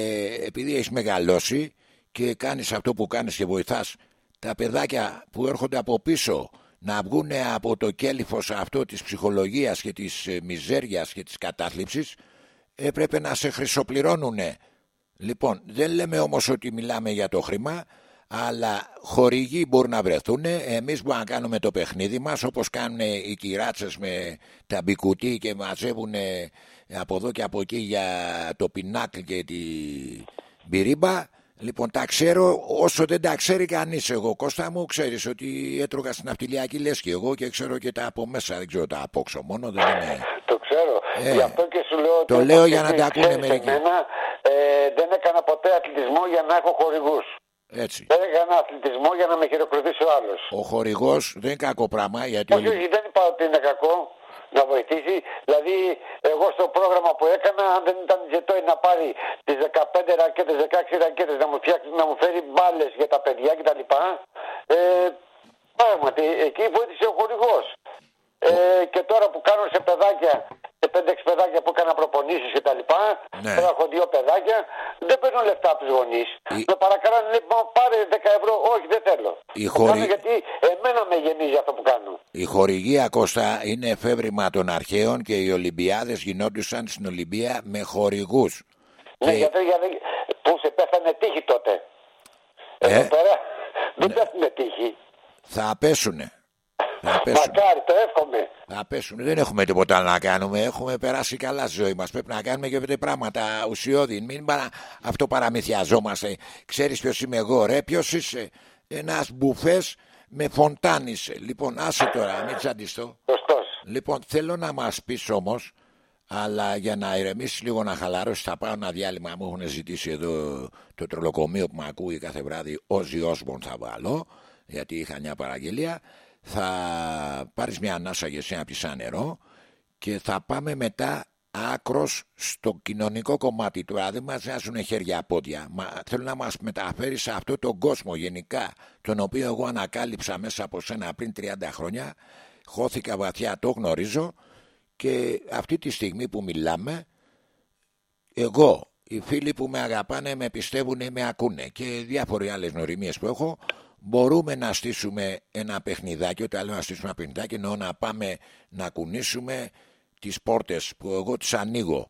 επειδή έχεις μεγαλώσει και κάνεις αυτό που κάνεις και βοηθάς τα παιδάκια που έρχονται από πίσω να βγουν από το κέλυφος αυτό της ψυχολογίας και της ε, μιζέριας και της κατάθλιψης έπρεπε να σε χρυσοπληρώνουν. Λοιπόν, δεν λέμε όμως ότι μιλάμε για το χρήμα, αλλά χορηγοί μπορούν να βρεθούν. Εμείς μπορούμε να κάνουμε το παιχνίδι μας, όπως κάνουν οι κυράτσες με τα μπικουτί και μαζεύουν από εδώ και από εκεί για το πινάκλ και τη μπυρίμπα. Λοιπόν, τα ξέρω όσο δεν τα ξέρει κανείς. Εγώ, Κώστα μου, ξέρεις ότι έτρωγα στην αυτιλιακή λέσχη. Εγώ και ξέρω και τα από μέσα. Δεν ξέρω τα απόξω μόνο. Δεν είναι. Το ξέρω. Ε, Γι' αυτό και σου λέω ότι. το λέω για να επειδή τα ακούνε ξέρεις μερικοί. Εμένα, ε, δεν έκανα ποτέ αθλητισμό για να έχω χορηγούς. Έτσι. Δεν έκανα αθλητισμό για να με χειροκροτήσει ο άλλος. Ο χορηγός δεν είναι κακό πράγμα γιατί. Όχι, όλοι- όχι, δεν είπα ότι είναι κακό να βοηθήσει. Δηλαδή, εγώ στο πρόγραμμα που έκανα, αν δεν ήταν ζητώη να πάρει τις 15 ρακέτες, 16 ρακέτες, να μου φτιάξει, να μου φέρει μπάλες για τα παιδιά κτλ. Ε, πράγματι, εκεί βοήθησε ο χορηγός. Ε, και τώρα που κάνω σε παιδάκια, σε 5-6 παιδάκια που έκανα προπονήσεις κτλ. Ναι. Τώρα έχω δύο παιδάκια, δεν παίρνω λεφτά από τους γονείς. Η- Με παρακαλάνε, λοιπόν, πάρε 10 ευρώ. Όχι, δεν θέλω. Η Το χορη- κάνω γιατί εμένα με γεμίζει αυτό που κάνω. Η χορηγία Κώστα είναι εφεύρημα των αρχαίων και οι Ολυμπιάδες γινόντουσαν στην Ολυμπία με χορηγούς. Ναι, Και- γιατί, γιατί που σε πέθανε τύχη τότε. Ε. Εδώ πέρα δεν πέθανε τύχη. Θα πέσουνε. Θα πέσουνε. Μακάρι, το εύχομαι. Θα πέσουνε. Δεν έχουμε τίποτα άλλο να κάνουμε. Έχουμε περάσει καλά στη ζωή μας. Πρέπει να κάνουμε και πέντε πράγματα ουσιώδη. Μην παρα... αυτό παραμυθιαζόμαστε. Ξέρεις ποιος είμαι εγώ ρε; Ποιος είσαι; Ένας μπουφές με φωντάνισε. Λοιπόν άσε τώρα μην τσαντιστώ. Σωστός. Λοιπόν, θέλω να μας πεις όμως, αλλά για να ηρεμήσεις λίγο να χαλαρώσεις, θα πάω ένα διάλειμμα. Μου έχουν ζητήσει εδώ το τρολοκομείο που με ακούει κάθε βράδυ. Ο Όσμπον θα βάλω, γιατί είχα μια παραγγελία. Θα πάρεις μια ανάσα για εσύ να πιεις ένα νερό και θα πάμε μετά άκρος στο κοινωνικό κομμάτι του. Δεν μας βγάζουν χέρια πόδια. Μα θέλω να μας μεταφέρεις σε αυτό τον κόσμο γενικά τον οποίο εγώ ανακάλυψα μέσα από σένα πριν 30 χρόνια. Χώθηκα βαθιά το γνωρίζω. Και αυτή τη στιγμή που μιλάμε εγώ οι φίλοι που με αγαπάνε με πιστεύουν με ακούνε. Και διάφοροι άλλες νοημίες που έχω μπορούμε να στήσουμε ένα παιχνιδάκι όταν λέω να στήσουμε ένα παιχνιδάκι εννοώ να πάμε να κουνήσουμε τις πόρτες που εγώ τις ανοίγω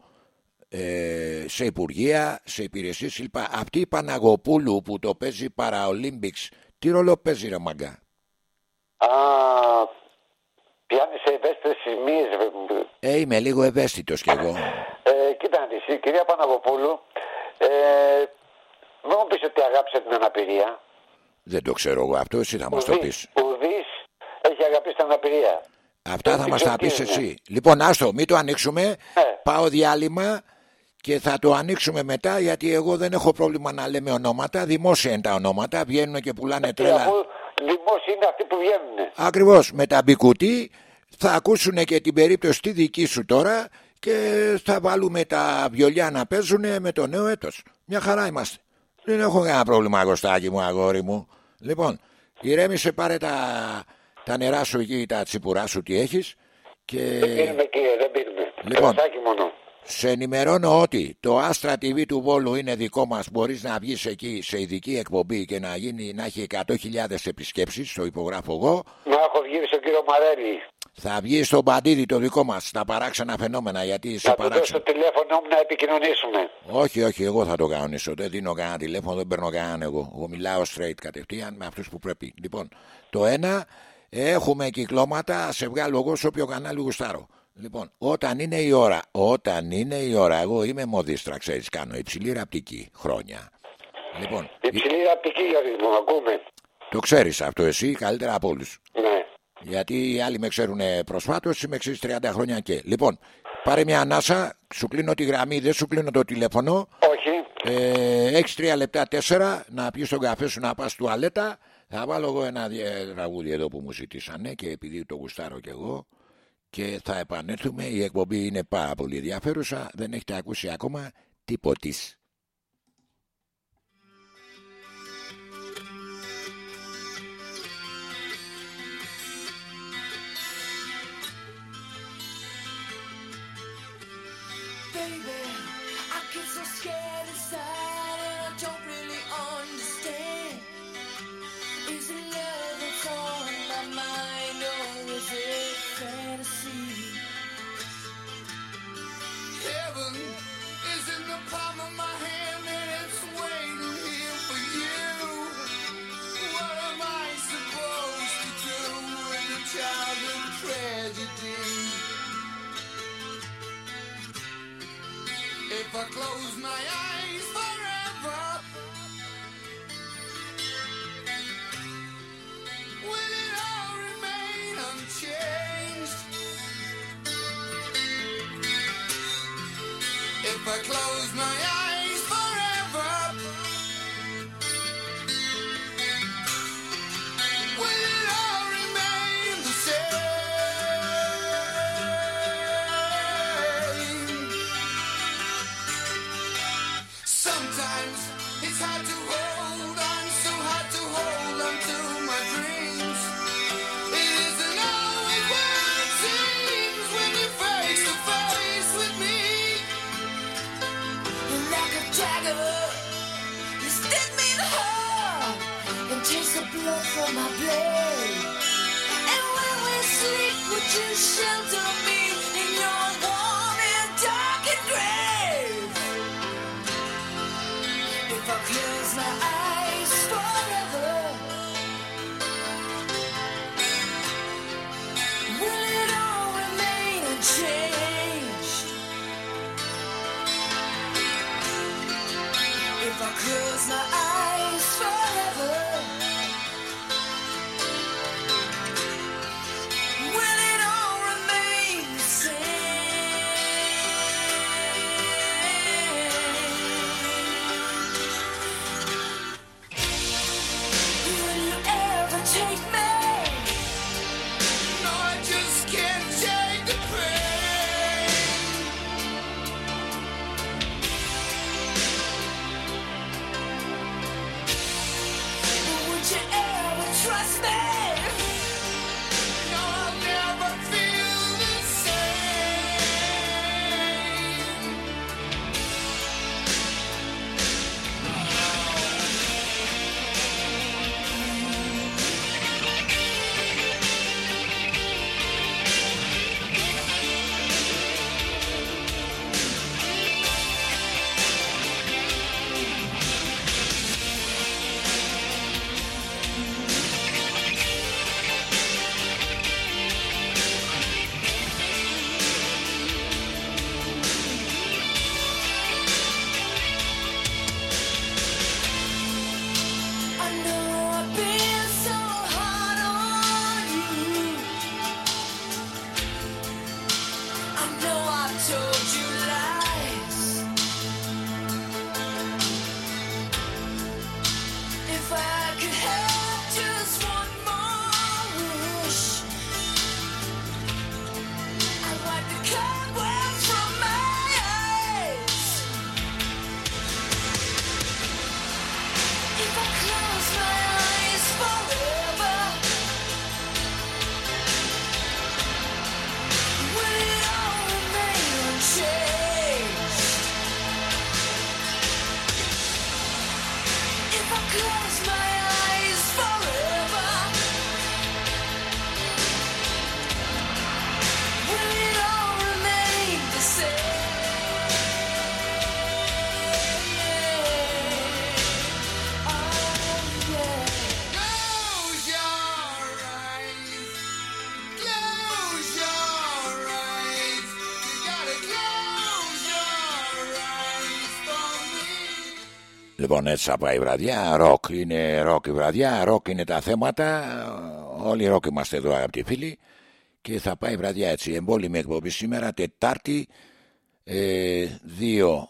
ε, σε υπουργεία, σε υπηρεσίες κλπ. Αυτή η Παναγοπούλου που το παίζει Παραολύμπιξ, τι ρόλο παίζει ρε μαγκά; Α, πιάνεις σε ευαίσθητες σημείες. Ε, είμαι λίγο ευαίσθητος κι εγώ. Ε, κοίτα η κυρία Παναγοπούλου, ε, μου πεις ότι αγάπησε την αναπηρία. Δεν το ξέρω εγώ αυτό, εσύ θα μας το πεις. Ουδής έχει αγαπήσει την αναπηρία. Αυτά θα μας τα πεις εσύ. Λοιπόν, άστο, μην το ανοίξουμε. Ναι. Πάω διάλειμμα και θα το ανοίξουμε μετά γιατί εγώ δεν έχω πρόβλημα να λέμε ονόματα. Δημόσια είναι τα ονόματα, βγαίνουν και πουλάνε τρέλα. Δημόσια είναι αυτοί που βγαίνουν. Ακριβώς, με τα μπικουτί θα ακούσουν και την περίπτωση τη δική σου τώρα και θα βάλουμε τα βιολιά να παίζουν με το νέο έτος. Μια χαρά είμαστε. Δεν έχω κανένα πρόβλημα αγωστάκι μου αγόρι μου. Λοιπόν, ηρέμησε πάρε τα τα νερά σου εκεί, τα τσιπουρά σου τι έχεις και... Δεν πίνουμε κύριε, δεν πίνουμε. Λοιπόν, μόνο. σε ενημερώνω ότι το Astra TV του Βόλου είναι δικό μας. Μπορείς να βγεις εκεί σε ειδική εκπομπή και να, γίνει, να έχει 100.000 επισκέψεις, το υπογράφω εγώ. Να έχω βγει στον κύριο Μαρέλη. Θα βγει στον Παντίδη το δικό μας, στα παράξενα φαινόμενα. Γιατί σε να παράξενα. Να το τηλέφωνο μου να επικοινωνήσουμε. Όχι, όχι, εγώ θα το κανονίσω. Δεν δίνω κανένα τηλέφωνο, δεν παίρνω κανέναν εγώ. Εγώ μιλάω straight κατευθείαν με αυτούς που πρέπει. Λοιπόν, το ένα Έχουμε κυκλώματα, σε βγάλω εγώ σε όποιο κανάλι γουστάρω. Λοιπόν, όταν είναι η ώρα, όταν είναι η ώρα, εγώ είμαι μοδίστρα, ξέρεις, κάνω υψηλή ραπτική χρόνια. Λοιπόν, υψηλή ραπτική, γιατί μου ακούμε. Το ξέρεις αυτό εσύ καλύτερα από όλους. Ναι. Γιατί οι άλλοι με ξέρουν προσφάτως, εσύ με ξέρει 30 χρόνια και. Λοιπόν, πάρε μια ανάσα, σου κλείνω τη γραμμή, δεν σου κλείνω το τηλέφωνο. Όχι. Ε, Έχεις τρία λεπτά, τέσσερα να πει τον καφέ σου να πας τουαλέτα. Θα βάλω εγώ ένα τραγούδι εδώ που μου ζητήσανε και επειδή το γουστάρω κι εγώ και θα επανέλθουμε. Η εκπομπή είναι πάρα πολύ ενδιαφέρουσα. Δεν έχετε ακούσει ακόμα τίποτης. 想走。Λοιπόν έτσι θα πάει η βραδιά. Ροκ είναι ροκ η βραδιά Ροκ είναι τα θέματα. Όλοι ροκ είμαστε εδώ αγαπητοί φίλοι. Και θα πάει η βραδιά έτσι. Εμβόλιμη εκπομπή σήμερα Τετάρτη ε, 2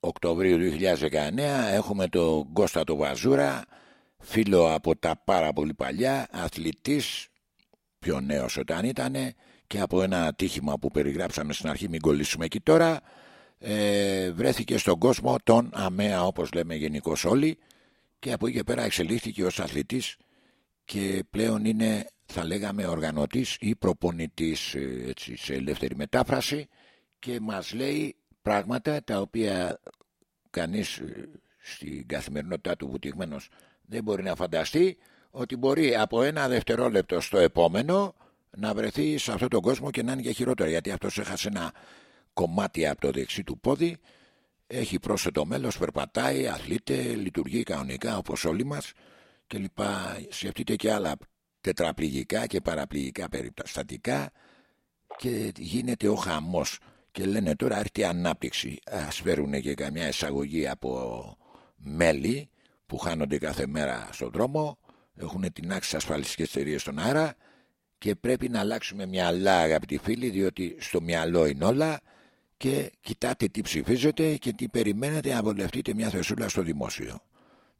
Οκτωβρίου 2019 Έχουμε τον Κώστα το Βαζούρα Φίλο από τα πάρα πολύ παλιά Αθλητής Πιο νέος όταν ήταν Και από ένα ατύχημα που περιγράψαμε στην αρχή Μην κολλήσουμε εκεί τώρα ε, βρέθηκε στον κόσμο τον αμαία όπως λέμε γενικώς όλοι και από εκεί και πέρα εξελίχθηκε ως αθλητής και πλέον είναι θα λέγαμε οργανωτής ή προπονητής ε, έτσι, σε ελεύθερη μετάφραση και μας λέει πράγματα τα οποία κανείς ε, στην καθημερινότητά του βουτυγμένος δεν μπορεί να φανταστεί ότι μπορεί από ένα δευτερόλεπτο στο επόμενο να βρεθεί σε αυτόν τον κόσμο και να είναι και χειρότερο γιατί αυτός έχασε ένα κομμάτι από το δεξί του πόδι. Έχει πρόσθετο μέλος, περπατάει, αθλείται, λειτουργεί κανονικά όπως όλοι μας και λοιπά. Σκεφτείτε και άλλα τετραπληγικά και παραπληγικά περιστατικά και γίνεται ο χαμός. Και λένε τώρα έρθει ανάπτυξη. Ας φέρουν και καμιά εισαγωγή από μέλη που χάνονται κάθε μέρα στον δρόμο έχουν την άξιση ασφαλιστικές εταιρείες στον αέρα και πρέπει να αλλάξουμε μυαλά αγαπητοί φίλοι διότι στο μυαλό είναι όλα και κοιτάτε τι ψηφίζετε και τι περιμένετε να βολευτείτε μια θεσούλα στο δημόσιο.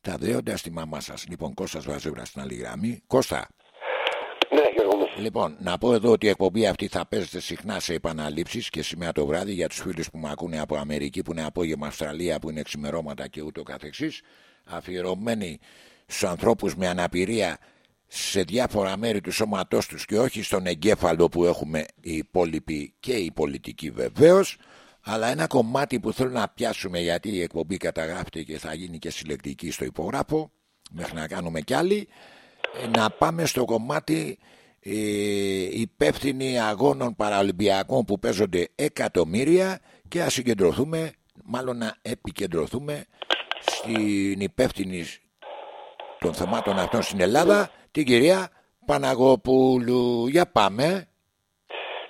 Τα δέοντα στη μαμά σας. Λοιπόν, Κώστας Βαζούρα στην άλλη γραμμή. Κώστα. Ναι, Γιώργο μου. Λοιπόν, να πω εδώ ότι η εκπομπή αυτή θα παίζεται συχνά σε επαναλήψεις και σήμερα το βράδυ για τους φίλους που με ακούνε από Αμερική, που είναι απόγευμα Αυστραλία, που είναι ξημερώματα και ούτω καθεξής. Αφιερωμένοι στους ανθρώπους με αναπηρία σε διάφορα μέρη του σώματός τους και όχι στον εγκέφαλο που έχουμε οι υπόλοιποι και οι πολιτικοί βεβαίως αλλά ένα κομμάτι που θέλω να πιάσουμε γιατί η εκπομπή καταγράφεται και θα γίνει και συλλεκτική στο υπογράφο μέχρι να κάνουμε κι άλλοι ε, να πάμε στο κομμάτι ε, υπεύθυνοι αγώνων παραολυμπιακών που παίζονται εκατομμύρια και να συγκεντρωθούμε μάλλον να επικεντρωθούμε στην υπεύθυνη των θεμάτων αυτών στην Ελλάδα την κυρία Παναγοπούλου. Για πάμε.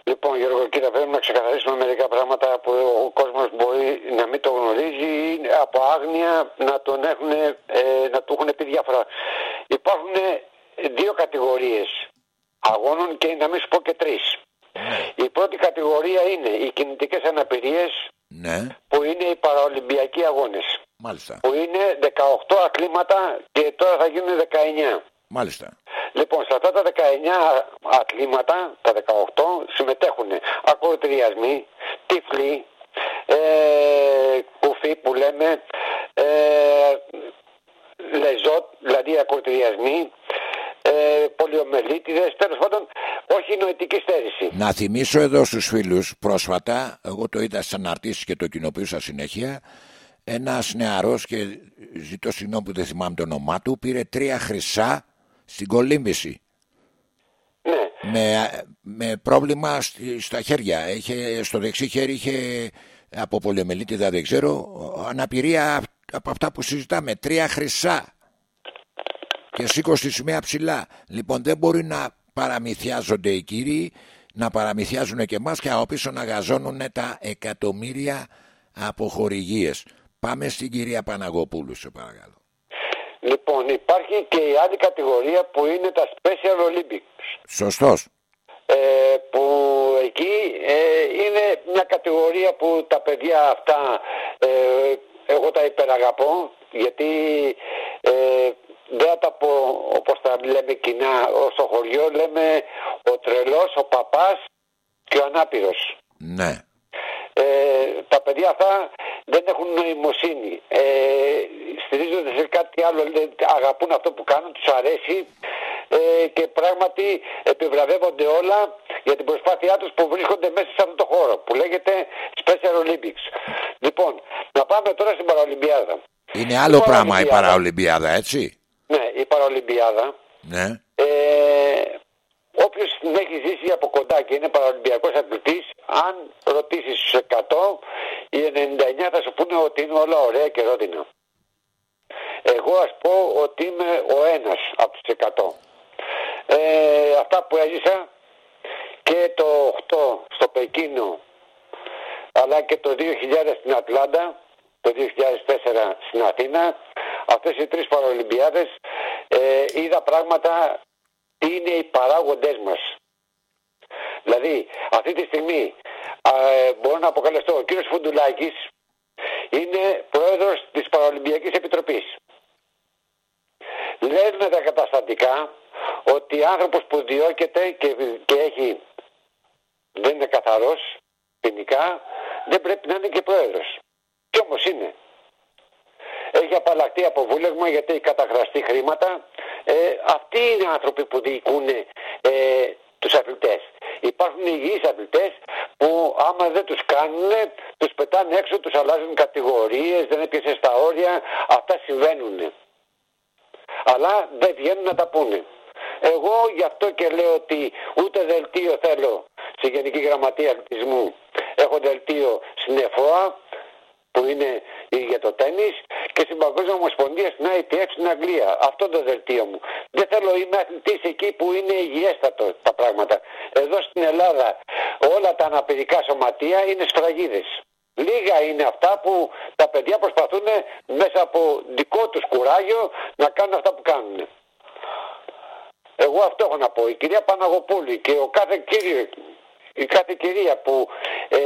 Λοιπόν, Γιώργο, κύριε, πρέπει να ξεκαθαρίσουμε μερικά πράγματα που ο κόσμος μπορεί να μην το γνωρίζει ή από άγνοια να, τον έχουν, ε, να του έχουν πει διάφορα. Υπάρχουν δύο κατηγορίες αγώνων και να μην σου πω και τρεις. Ναι. Η πρώτη κατηγορία είναι οι κινητικές αναπηρίες ναι. που είναι οι παραολυμπιακοί αγώνες. Μάλιστα. Που είναι 18 αθλήματα και τώρα θα γίνουν 19. Μάλιστα. Λοιπόν, σε αυτά τα 19 αθλήματα, τα 18, συμμετέχουν ακροτηριασμοί, τύφλοι, ε, κουφοί που λέμε, ε, λεζότ, δηλαδή ακροτηριασμοί, ε, πολιομελίτιδες, τέλος πάντων, όχι νοητική στέρηση. Να θυμίσω εδώ στους φίλους, πρόσφατα, εγώ το είδα σαν αρτήσεις και το κοινοποιούσα συνέχεια, ένας νεαρός και ζητώ συγγνώμη που δεν θυμάμαι το όνομά του, πήρε τρία χρυσά στην κολύμβηση. Ναι. Με, με πρόβλημα στα χέρια. Είχε, στο δεξί χέρι είχε από πολεμελίτιδα δεν ξέρω αναπηρία από αυτά που συζητάμε. Τρία χρυσά. Και σήκω στη σημαία ψηλά. Λοιπόν δεν μπορεί να παραμυθιάζονται οι κύριοι να παραμυθιάζουν και εμάς και από πίσω να γαζώνουν τα εκατομμύρια από Πάμε στην κυρία Παναγοπούλου σε παρακαλώ. Λοιπόν, υπάρχει και η άλλη κατηγορία που είναι τα Special Olympics. Σωστός. Ε, που εκεί ε, είναι μια κατηγορία που τα παιδιά αυτά ε, εγώ τα υπεραγαπώ γιατί ε, δεν θα τα πω όπως τα λέμε κοινά στο χωριό λέμε ο τρελός, ο παπάς και ο ανάπηρος. Ναι. Ε, τα παιδιά αυτά δεν έχουν νοημοσύνη. Ε, στηρίζονται σε κάτι άλλο, αγαπούν αυτό που κάνουν, τους αρέσει ε, και πράγματι επιβραβεύονται όλα για την προσπάθειά τους που βρίσκονται μέσα σε αυτό το χώρο που λέγεται Special Olympics. Λοιπόν, να πάμε τώρα στην Παραολυμπιάδα. Είναι άλλο πράγμα η Παραολυμπιάδα, έτσι; Ναι, η Παραολυμπιάδα. Ναι. Ε, Όποιος την έχει ζήσει από κοντά και είναι παραολυμπιακός αθλητής, αν ρωτήσεις στους 100, οι 99 θα σου πούνε ότι είναι όλα ωραία και ρόδινα. Εγώ ας πω ότι είμαι ο ένας από τους 100. Ε, αυτά που έζησα και το 8 στο Πεκίνο αλλά και το 2000 στην Ατλάντα, το 2004 στην Αθήνα, αυτές οι τρεις παραολυμπιάδες ε, είδα πράγματα είναι οι παράγοντές μας. Δηλαδή, αυτή τη στιγμή ε, μπορώ να αποκαλεστώ ο κύριος Φουντουλάκης είναι πρόεδρος της Παραολυμπιακής Επιτροπής. Λένε τα καταστατικά ότι άνθρωπος που διώκεται και, και έχει, δεν είναι καθαρός ποινικά, δεν πρέπει να είναι και πρόεδρος. Κι όμως είναι. Έχει απαλλαχτεί από βούλευμα γιατί έχει καταχραστεί χρήματα. Ε, αυτοί είναι οι άνθρωποι που διοικούν ε, τους αθλητές. Υπάρχουν υγιείς αθλητές που άμα δεν τους κάνουν τους πετάνε έξω, τους αλλάζουν κατηγορίες, δεν έπιασε στα όρια. Αυτά συμβαίνουν. Αλλά δεν βγαίνουν να τα πούνε. Εγώ γι' αυτό και λέω ότι ούτε δελτίο θέλω στη Γενική Γραμματεία Αθλητισμού. Έχω δελτίο στην ΕΦΟΑ που είναι για το τέννις και στην Παγκόσμια Ομοσπονδία στην ITF στην Αγγλία. Αυτό το δελτίο μου. Δεν θέλω είμαι αθλητής εκεί που είναι υγιέστατος τα πράγματα. Εδώ στην Ελλάδα όλα τα αναπηρικά σωματεία είναι σφραγίδες. Λίγα είναι αυτά που τα παιδιά προσπαθούν μέσα από δικό τους κουράγιο να κάνουν αυτά που κάνουν. Εγώ αυτό έχω να πω. Η κυρία Παναγοπούλη και ο κάθε κύριο, η κάθε κυρία που ε,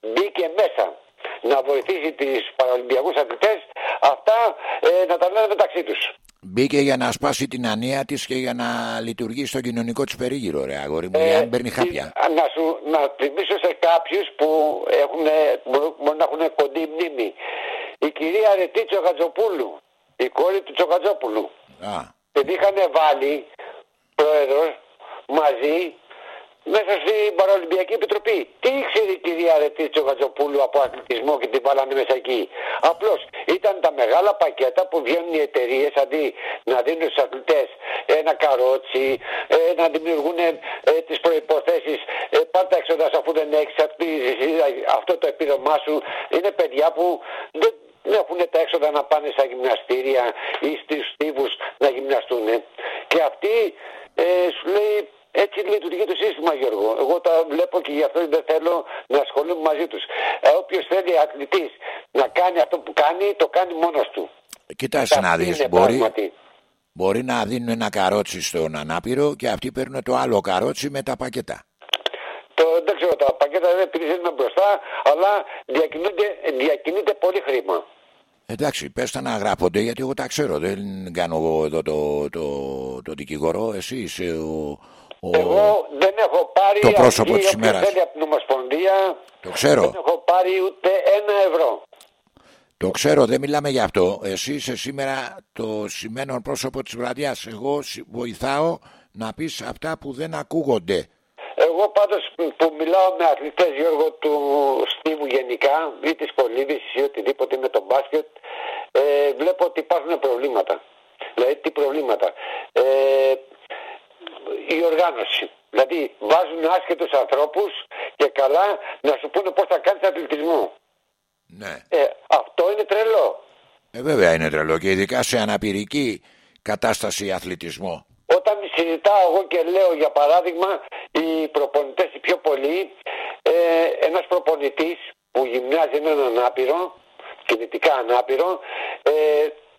μπήκε μέσα να βοηθήσει τις παραολυμπιακούς αθλητές αυτά ε, να τα λένε μεταξύ τους. Μπήκε για να σπάσει την ανία της και για να λειτουργήσει στο κοινωνικό της περίγυρο ρε αγόρι μου, ε, αν παίρνει χάπια. Να, σου, να θυμίσω σε κάποιους που έχουν, μπορεί να έχουν κοντή μνήμη. Η κυρία Ρετή Τσογατζοπούλου, η κόρη του Τσογατζόπουλου. Α. Την είχαν βάλει πρόεδρος μαζί μέσα στην Παραολυμπιακή Επιτροπή. Τι ήξερε η κυρία Ρετίτσο Γατζοπούλου από αθλητισμό και την βάλανε μέσα εκεί; Απλώς ήταν τα μεγάλα πακέτα που βγαίνουν οι εταιρείες αντί να δίνουν στους αθλητές ένα καρότσι, ε, να δημιουργούν ε, τις προποθέσει. Ε, πάρτα έξοδα αφού δεν έχεις αυτό το επίδομά σου. Είναι παιδιά που δεν έχουν τα έξοδα να πάνε στα γυμναστήρια ή στους στίβους να γυμναστούν. Και αυτοί ε, σου λέει έτσι λειτουργεί το σύστημα, Γιώργο. Εγώ τα βλέπω και γι' αυτό δεν θέλω να ασχολούμαι μαζί τους. Ε, Όποιος θέλει αθλητής να κάνει αυτό που κάνει, το κάνει μόνος του. Κοιτάξτε να δεις. Μπορεί, μπορεί να δίνουν ένα καρότσι στον ανάπηρο και αυτοί παίρνουν το άλλο καρότσι με τα πακέτα. Το, δεν ξέρω, τα πακέτα δεν πηγαίνουν μπροστά, αλλά διακινείται πολύ χρήμα. Εντάξει, πες τα να γράφονται γιατί εγώ τα ξέρω. Δεν κάνω εγώ εδώ το, το, το δικηγόρο. Εσύ είσαι ο, εγώ δεν έχω πάρει το πρόσωπο της ημέρας. από την Ομοσπονδία. Το ξέρω. Δεν έχω πάρει ούτε ένα ευρώ. Το ξέρω, δεν μιλάμε για αυτό. Εσύ είσαι σήμερα το σημαίνον πρόσωπο της βραδιάς. Εγώ βοηθάω να πεις αυτά που δεν ακούγονται. Εγώ πάντως που μιλάω με αθλητές Γιώργο του Στίβου γενικά ή της Πολύβης ή οτιδήποτε με τον μπάσκετ ε, βλέπω ότι υπάρχουν προβλήματα. Δηλαδή τι προβλήματα. Ε, η οργάνωση. Δηλαδή βάζουν άσχετους ανθρώπους και καλά να σου πούνε πώς θα κάνεις αθλητισμό. Ναι. Ε, αυτό είναι τρελό. Ε, βέβαια είναι τρελό και ειδικά σε αναπηρική κατάσταση αθλητισμό. Όταν συζητάω εγώ και λέω για παράδειγμα οι προπονητές οι πιο πολλοί ε, ένας προπονητής που γυμνάζει έναν ανάπηρο κινητικά ανάπηρο ε,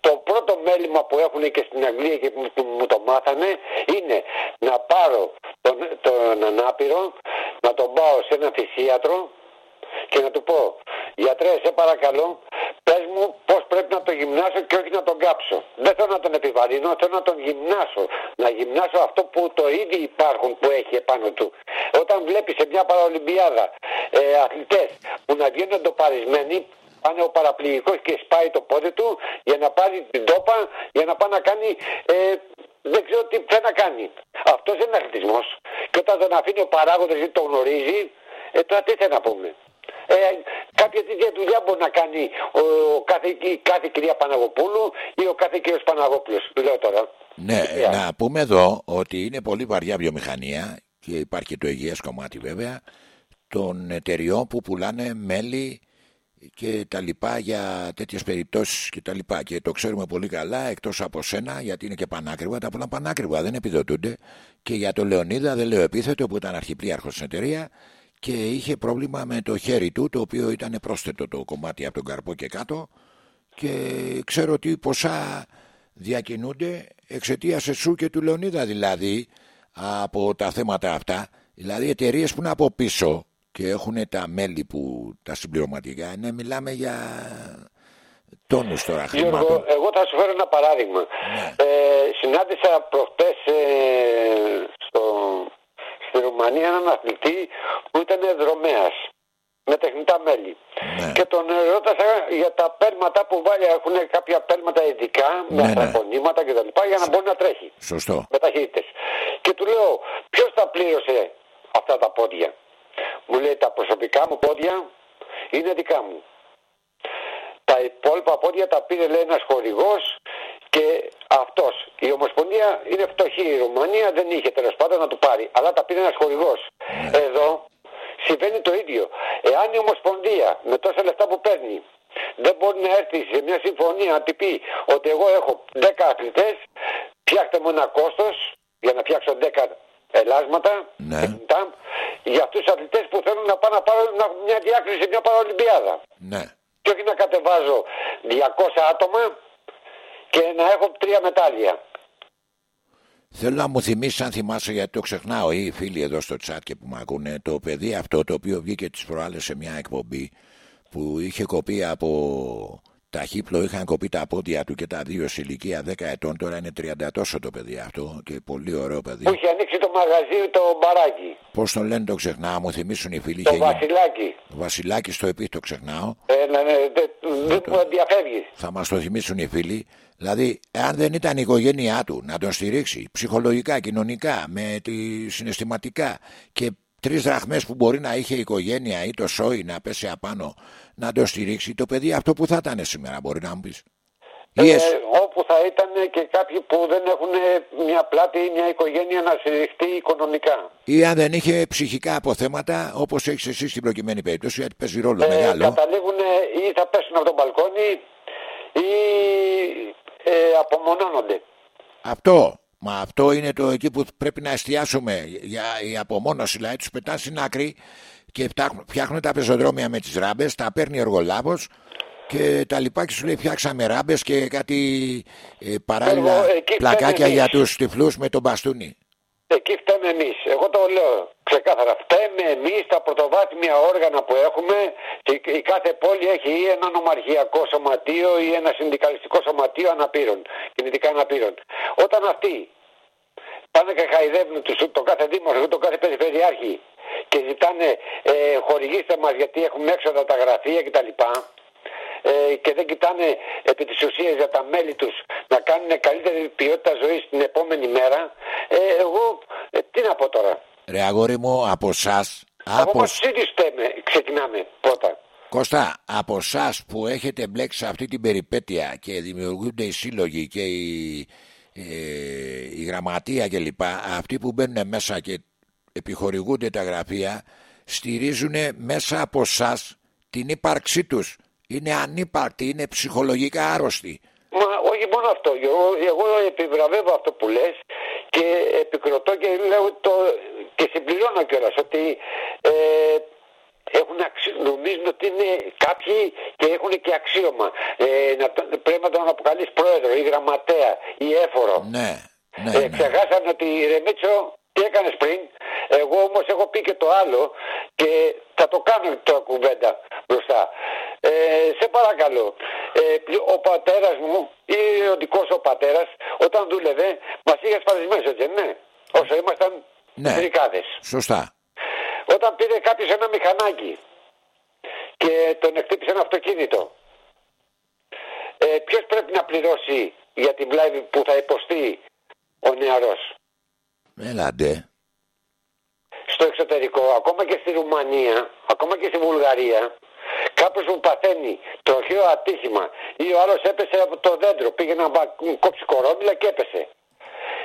το πρώτο μέλημα που έχουν και στην Αγγλία και που μου το μάθανε είναι να πάρω τον, τον ανάπηρο, να τον πάω σε ένα φυσίατρο και να του πω γιατρέ σε παρακαλώ πες μου πώς πρέπει να τον γυμνάσω και όχι να τον κάψω. Δεν θέλω να τον επιβαρύνω, θέλω να τον γυμνάσω. Να γυμνάσω αυτό που το ήδη υπάρχουν που έχει επάνω του. Όταν βλέπεις σε μια παραολυμπιάδα ε, αθλητές που να βγαίνουν εντοπαρισμένοι πάνε ο παραπληγικός και σπάει το πόδι του για να πάρει την τόπα, για να πάει να κάνει ε, δεν ξέρω τι πρέπει να κάνει. Αυτός δεν είναι αθλητισμός. Και όταν τον αφήνει ο παράγοντας ή το γνωρίζει, ε, τώρα τι θέλει να πούμε. Ε, κάποια τέτοια δουλειά μπορεί να κάνει ο, κάθε, η κάθε κυρία Παναγοπούλου ή ο κάθε κύριος Παναγόπουλος. Λέω τώρα. Ναι, να πούμε εδώ ότι είναι πολύ βαριά βιομηχανία και υπάρχει το υγιές κομμάτι βέβαια των εταιριών που πουλάνε μέλη και τα λοιπά για τέτοιες περιπτώσεις και τα λοιπά. Και το ξέρουμε πολύ καλά εκτός από σένα γιατί είναι και πανάκριβα τα πολλά πανάκριβα δεν επιδοτούνται. Και για τον Λεωνίδα δεν λέω επίθετο που ήταν αρχιπλήρχος στην εταιρεία και είχε πρόβλημα με το χέρι του το οποίο ήταν πρόσθετο το κομμάτι από τον καρπό και κάτω. Και ξέρω ότι ποσά διακινούνται εξαιτία εσού και του Λεωνίδα δηλαδή από τα θέματα αυτά. Δηλαδή εταιρείες που είναι από πίσω και έχουν τα μέλη που τα συμπληρωματικά είναι μιλάμε για τόνους τώρα Γιώργο, εγώ θα σου φέρω ένα παράδειγμα ναι. ε, συνάντησα προχτές ε, στο, στη Ρουμανία έναν αθλητή που ήταν δρομέας με τεχνητά μέλη. Ναι. Και τον ρώτασα για τα πέλματα που βάλει. Έχουν κάποια πέλματα ειδικά ναι, με απονήματα ναι. κτλ. για να μπορεί να τρέχει. Σωστό. Με ταχύτητες. Και του λέω, ποιος τα πλήρωσε αυτά τα πόδια; Μου λέει, τα προσωπικά μου πόδια είναι δικά μου. Τα υπόλοιπα πόδια τα πήρε λέει ένας χορηγός και αυτός. Η Ομοσπονδία είναι φτωχή. Η Ρουμανία δεν είχε τέλος πάντων να του πάρει. Αλλά τα πήρε ένας χορηγός. Ναι. Εδώ συμβαίνει το ίδιο. Εάν η Ομοσπονδία με τόσα λεφτά που παίρνει δεν μπορεί να έρθει σε μια συμφωνία να πει ότι εγώ έχω 10 αθλητές, φτιάχτε μου ένα κόστος για να φτιάξω 10 ελάσματα ναι. Για αυτού τους αθλητές που θέλουν να πάνε να πάρουν μια διάκριση, μια παραολυμπιάδα. Ναι. Και όχι να κατεβάζω 200 άτομα και να έχω τρία μετάλλια. Θέλω να μου θυμίσεις, αν θυμάσαι, γιατί το ξεχνάω, ή οι φίλοι εδώ στο chat και που με ακούνε, το παιδί αυτό το οποίο βγήκε τις προάλλες σε μια εκπομπή που είχε κοπεί από ταχύπλο, είχαν κοπεί τα πόδια του και τα δύο σε ηλικία 10 ετών. Τώρα είναι 30 τόσο το παιδί αυτό και πολύ ωραίο παιδί. Που είχε ανοίξει το μαγαζί, το μπαράκι. Πώς τον λένε, το ξεχνάω, μου θυμίσουν οι φίλοι. Το Βασιλάκι. Το Βασιλάκι στο επί, το ξεχνάω. Ε, ναι, ναι, δεν μου διαφεύγει. Θα μας το θυμίσουν οι φίλοι. Δηλαδή, αν δεν ήταν η οικογένειά του να τον στηρίξει ψυχολογικά, κοινωνικά, με τη συναισθηματικά και τρεις δραχμές που μπορεί να είχε η οικογένεια ή το σόι να πέσει απάνω να τον στηρίξει, το παιδί αυτό που θα ήταν σήμερα, μπορεί να μου πεις. Ε, όπου θα ήταν και κάποιοι που δεν έχουν μια πλάτη ή μια οικογένεια να στηριχτεί οικονομικά. Ή αν δεν είχε ψυχικά αποθέματα, όπως έχεις εσύ στην προκειμένη περίπτωση, γιατί παίζει ρόλο ε, μεγάλο. Καταλήγουν ή θα πέσουν από τον μπαλκόνι ή ε, απομονώνονται. Αυτό. Μα αυτό είναι το εκεί που πρέπει να εστιάσουμε για η απομόνωση. Δηλαδή τους πετάς στην άκρη και φτιάχνουν τα πεζοδρόμια με τις ράμπες, τα παίρνει ο εργολάβος και τα λοιπά και σου λέει φτιάξαμε ράμπες και κάτι ε, παράλληλα πλακάκια για τους τυφλούς με τον μπαστούνι. Εκεί φταίμε εμείς. Εγώ το λέω ξεκάθαρα. Φταίμε εμείς τα πρωτοβάθμια όργανα που έχουμε. Η κάθε πόλη έχει ή ένα νομαρχιακό σωματείο ή ένα συνδικαλιστικό σωματείο αναπήρων, κινητικά αναπήρων. Όταν αυτοί πάνε και χαϊδεύουν τον κάθε δήμαρχο, τον κάθε περιφερειάρχη και ζητάνε ε, χορηγήστε μας γιατί έχουμε έξοδα τα γραφεία κτλ ε, και δεν κοιτάνε επί της ουσίας για τα μέλη τους να κάνουν καλύτερη ποιότητα ζωής την επόμενη μέρα ε, εγώ ε, τι να πω τώρα Ρε αγόρι μου από εσά. Από μας ξεκινάμε πρώτα Κώστα, από εσά που έχετε μπλέξει σε αυτή την περιπέτεια και δημιουργούνται οι σύλλογοι και η, ε, η γραμματεία κλπ. Αυτοί που μπαίνουν μέσα και επιχορηγούνται τα γραφεία στηρίζουν μέσα από εσά την ύπαρξή τους είναι ανύπαρκτη, είναι ψυχολογικά άρρωστη. Μα όχι μόνο αυτό. Εγώ, εγώ επιβραβεύω αυτό που λες και επικροτώ και λέω το, και συμπληρώνω κιόλας ότι ε, έχουν νομίζουν ότι είναι κάποιοι και έχουν και αξίωμα. Ε, να, πρέπει να τον αποκαλείς πρόεδρο ή γραμματέα ή έφορο. Ναι. ναι, ε, Ξεχάσανε ότι Ρεμίτσο τι έκανες πριν; Εγώ όμως έχω πει και το άλλο και θα το κάνω το κουβέντα μπροστά. Ε, σε παρακαλώ, ε, ο πατέρας μου ή ο δικός ο πατέρας όταν δούλευε μας είχε ασφαλισμένους έτσι ναι, όσο ήμασταν ναι. Σωστά. Όταν πήρε κάποιος ένα μηχανάκι και τον εκτύπησε ένα αυτοκίνητο ε, ποιος πρέπει να πληρώσει για την πλάτη που θα υποστεί ο νεαρός; Έλαντε στο εξωτερικό, ακόμα και στη Ρουμανία, ακόμα και στη Βουλγαρία, κάποιος που παθαίνει τροχαίο ατύχημα ή ο άλλος έπεσε από το δέντρο, πήγε να κόψει κορόμιλα και έπεσε.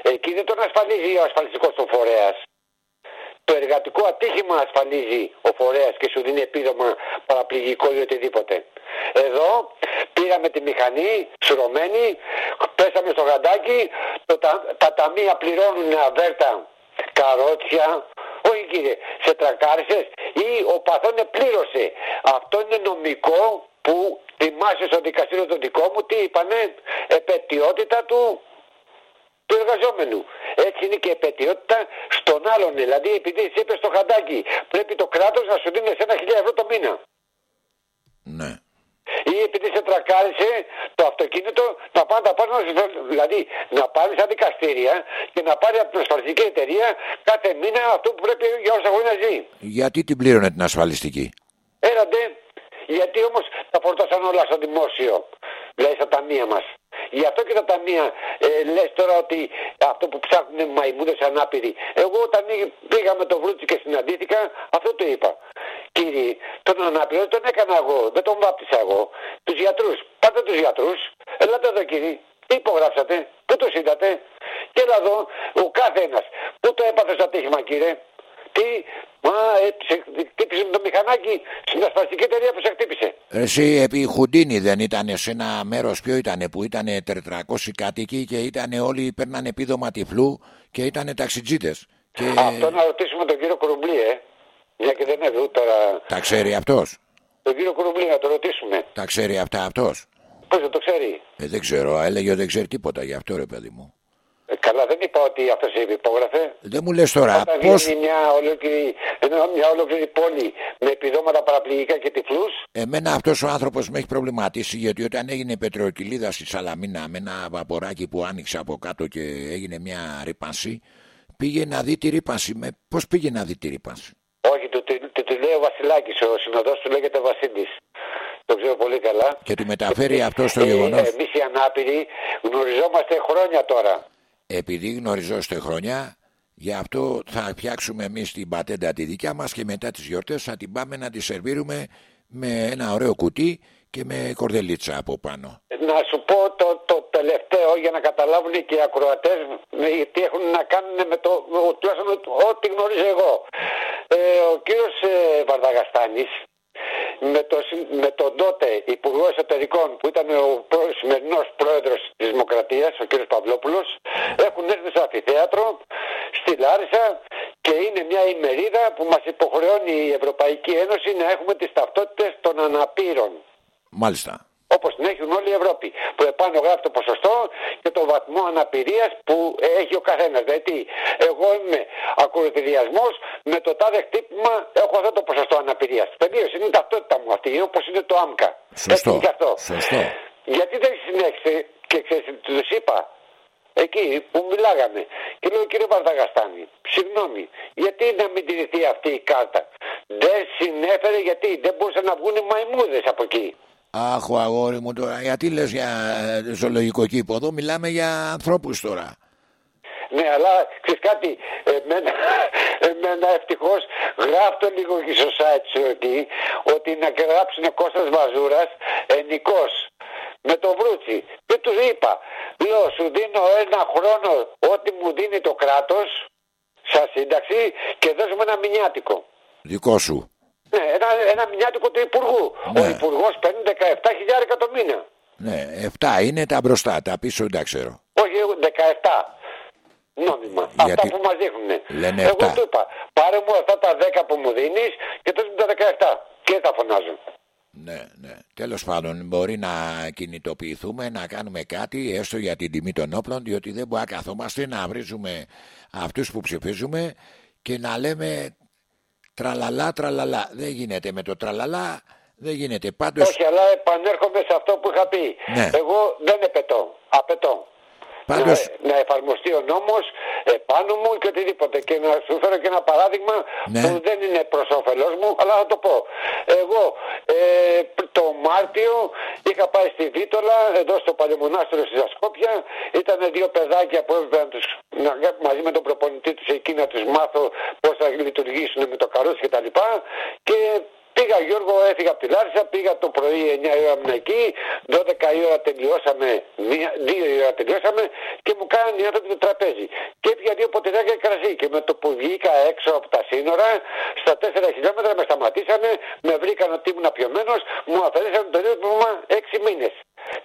Εκεί δεν τον ασφαλίζει ο ασφαλιστικός του φορέας. Το εργατικό ατύχημα ασφαλίζει ο φορέας και σου δίνει επίδομα παραπληγικό ή οτιδήποτε. Εδώ πήραμε τη μηχανή, σουρωμένη, πέσαμε στο γαντάκι, το, τα, τα ταμεία πληρώνουν αβέρτα καρότσια, όχι κύριε, σε τρακάρισες ή ο παθόν πλήρωσε. Αυτό είναι νομικό που θυμάσαι στο δικαστήριο το δικό μου, τι είπανε, επαιτειότητα του του εργαζόμενου. Έτσι είναι και επαιτειότητα στον άλλον. Δηλαδή, επειδή εσύ είπες στο χαντάκι, πρέπει το κράτος να σου δίνει ένα χιλιάδε ευρώ το μήνα. Ναι. Ή επειδή σε τρακάρισε το αυτοκίνητο να πάνε τα πάνω, δηλαδή να πάρεις σαν δικαστήρια και να πάρει από την ασφαλιστική εταιρεία κάθε μήνα αυτό που πρέπει για όσα χρόνια ζει. Γιατί την πλήρωνε την ασφαλιστική; Έραντε, γιατί όμως τα φορτώσαν όλα στο δημόσιο, δηλαδή στα ταμεία μας. Γι' αυτό και τα ταμεία ε, λες τώρα ότι αυτό που ψάχνουν μαϊμούδες ανάπηροι. Εγώ όταν πήγα με το Βρούτσι και συναντήθηκα αυτό το είπα. Κύριε, τον ανάπηρο τον έκανα εγώ, δεν τον βάπτισα εγώ. Τους γιατρούς, πάτε τους γιατρούς, ελάτε εδώ κύριε. Τι υπογράψατε, πού τους είδατε. Και έλα εδώ ο κάθε ένας. Πού το έπαθες στο ατύχημα κύριε; Τι, μα χτύπησε με το μηχανάκι στην ασφαλιστική εταιρεία που σε χτύπησε. Εσύ επί Χουντίνη δεν ήταν σε ένα μέρος ποιο ήταν που ήταν 400 κάτοικοι και ήταν όλοι παίρναν επίδομα τυφλού και ήταν ταξιτζίτες. Και... Αυτό να ρωτήσουμε τον κύριο Κουρουμπλή, ε. Μια και δεν είναι εδώ τώρα. Τα ξέρει αυτός; Τον κύριο Κουρουμπλή να το ρωτήσουμε. Τα ξέρει αυτά αυτός; Πώς δεν το ξέρει; Ε, δεν ξέρω, έλεγε ότι δεν ξέρει τίποτα γι' αυτό ρε παιδί μου. Ε, καλά, δεν είπα ότι αυτός υπόγραφε. Δεν μου λες τώρα. Όταν πώς... μια ολόκληρη, μια ολόκληρη πόλη με επιδόματα παραπληγικά και τυφλούς. Εμένα αυτός ο άνθρωπος με έχει προβληματίσει γιατί όταν έγινε πετροκυλίδα στη Σαλαμίνα με ένα βαποράκι που άνοιξε από κάτω και έγινε μια ρήπανση, πήγε να δει τη ρήπανση. Με... Πώς πήγε να δει τη ρήπανση; Όχι, του, του, του, του λέει ο Βασιλάκης, ο συνοδός του λέγεται Βασίλης. Το ξέρω πολύ καλά. Και του μεταφέρει αυτό στο γεγονός; Εμείς οι ανάπηροι γνωριζόμαστε χρόνια τώρα επειδή γνωριζόστε χρόνια γι' αυτό θα φτιάξουμε εμείς την πατέντα τη δικιά μας και μετά τις γιορτές θα την πάμε να τη σερβίρουμε με ένα ωραίο κουτί και με κορδελίτσα από πάνω. Να σου πω το, το τελευταίο για να καταλάβουν και οι ακροατές τι έχουν να κάνουν με το ό,τι γνωρίζω εγώ. Ε, ο κύριος ε, Βαρδαγαστάνης με, το, με τον τότε Υπουργό Εσωτερικών που ήταν ο σημερινός πρόεδρος της Δημοκρατίας, ο κ. Παυλόπουλος, έχουν έρθει στο αφιθέατρο στη Λάρισα και είναι μια ημερίδα που μας υποχρεώνει η Ευρωπαϊκή Ένωση να έχουμε τις ταυτότητες των αναπήρων. Μάλιστα όπως την έχουν όλη η Ευρώπη. Που επάνω γράφει το ποσοστό και το βαθμό αναπηρίας που έχει ο καθένας. Δηλαδή, εγώ είμαι ακροτηριασμό, με το τάδε χτύπημα έχω αυτό το ποσοστό αναπηρίας. Τελείως, είναι η ταυτότητα μου αυτή, όπως είναι το άμκα. Σωστό. Έτσι αυτό. Σωστό. Γιατί δεν συνέχισε και ξέρεις, τους είπα εκεί που μιλάγαμε. Και λέω κύριε Βαρδαγαστάνη, συγγνώμη, γιατί να μην τηρηθεί αυτή η κάρτα; Δεν συνέφερε γιατί δεν μπορούσαν να βγουν μαϊμούδες από εκεί. Αχ, ο αγόρι μου τώρα, γιατί λες για ε, ζωολογικό κήπο, εδώ μιλάμε για ανθρώπους τώρα. Ναι, αλλά ξέρεις κάτι, εμένα, εμένα ευτυχώς γράφτω λίγο και στο site ότι, ότι να γράψουν Κώστας Βαζούρας ενικός με το βρούτσι. Και τους είπα, λέω σου δίνω ένα χρόνο ό,τι μου δίνει το κράτος σαν σύνταξη και δώσουμε ένα μηνιάτικο. Δικό σου. Ναι, ένα, ένα μηνιάτικο του Υπουργού. Ναι. Ο Υπουργός παίρνει 17 χιλιάρικα το μήνα. Ναι, 7 είναι τα μπροστά, τα πίσω δεν τα ξέρω. Όχι, 17. Νόμιμα. Γιατί... Αυτά που μας δείχνουν. Λένε Εγώ του είπα, πάρε μου αυτά τα 10 που μου δίνεις και τότε τα 17. Και θα φωνάζουν. Ναι, ναι. Τέλος πάντων μπορεί να κινητοποιηθούμε, να κάνουμε κάτι έστω για την τιμή των όπλων διότι δεν μπορούμε να καθόμαστε να βρίζουμε αυτούς που ψηφίζουμε και να λέμε Τραλαλά, τραλαλά. Δεν γίνεται με το τραλαλά, δεν γίνεται πάντως... Όχι, αλλά επανέρχομαι σε αυτό που είχα πει. Ναι. Εγώ δεν επετώ, απαιτώ. Πάντως... να, να εφαρμοστεί ο νόμος επάνω μου και οτιδήποτε. Και να σου φέρω και ένα παράδειγμα Ναι. που δεν είναι προς όφελός μου, αλλά θα το πω. Εγώ ε, το Μάρτιο είχα πάει στη Βίτολα, εδώ στο Παλαιομονάστρο στη Ζασκόπια. Ήταν δύο παιδάκια που έπρεπε να τους, να, μαζί με τον προπονητή τους εκεί να τους μάθω πώς θα λειτουργήσουν με το καρότσι και τα λοιπά. Και Πήγα Γιώργο, έφυγα από τη Λάρισα, πήγα το πρωί 9 η ώρα ήμουν εκεί, 12 η ώρα τελειώσαμε, 2 η ώρα τελειώσαμε και μου κάνανε οι άνθρωποι το τραπέζι. Και έπια δύο ποτηράκια κρασί και με το που βγήκα έξω από τα σύνορα, στα 4 χιλιόμετρα με σταματήσανε, με βρήκαν ότι ήμουν πιωμένος, μου αφαιρέσαν το δίπλωμα 6 μήνες.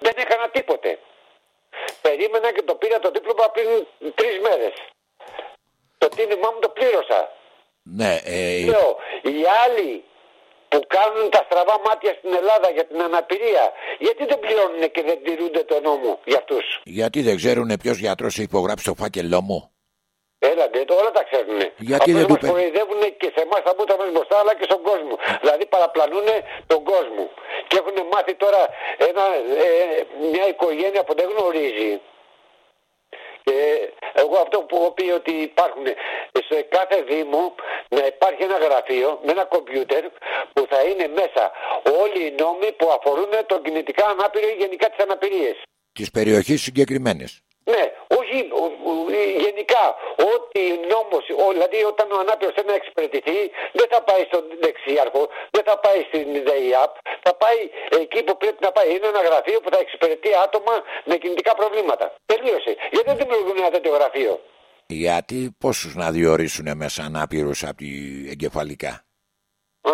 Δεν έκανα τίποτε. Περίμενα και το πήρα το δίπλωμα πριν 3 μέρες. Το τίμημά μου το πλήρωσα. Ναι, ε, Λέω, οι άλλοι που κάνουν τα στραβά μάτια στην Ελλάδα για την αναπηρία, γιατί δεν πληρώνουν και δεν τηρούνται το νόμο για αυτούς; γιατί δεν ξέρουν ποιος γιατρός έχει υπογράψει το φάκελό μου; Έλα, δεν το όλα τα ξέρουν. Γιατί δεν του μας πε- κοροϊδεύουν και σε εμάς τα μπούτα μας μπροστά, αλλά και στον κόσμο. Δηλαδή παραπλανούν τον κόσμο. Και έχουν μάθει τώρα ένα, ε, μια οικογένεια που δεν γνωρίζει. Και εγώ αυτό που έχω πει ότι υπάρχουν σε κάθε Δήμο να υπάρχει ένα γραφείο με ένα κομπιούτερ που θα είναι μέσα όλοι οι νόμοι που αφορούν τον κινητικά ανάπηρο ή γενικά τις αναπηρίες. Τις περιοχές συγκεκριμένες. Ναι, όχι ο- ο- γενικά. Ό,τι νόμος, ο- δηλαδή όταν ο ανάπηρος θέλει να εξυπηρετηθεί, δεν θα πάει στον δεξιάρχο, δεν θα πάει στην ΔΕΙΑΠ, θα πάει εκεί που πρέπει να πάει. Είναι ένα γραφείο που θα εξυπηρετεί άτομα με κινητικά προβλήματα. Τελείωσε. Γιατί δεν δημιουργούν ένα τέτοιο γραφείο; Γιατί πόσους να διορίσουν μέσα ανάπηρους από τη εγκεφαλικά; Α,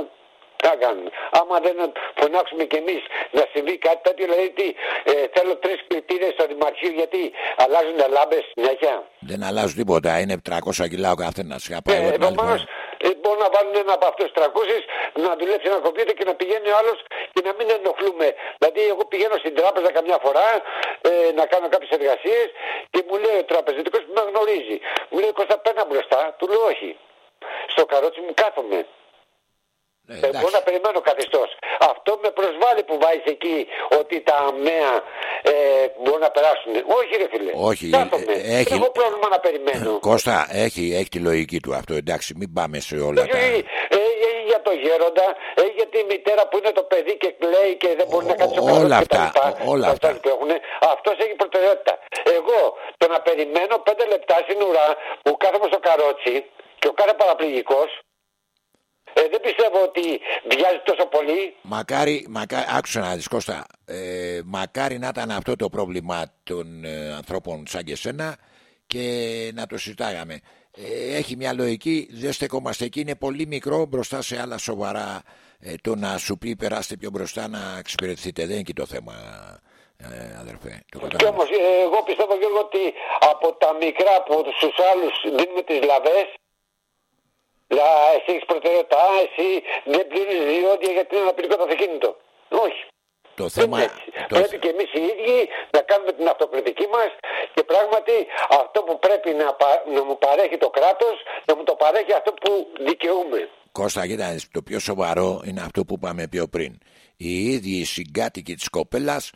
τι θα κάνουμε. Άμα δεν φωνάξουμε κι εμείς να συμβεί κάτι τέτοιο, δηλαδή τι, ε, θέλω τρεις κλητήρε στο Δημαρχείο γιατί αλλάζουν λάμπες συνέχεια. Δεν αλλάζουν τίποτα. Είναι 300 κιλά ο καθένας. Είχα πάει Ε, εγώ την άλλη Επομένως, φορά. μπορούν να βάλουν ένα από αυτούς του 300 να δουλέψει ένα κομπιούτερ και να πηγαίνει ο άλλος και να μην ενοχλούμε. Δηλαδή, εγώ πηγαίνω στην τράπεζα καμιά φορά ε, να κάνω κάποιες εργασίες και μου λέει ο τραπεζιτικός που με γνωρίζει. Μου λέει Κώστα, πένα μπροστά. Του λέω όχι. Στο καρότσι μου κάθομαι. Ε, Ε, εντάξει. μπορώ να περιμένω καθιστό. Αυτό με προσβάλλει που βάζεις εκεί ότι τα αμαία ε, μπορούν να περάσουν. Όχι, ρε φίλε. Όχι, Κάθομαι. ε, έχει- Δεν έχω πρόβλημα να περιμένω. Κώστα, έχει, έχει τη λογική του αυτό. Εντάξει, μην πάμε σε όλα Όχι, τα. όχι. Ε, ε, για το γέροντα, ε, για τη μητέρα που είναι το παιδί και κλαίει και δεν μπορεί να κάτσει στο Όλα καρότσι και τα αυτά, λοιπά. όλα Τα αυτά. που έχουνε. Αυτός έχει προτεραιότητα. Εγώ το να περιμένω πέντε λεπτά στην ουρά που κάθομαι στο καρότσι και ο κάθε παραπληγικός ε, δεν πιστεύω ότι βιάζει τόσο πολύ. Μακάρι, μακάρι, άκουσα να δεις Κώστα, ε, μακάρι να ήταν αυτό το πρόβλημα των ε, ανθρώπων σαν και σένα και να το συζητάγαμε. Ε, έχει μια λογική, δεν στεκόμαστε εκεί, είναι πολύ μικρό μπροστά σε άλλα σοβαρά ε, το να σου πει περάστε πιο μπροστά να εξυπηρετηθείτε. Δεν είναι εκεί το θέμα, ε, αδερφέ. Το Και κατάλαβα. όμως ε, εγώ πιστεύω Γιώργο ότι από τα μικρά που στους άλλους δίνουμε τις λαβές Λα, εσύ έχεις προτεραιότητα, Α, εσύ δεν πληρώνεις διόδια γιατί είναι αναπηρικό το αυτοκίνητο. Όχι. Το Δεν θέμα, είναι έτσι. το, Πρέπει και εμείς οι ίδιοι να κάνουμε την αυτοκριτική μας και πράγματι αυτό που πρέπει να, πα- να μου παρέχει το κράτος, να μου το παρέχει αυτό που δικαιούμαι. Κώστα, κοίτα, το πιο σοβαρό είναι αυτό που είπαμε πιο πριν. Οι ίδιοι οι συγκάτοικοι της κοπέλας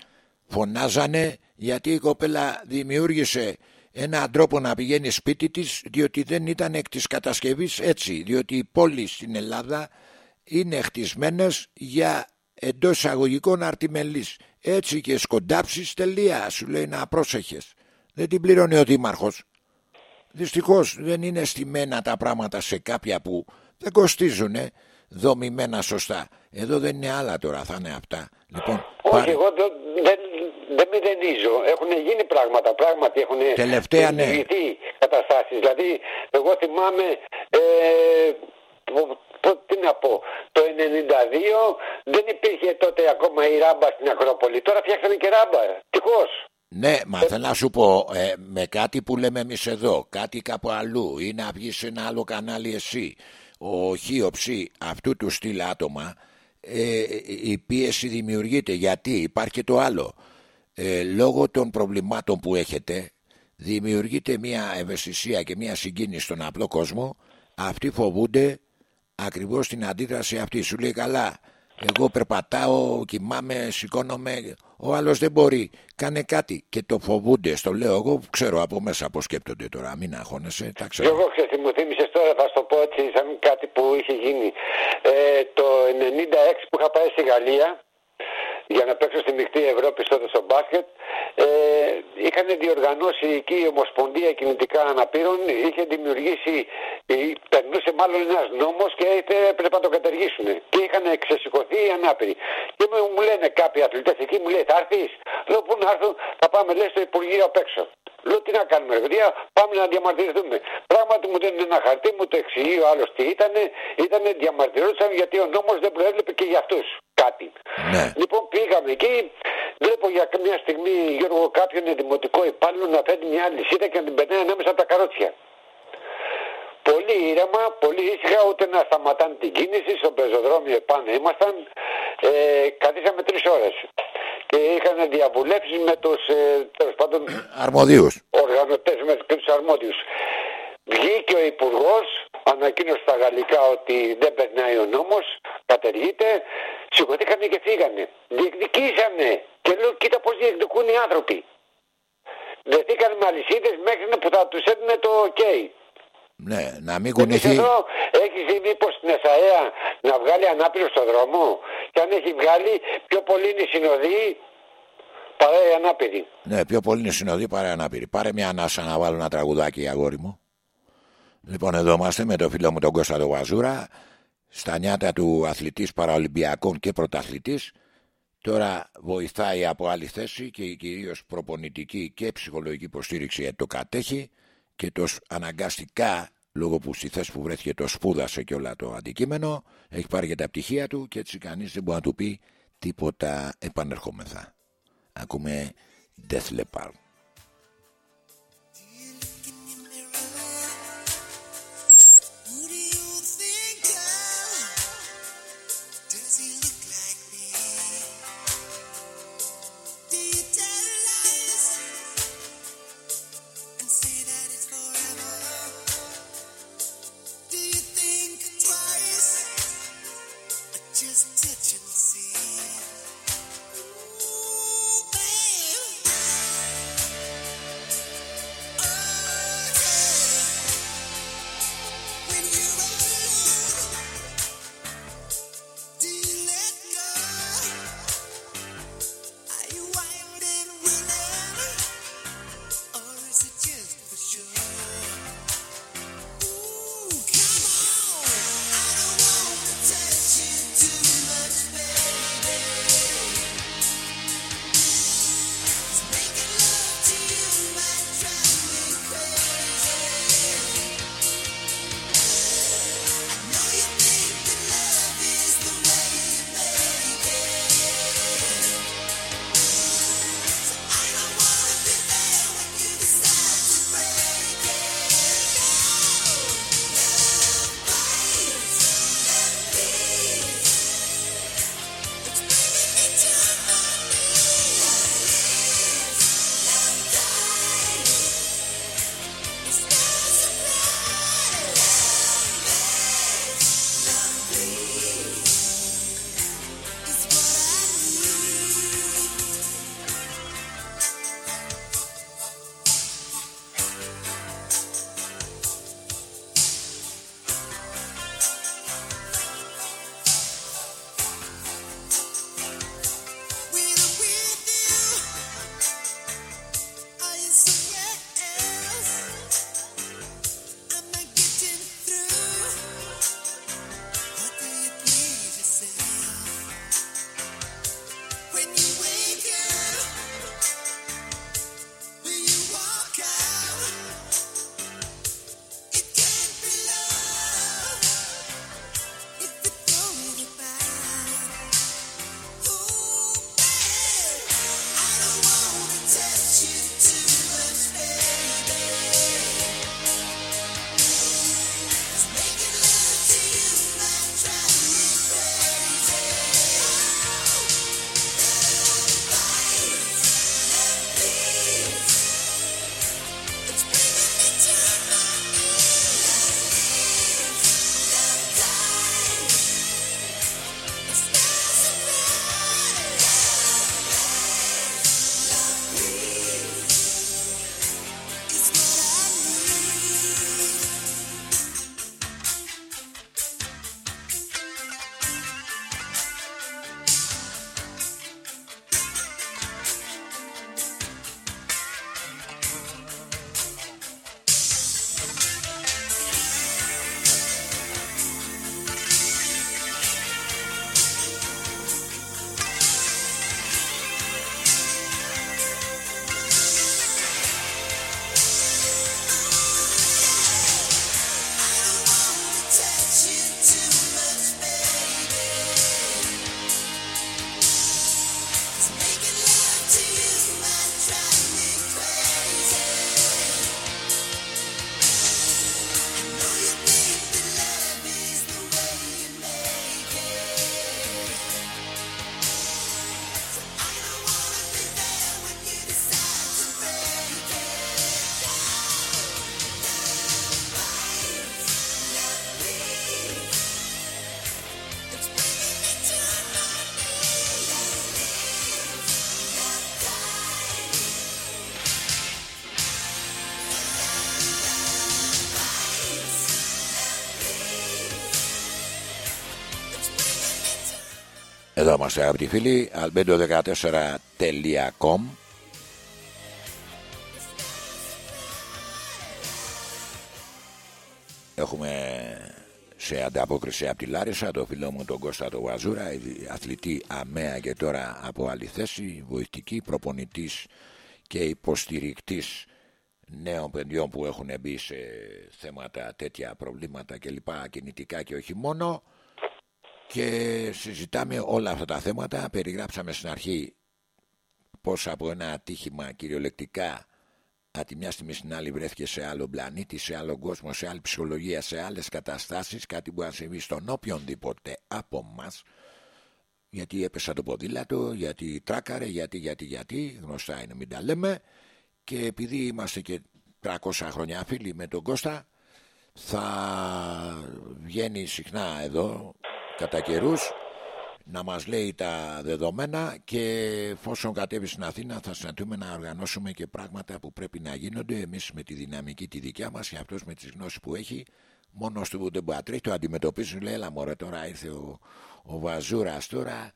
φωνάζανε γιατί η κοπέλα δημιούργησε έναν τρόπο να πηγαίνει σπίτι της διότι δεν ήταν εκ της κατασκευής έτσι. Διότι οι πόλεις στην Ελλάδα είναι χτισμένες για εντός εισαγωγικών αρτιμελής. Έτσι και σκοντάψεις τελεία σου λέει να πρόσεχες. Δεν την πληρώνει ο δήμαρχος. Δυστυχώς δεν είναι στημένα τα πράγματα σε κάποια που δεν κοστίζουν δομημένα σωστά. Εδώ δεν είναι άλλα τώρα, θα είναι αυτά. Λοιπόν, Όχι, πάρε- εγώ δεν, δεν, δεν μηδενίζω. Έχουν γίνει πράγματα, πράγματι έχουν Τελευταία, ναι. δημιουργηθεί καταστάσεις. Δηλαδή, εγώ θυμάμαι, ε, που- που- τι να πω, το 92 δεν υπήρχε τότε ακόμα η ράμπα στην Ακρόπολη. Τώρα φτιάξανε και ράμπα, τυχώς. Ναι, μα θέλω να σου πω, ε, με κάτι που λέμε εμείς εδώ, κάτι κάπου αλλού, ή να βγεις σε ένα άλλο κανάλι εσύ, ο χίοψη αυτού του στυλ άτομα, ε, η πίεση δημιουργείται. Γιατί; Υπάρχει και το άλλο. Ε, λόγω των προβλημάτων που έχετε, δημιουργείται μια ευαισθησία και μια συγκίνηση στον απλό κόσμο. Αυτοί φοβούνται ακριβώς την αντίδραση αυτή. Σου λέει καλά, Εγώ περπατάω, κοιμάμαι, σηκώνομαι. Ο άλλος δεν μπορεί. Κάνε κάτι και το φοβούνται. Στο λέω εγώ, ξέρω από μέσα πώς σκέπτονται τώρα. Μην αγχώνεσαι, τα ξέρω. Εγώ ξέρω, μου θύμισες τώρα, θα σου το πω έτσι, σαν κάτι που είχε γίνει. Ε, το 96 που είχα πάει στη Γαλλία, για να παίξω στη μεικτή Ευρώπη τότε στο μπάσκετ. Ε, είχαν διοργανώσει εκεί η Ομοσπονδία Κινητικά Αναπήρων, είχε δημιουργήσει, ε, περνούσε μάλλον ένας νόμος και έπρεπε να το καταργήσουν. Και είχαν ξεσηκωθεί οι ανάπηροι. Και μου, μου λένε κάποιοι αθλητές εκεί, μου λέει θα έρθεις; Λέω πού να έρθω, θα πάμε λέει στο Υπουργείο απ' έξω. Λέω τι να κάνουμε, παιδιά, πάμε να διαμαρτυρηθούμε. Πράγματι μου δίνουν ένα χαρτί, μου το εξηγεί ο άλλος τι ήταν. Ήταν διαμαρτυρούσαν γιατί ο νόμος δεν προέβλεπε και για αυτούς κάτι. Ναι. Λοιπόν πήγαμε εκεί, βλέπω για μια στιγμή Γιώργο κάποιον δημοτικό υπάλληλο να φέρνει μια λυσίδα και να την περνάει ανάμεσα από τα καρότσια. Πολύ ήρεμα, πολύ ήσυχα, ούτε να σταματάνε την κίνηση. Στο πεζοδρόμιο επάνω ήμασταν. Ε, καθίσαμε τρεις ώρες. Και είχαν διαβουλεύσεις με τους ε, πάντων Αρμοδίους. οργανωτές, με τους αρμόδιους. Βγήκε ο Υπουργός, ανακοίνωσε στα γαλλικά ότι δεν περνάει ο νόμος, κατεργείται. Σηκωθήκανε και φύγανε. Διεκδικήσανε. Και λέω, κοίτα πώς διεκδικούν οι άνθρωποι. Δεθήκαν με αλυσίδες μέχρι που θα τους έδινε το OK. Ναι, να μην Εμείς κουνηθεί. εδώ έχεις δει μήπως στην ΕΣΑΕΑ να βγάλει ανάπηρο στο δρόμο; Και αν έχει βγάλει, πιο πολύ είναι οι συνοδοί παρά οι ανάπηροι. Ναι, πιο πολύ είναι συνοδοί παρά ανάπηροι. Πάρε μια ανάσα να βάλω ένα τραγουδάκι, αγόρι μου. Λοιπόν, εδώ είμαστε με το φίλο μου τον Κώστα τον Βαζούρα. Στα νιάτα του αθλητής παραολυμπιακών και πρωταθλητής. Τώρα βοηθάει από άλλη θέση και κυρίως προπονητική και ψυχολογική υποστήριξη γιατί το κατέχει και το σ- αναγκαστικά λόγω που στη θέση που βρέθηκε το σπούδασε και όλα το αντικείμενο έχει πάρει και τα πτυχία του και έτσι κανείς δεν μπορεί να του πει τίποτα επανερχόμεθα. Ακούμε Death Leopard. Είμαστε αγαπητοί φίλοι albedo14.com Έχουμε σε ανταπόκριση από τη Λάρισα το φίλο μου τον Κώστα το Βαζούρα αθλητή αμαία και τώρα από άλλη θέση βοηθητική προπονητής και υποστηρικτής νέων παιδιών που έχουν μπει σε θέματα τέτοια προβλήματα και λοιπά κινητικά και όχι μόνο και συζητάμε όλα αυτά τα θέματα. Περιγράψαμε στην αρχή πως από ένα ατύχημα κυριολεκτικά από τη μια στιγμή στην άλλη βρέθηκε σε άλλο πλανήτη, σε άλλο κόσμο, σε άλλη ψυχολογία, σε άλλες καταστάσεις. Κάτι που να συμβεί στον οποιονδήποτε από μας γιατί έπεσα το ποδήλατο, γιατί τράκαρε, γιατί, γιατί, γιατί, γνωστά είναι μην τα λέμε. Και επειδή είμαστε και 300 χρόνια φίλοι με τον Κώστα θα βγαίνει συχνά εδώ κατά καιρούς να μας λέει τα δεδομένα και εφόσον κατέβει στην Αθήνα θα συναντούμε να οργανώσουμε και πράγματα που πρέπει να γίνονται. Εμείς με τη δυναμική τη δικιά μας και αυτός με τις γνώσεις που έχει μόνο του που δεν μπορεί το αντιμετωπίζουν. Λέει έλα μωρέ τώρα ήρθε ο, ο Βαζούρας τώρα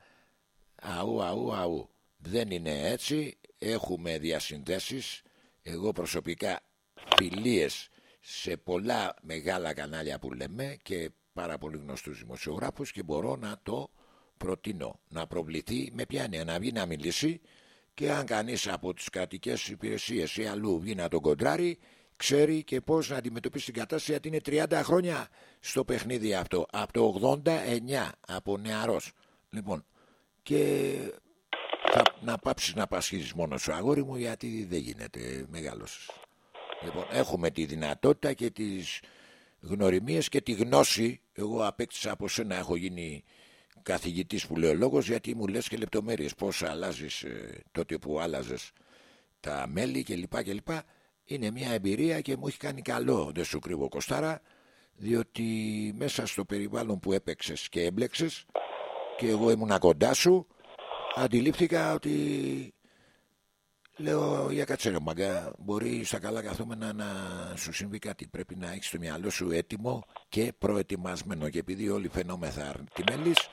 αού αού αού. Δεν είναι έτσι. Έχουμε διασυνδέσεις. Εγώ προσωπικά φιλίες σε πολλά μεγάλα κανάλια που λέμε και πάρα πολύ γνωστούς δημοσιογράφους και μπορώ να το προτείνω. Να προβληθεί με ποια να βγει να μιλήσει και αν κανείς από τις κρατικές υπηρεσίες ή αλλού βγει να τον κοντράρει ξέρει και πώς να αντιμετωπίσει την κατάσταση γιατί είναι 30 χρόνια στο παιχνίδι αυτό από το 89 από νεαρός. Λοιπόν και θα, να πάψεις να πασχίζεις μόνο σου αγόρι μου γιατί δεν γίνεται μεγάλος λοιπόν έχουμε τη δυνατότητα και τις γνωριμίες και τη γνώση. Εγώ απέκτησα από σένα έχω γίνει καθηγητής που λέει ο λόγος γιατί μου λες και λεπτομέρειες. Πώς αλλάζεις ε, τότε που άλλαζες τα μέλη κλπ κλπ. Είναι μια εμπειρία και μου έχει κάνει καλό. Δεν σου κρύβω Κωστάρα διότι μέσα στο περιβάλλον που έπαιξες και έμπλεξες και εγώ ήμουν κοντά σου αντιλήφθηκα ότι λέω για κάτσε ρε μαγκά μπορεί στα καλά καθόμενα να σου συμβεί κάτι. Πρέπει να έχεις το μυαλό σου έτοιμο και προετοιμασμένο. Και επειδή όλοι φαινόμεθα αρτιμέλης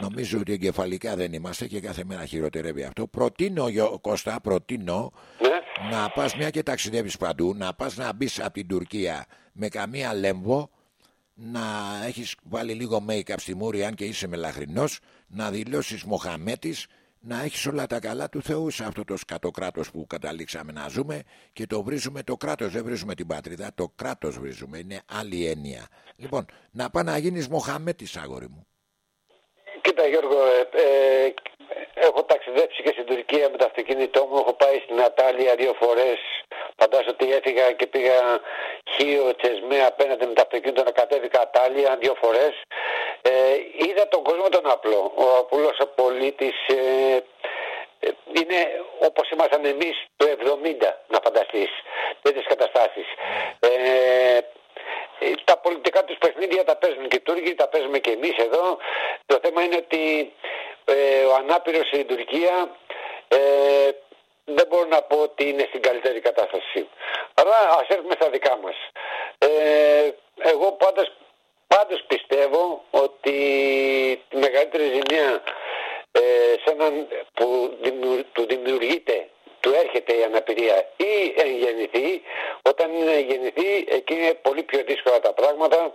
νομίζω ότι εγκεφαλικά δεν είμαστε και κάθε μέρα χειροτερεύει αυτό. Προτείνω Κώστα προτείνω Ναι. να πας μια και ταξιδεύεις παντού να πας να μπεις από την Τουρκία με καμία λέμβο να έχεις βάλει λίγο make-up στη μούρη αν και είσαι μελαχρινός να δηλώσεις Μοχαμέτης να έχεις όλα τα καλά του Θεού σε αυτό το σκατοκράτος που καταλήξαμε να ζούμε και το βρίζουμε το κράτος, δεν βρίζουμε την πατρίδα, το κράτος βρίζουμε, είναι άλλη έννοια. Λοιπόν, να πάει να γίνεις Μοχαμέτης αγόρι μου. Κοίτα Γιώργο, ε, ε, έχω ταξιδέψει και στην Τουρκία με το αυτοκίνητό μου. Έχω πάει στην Ατάλια δύο φορές. Φαντάζομαι ότι έφυγα και πήγα Χίο, Τσεσμέ απέναντι με το αυτοκίνητο να κατέβηκα Ατάλια δύο φορές. Ε, είδα τον κόσμο τον απλό. Ο απλός ο πολίτης ε, ε, είναι όπως ήμασταν εμείς το 70 να φανταστείς τέτοιες καταστάσεις. Ε, ε, τα πολιτικά τους παιχνίδια τα παίζουν και οι Τούρκοι, τα παίζουμε και εμείς εδώ. Το θέμα είναι ότι ε, ο ανάπηρος στην Τουρκία ε, δεν μπορώ να πω ότι είναι στην καλύτερη κατάσταση. Αλλά ας έρθουμε στα δικά μας. Ε, εγώ πάντως, πάντως πιστεύω ότι τη μεγαλύτερη ζημιά ε, σε έναν που δημιου- του δημιουργείται του έρχεται η αναπηρία ή εν γεννηθεί, όταν γεννηθεί εκεί είναι πολύ πιο δύσκολα τα πράγματα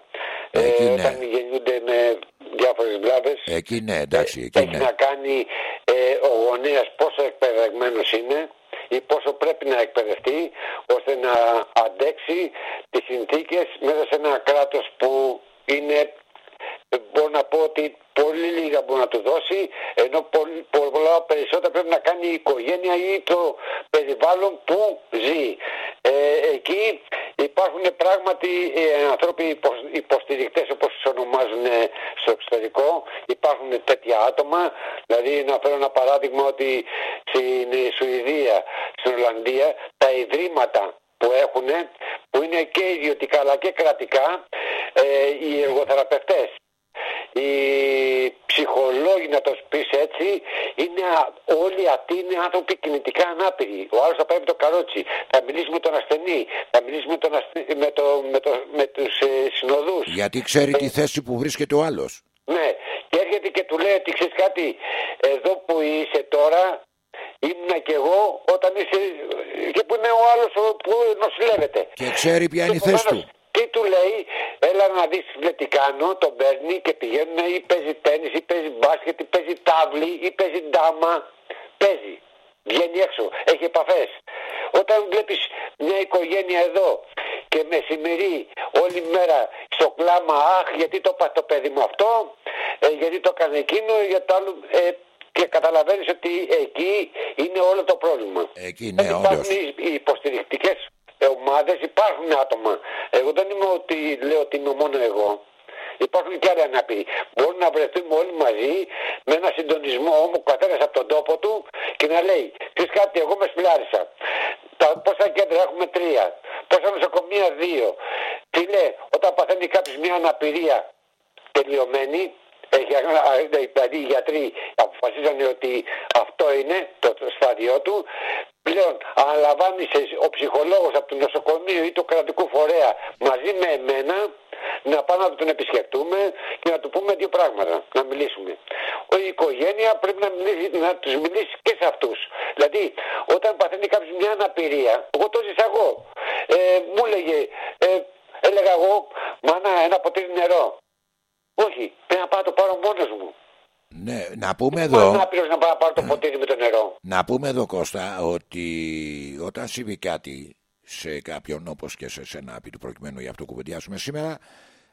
Εκεί ε, ναι. όταν γεννιούνται με διάφορες βλάβες Εκεί ναι, εντάξει, εκεί έχει ναι. να κάνει ε, ο γονέας πόσο εκπαιδευμένος είναι ή πόσο πρέπει να εκπαιδευτεί ώστε να αντέξει τις συνθήκες μέσα σε ένα κράτος που είναι ε, μπορώ να πω ότι πολύ λίγα μπορεί να του δώσει ενώ πολύ, πολλά περισσότερα πρέπει να κάνει η οικογένεια ή το περιβάλλον που ζει. Ε, εκεί υπάρχουν πράγματι ε, άνθρωποι υπο- υποστηρικτές όπως τους ονομάζουν ε, στο εξωτερικό. Υπάρχουν τέτοια άτομα. Δηλαδή να φέρω ένα παράδειγμα ότι στην ε, Σουηδία, στην Ολλανδία τα ιδρύματα που έχουν, που είναι και ιδιωτικά αλλά και κρατικά, ε, οι εργοθεραπευτές, οι ψυχολόγοι να το πεις έτσι, είναι α- όλοι αυτοί είναι άνθρωποι κινητικά ανάπηροι. Ο άλλος θα πάει με το καρότσι, θα μιλήσει με τον ασθενή, θα μιλήσει με, τον ασθε- με, το, με, το, με τους ε, συνοδούς. Γιατί ξέρει τη θέση που βρίσκεται ο άλλος. Ναι, και έρχεται έρθει και του λέει ότι ξέρεις κάτι, εδώ που είσαι τώρα, ήμουνα κι εγώ όταν είσαι. και που είναι ο άλλος που νοσηλεύεται. Και ξέρει ποια είναι η θέση Επομένως, του. Τι του λέει, έλα να δεις τι κάνω, τον παίρνει και πηγαίνουν ή παίζει τέννις ή παίζει μπάσκετ ή παίζει τάβλη ή παίζει ντάμα. Παίζει. Βγαίνει έξω, έχει επαφές. Όταν βλέπεις μια οικογένεια εδώ και μεσημερί όλη μέρα στο κλάμα αχ γιατί το είπα το παιδί μου αυτό, ε, γιατί το έκανε εκείνο, για το άλλο... Ε, και καταλαβαίνεις ότι εκεί είναι όλο το πρόβλημα. Εκεί, ναι, Δεν όντως. υπάρχουν οι οι υποστηρικτικές ομάδες, υπάρχουν άτομα. Εγώ δεν είμαι ότι λέω ότι είμαι μόνο εγώ. Υπάρχουν και άλλοι ανάπηροι. Μπορούν να βρεθούμε όλοι μαζί με ένα συντονισμό όμω καθένας από τον τόπο του και να λέει: Ξέρει κάτι, εγώ με σπλάρισα. Τα, πόσα κέντρα έχουμε τρία. Πόσα νοσοκομεία δύο. Τι λέει, όταν παθαίνει κάποιος μια αναπηρία τελειωμένη, έχει, α, α, δηλαδή οι γιατροί αποφασίζανε ότι αυτό είναι το, το στάδιο του. Πλέον αναλαμβάνεις σε- ο ψυχολόγος από το νοσοκομείο ή του κρατικού φορέα μαζί με εμένα να πάμε να τον επισκεφτούμε και να του πούμε δύο πράγματα, να μιλήσουμε. Η οικογένεια πρέπει να, μιλήσει, να τους μιλήσει και σε αυτούς. Δηλαδή, όταν παθαίνει κάποιος μια αναπηρία, εγώ το ζήσα εγώ. Ε, μου έλεγε, ε, έλεγα εγώ, μάνα ένα ποτήρι νερό. Όχι, πρέπει να πάω να το πάρω μόνος μου. Ναι, να πούμε Δεν εδώ. είναι άπειρος να πάω να πάρω το ποτήρι με το νερό; Να πούμε εδώ Κώστα ότι όταν συμβεί κάτι σε κάποιον όπως και σε σένα επί του προκειμένου για αυτό που κουβεντιάσουμε σήμερα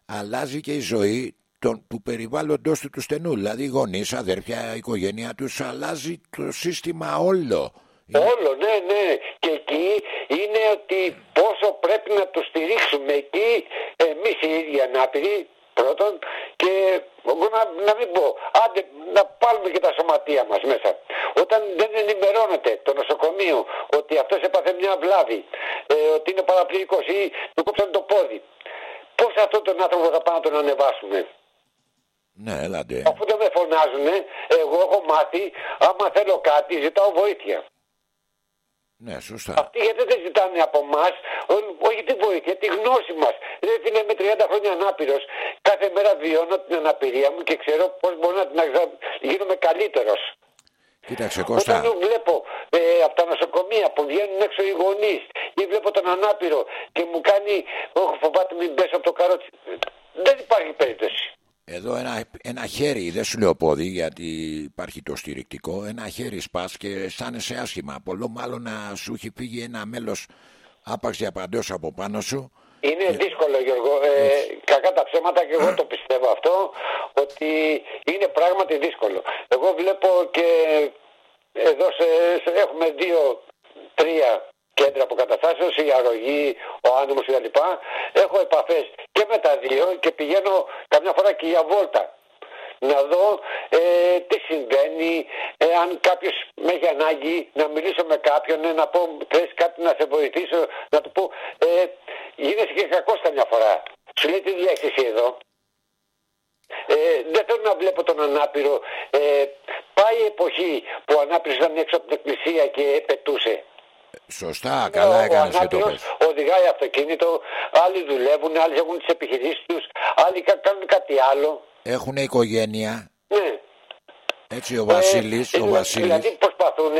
αλλάζει και η ζωή των, του περιβάλλοντος του του στενού δηλαδή γονείς, αδέρφια, οικογένεια τους αλλάζει το σύστημα όλο Όλο, ναι, ναι. Και εκεί είναι ότι πόσο πρέπει να το στηρίξουμε. Εκεί εμείς οι ίδιοι ανάπηροι πρώτον και εγώ να, να μην πω, άντε να πάρουμε και τα σωματεία μας μέσα. Όταν δεν ενημερώνεται το νοσοκομείο ότι αυτός έπαθε μια βλάβη, ε, ότι είναι παραπληγικός ή του κόψαν το πόδι, πώς αυτόν τον άνθρωπο θα πάμε να τον ανεβάσουμε; ναι έλατε Αφού δεν με φωνάζουν, εγώ έχω μάθει, άμα θέλω κάτι ζητάω βοήθεια. Ναι σωστά Αυτοί γιατί δεν ζητάνε από εμά, όχι τη βοήθεια, τη γνώση μας. Δεν είναι με 30 χρόνια ανάπηρος. Κάθε μέρα βιώνω την αναπηρία μου και ξέρω πώς μπορώ να την αγζα- γίνομαι καλύτερος. κοίταξε Κώστα Όταν βλέπω ε, από τα νοσοκομεία που βγαίνουν έξω οι γονείς ή βλέπω τον ανάπηρο και μου κάνει, Όχι, φοβάται μην πέσω από το καρότσι. Δεν υπάρχει περίπτωση. Εδώ ένα, ένα χέρι, δεν σου λέω πόδι γιατί υπάρχει το στηρικτικό, ένα χέρι σπάς και αισθάνεσαι άσχημα. Πολλό μάλλον να σου έχει φύγει ένα μέλος άπαξ διαπαντός από πάνω σου. Είναι δύσκολο Γιώργο. Ε, κακά τα ψέματα και εγώ το πιστεύω αυτό ότι είναι πράγματι δύσκολο. Εγώ βλέπω και εδώ σε, σε- έχουμε δύο, τρία κέντρα αποκαταστάσεως, η αρρωγή, ο άνεμος κτλ. Έχω επαφές και με τα δύο και πηγαίνω καμιά φορά και για βόλτα. Να δω ε, τι συμβαίνει, ε, αν κάποιος με έχει ανάγκη να μιλήσω με κάποιον, ε, να πω θες κάτι να σε βοηθήσω, να του πω ε, γίνεσαι και κακός καμιά φορά. Σου λέει τι δουλειά έχεις εσύ εδώ. Ε, δεν θέλω να βλέπω τον ανάπηρο. Ε, πάει η εποχή που ο ανάπηρος ήταν έξω από την εκκλησία και πετούσε. Σωστά, καλά ο, έκανες ο και το ανάπηρος πες. οδηγάει αυτοκίνητο, άλλοι δουλεύουν, άλλοι έχουν τις επιχειρήσεις τους, άλλοι κα- κάνουν κάτι άλλο. Έχουν οικογένεια, Ναι. έτσι ο Βασίλης, Ε, ο δηλα- Βασίλης, Δηλαδή προσπαθούν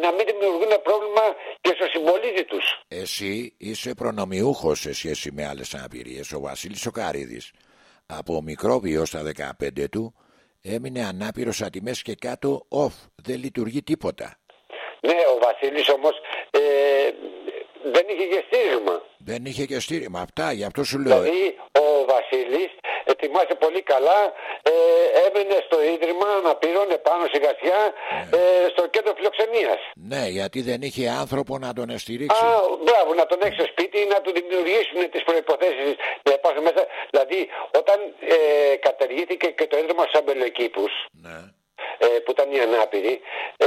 να μην δημιουργούν πρόβλημα και στο συμπολίτη τους. εσύ είσαι προνομιούχος σε σχέση με άλλες αναπηρίες. Ο Βασίλης ο Καρίδης, από μικρόβιο στα 15 του, έμεινε ανάπηρος από τη μέση και κάτω off, δεν λειτουργεί τίποτα. Ναι, ο Βασίλης όμως ε, δεν είχε και στήριγμα. Δεν είχε και στήριγμα. Αυτά, γι' αυτό σου λέω. Δηλαδή ο Βασίλης ε, θυμάσαι πολύ καλά ε, έμενε στο Ίδρυμα αναπήρων επάνω στη Γασιά ε, στο κέντρο φιλοξενίας. Ναι, γιατί δεν είχε άνθρωπο να τον στηρίξει. Α, μπράβο, να τον έχεις στο σπίτι, να του δημιουργήσουν τις προϋποθέσεις να υπάρχουν μέσα. Δηλαδή, όταν ε, καταργήθηκε και το Ίδρυμα στους Αμπελοκήπους, Ναι. ε, που ήταν οι ανάπηροι, ε,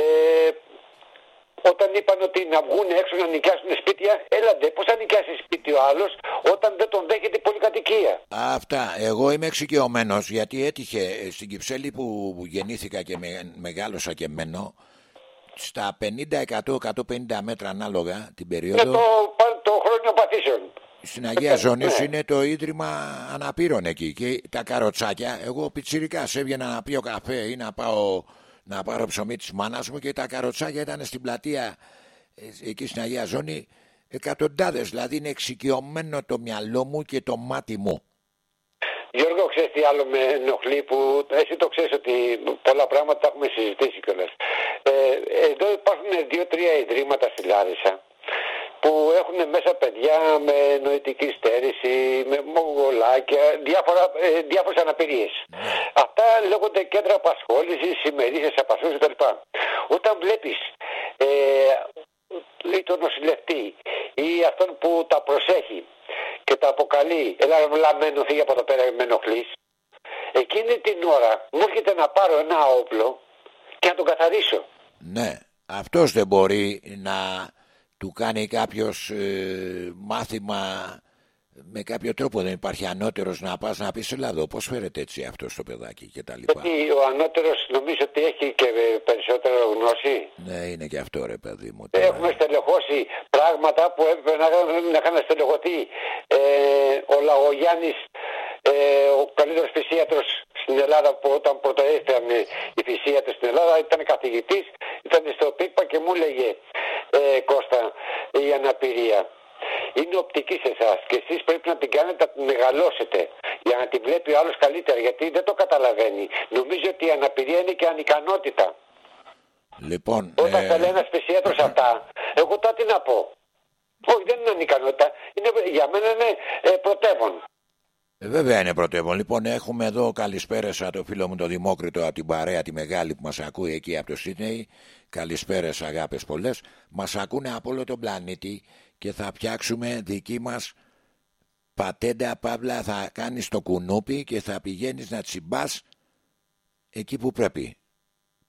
όταν είπαν ότι να βγουν έξω να νοικιάσουν σπίτια, έλαντε, πώς θα νοικιάσει σπίτι ο άλλος όταν δεν τον δέχεται η πολυκατοικία; Αυτά. Εγώ είμαι εξοικειωμένος γιατί έτυχε ε, στην Κυψέλη που γεννήθηκα και με, μεγάλωσα και μένω στα 50-100-150 μέτρα ανάλογα την Με περίοδο. το, πα- το χρόνιο παθήσεων. Στην Αγία Ζώνη ναι. είναι το ίδρυμα αναπήρων εκεί και τα καροτσάκια. Εγώ πιτσιρικά έβγαινα να πιω καφέ ή να πάω να πάρω ψωμί της μάνας μου και τα καροτσάκια ήταν στην πλατεία ε, εκεί στην Αγία Ζώνη εκατοντάδες. Δηλαδή είναι εξοικειωμένο το μυαλό μου και το μάτι μου. Γιώργο, ξέρεις τι άλλο με ενοχλεί που εσύ το ξέρεις ότι πολλά πράγματα τα έχουμε συζητήσει κιόλας. Ε, εδώ υπάρχουν δύο-τρία ιδρύματα στη Λάρισα που έχουν μέσα παιδιά με νοητική στέρηση, με μογολάκια, διάφορα, ε, διάφορες αναπηρίες. Αυτά λέγονται κέντρα απασχόλησης, ημερήσεις απασχόλησης κτλ. Όταν βλέπεις ε, ή τον νοσηλευτή ή αυτόν που τα προσέχει και τα αποκαλεί έλα βλαμμένο φύγει από εδώ πέρα με ενοχλείς εκείνη την ώρα μου έρχεται να πάρω ένα όπλο και να τον καθαρίσω Ναι, αυτός δεν μπορεί να του κάνει κάποιος ε, μάθημα με κάποιο τρόπο δεν υπάρχει ανώτερος να πας να πεις Ελλάδα πώς φέρεται έτσι αυτό στο παιδάκι και τα λοιπά. γιατί ο ανώτερος νομίζω ότι έχει και περισσότερο γνώση Ναι είναι και αυτό ρε παιδί μου. τώρα. Έχουμε στελεχώσει πράγματα που έπρεπε να, να είχαν στελεχωθεί. Ε, ο Λαγογιάννης, ε, ο καλύτερος φυσίατρος στην Ελλάδα που όταν πρώτα ήρθαν οι φυσίατροι στην Ελλάδα ήταν καθηγητής, ήταν στο ΠΙΚΠΑ και μου έλεγε ε, Κώστα η αναπηρία. Είναι οπτική σε εσάς και εσείς πρέπει να την κάνετε να την μεγαλώσετε για να την βλέπει ο άλλος καλύτερα γιατί δεν το καταλαβαίνει. Νομίζω ότι η αναπηρία είναι και ανικανότητα. Λοιπόν, Όταν ε, θα λέει ένας φυσίατρο αυτά, εγώ τώρα τι να πω. Όχι, δεν είναι ανικανότητα. Είναι, για μένα είναι ε, πρωτεύον. Ε, βέβαια είναι πρωτεύον. Λοιπόν έχουμε εδώ καλησπέρασα το φίλο μου το Δημόκριτο από την παρέα τη μεγάλη που μας ακούει εκεί από το Σίδνεϊ. Καλησπέρες αγάπες πολλές. Μας ακούνε από όλο τον πλανήτη και θα φτιάξουμε δική μας πατέντα παύλα θα κάνεις το κουνούπι και θα πηγαίνεις να τσιμπάς εκεί που πρέπει.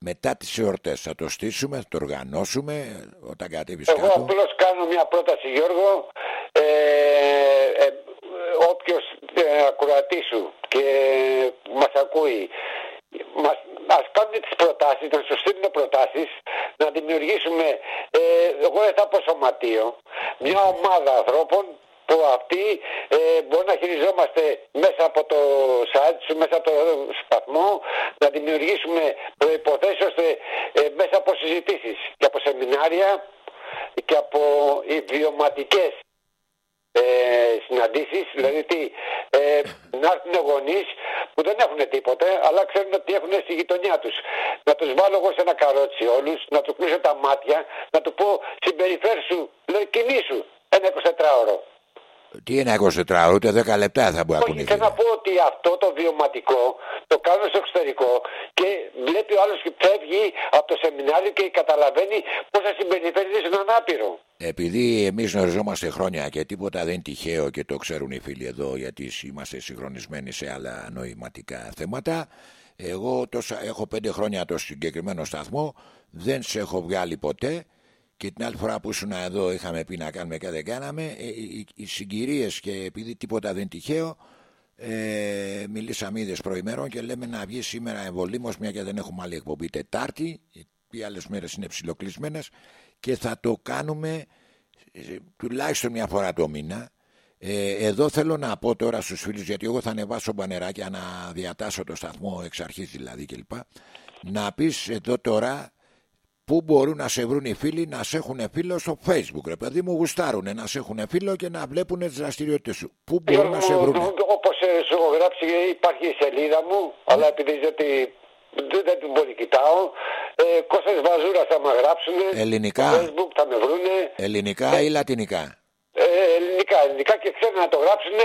Μετά τις εορτές θα το στήσουμε, θα το οργανώσουμε όταν κατέβεις Εγώ κάτω. απλώς κάνω μια πρόταση, Γιώργο. Ε, ε, Όποιος ε, ακροατή σου και μας ακούει, μας, ας κάνουν τις προτάσεις, να σου στείλουν προτάσεις, να δημιουργήσουμε, ε, εγώ δεν θα πω σωματείο, μια ομάδα ανθρώπων που αυτοί ε, μπορεί να χειριζόμαστε μέσα από το site σου, μέσα από το σταθμό, να δημιουργήσουμε προϋποθέσεις ώστε ε, μέσα από συζητήσεις και από σεμινάρια και από ιδιωματικές ε, συναντήσεις, δηλαδή τι, ε, να έρθουν γονείς που δεν έχουν τίποτε, αλλά ξέρουν ότι έχουν στη γειτονιά τους. Να τους βάλω εγώ σε ένα καρότσι όλους, να τους κλείσω τα μάτια, να του πω συμπεριφέρσου, λέω κινήσου, ένα 24ωρο. Τι είναι 24 ούτε 10 λεπτά θα μπορεί να Όχι, κουνηθεί. θέλω να πω ότι αυτό το βιωματικό το κάνουν στο εξωτερικό και βλέπει ο άλλος και φεύγει από το σεμινάριο και καταλαβαίνει πώς θα συμπεριφέρει στον άπειρο. Επειδή εμείς γνωριζόμαστε χρόνια και τίποτα δεν είναι τυχαίο και το ξέρουν οι φίλοι εδώ, γιατί είμαστε συγχρονισμένοι σε άλλα νοηματικά θέματα. Εγώ τόσα, έχω πέντε χρόνια το συγκεκριμένο σταθμό, δεν σε έχω βγάλει ποτέ και την άλλη φορά που ήσουν εδώ είχαμε πει να κάνουμε και δεν κάναμε. Ε, οι, οι συγκυρίες και επειδή τίποτα δεν είναι τυχαίο, ε, μιλήσαμε είδε προημέρων και λέμε να βγει σήμερα εμβολήμως μια και δεν έχουμε άλλη εκπομπή Τετάρτη. Οι άλλες μέρες είναι ψιλοκλεισμένες και θα το κάνουμε ε, τουλάχιστον μια φορά το μήνα. Ε, εδώ θέλω να πω τώρα στους φίλους γιατί εγώ θα ανεβάσω μπανεράκια να διατάσω το σταθμό εξ αρχής δηλαδή κλπ. Να πεις εδώ τώρα πού μπορούν να σε βρουν οι φίλοι να σε έχουν φίλο στο facebook ρε παιδί μου γουστάρουνε να σε έχουν φίλο και να βλέπουν τις δραστηριότητες σου. Πού μπορούν να σε βρουν. Όπως σου έχω γράψει, υπάρχει η σελίδα μου, αλλά επειδή ότι δεν, δεν την πολύ κοιτάω. Ε, Κώστας Βαζούρας θα με γράψουν. Ελληνικά. Στο Facebook θα με βρούνε. Ελληνικά ή λατινικά; Ε, ελληνικά, ελληνικά και ξέρουν να το γράψουν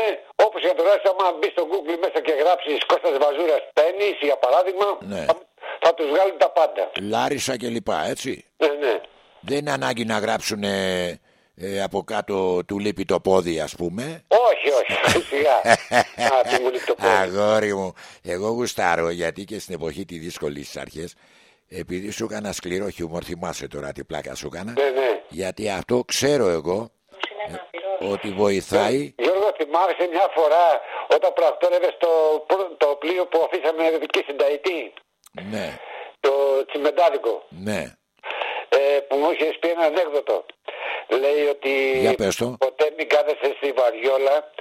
όπως για να το γράψεις άμα μπεις στο Google μέσα και γράψεις Κώστας Βαζούρας τέννις για παράδειγμα Ναι. θα, θα τους βγάλουν τα πάντα. Λάρισα και λοιπά έτσι. Ναι, ναι. Δεν είναι ανάγκη να γράψουν ε, ε, από κάτω του λείπει το πόδι ας πούμε. Όχι, όχι, σιγά. Α, τι μου λείπει το πόδι. Αγόρι μου, εγώ γουστάρω γιατί και στην εποχή τη δύσκολη στι αρχές, επειδή σου έκανα σκληρό χιούμορ, θυμάσαι τώρα τι πλάκα σου έκανα. Ναι, ναι. Γιατί αυτό ξέρω εγώ ε, ότι βοηθάει. Γιώργο, θυμάσαι μια φορά όταν πρακτόρευες το, το πλοίο που αφήσαμε εκεί στην Ταϊτή, Ναι, το τσιμεντάδικο, ναι. ε, που μου είχες πει ένα ανέκδοτο. Λέει ότι Για πες το. ποτέ μην κάθεσαι στη βαριόλα.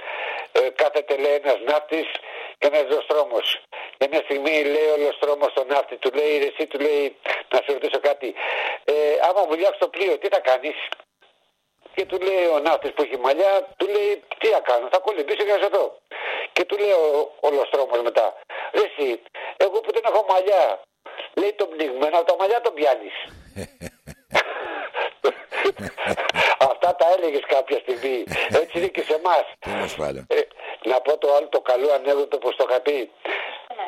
Ε, κάθεται λέει ένας ναύτης και ένας δοστρόμο. Και μια στιγμή λέει ο Λοστρόμο στον ναύτη, του λέει: «Ρε, Εσύ του λέει, να σε ρωτήσω κάτι. Ε, άμα βουλιάξει το πλοίο, τι θα κάνεις; Και του λέει ο ναύτης που έχει μαλλιά, του λέει: Τι θα κάνω, θα κολυμπήσω και να σε δω. Και του λέει ο, ο Λοστρόμο μετά: Ρε, εσύ, εγώ που δεν έχω μαλλιά, λέει το πνιγμένο, από τα μαλλιά τον πιάνεις. Αυτά τα έλεγες κάποια στιγμή. Έτσι είναι και σε εμάς. Τέλος πάντων. Ε, να πω το άλλο το καλό ανέκδοτο που το είχα πει.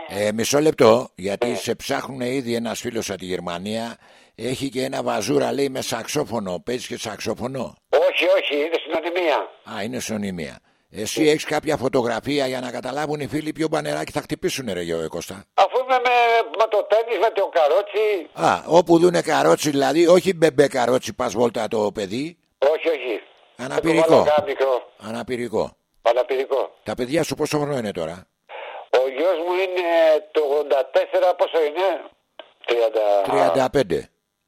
Ε, μισό λεπτό, γιατί σε ψάχνουν ήδη ένας φίλος από τη Γερμανία. Έχει και ένα βαζούρα, λέει με σαξόφωνο. Παίζεις και σαξόφωνο; Όχι, όχι, είναι συνωνυμία. Α, είναι σωνυμία. Εσύ έχεις κάποια φωτογραφία για να καταλάβουν οι φίλοι ποιο μπανεράκι θα χτυπήσουν, ρε Γιώργο Κώστα; Αφού είμαι με, με το τέννη, με το καρότσι. Α, όπου δούνε καρότσι δηλαδή, όχι μπεμπέ καρότσι, πας βόλτα το παιδί. Όχι, όχι. Αναπηρικό. Θα το βάλω γάμικρο. Αναπηρικό. Αναπηρικό. Τα παιδιά σου πόσο χρόνο είναι τώρα; Ο γιος μου είναι το 84, πόσο είναι; 30... 35.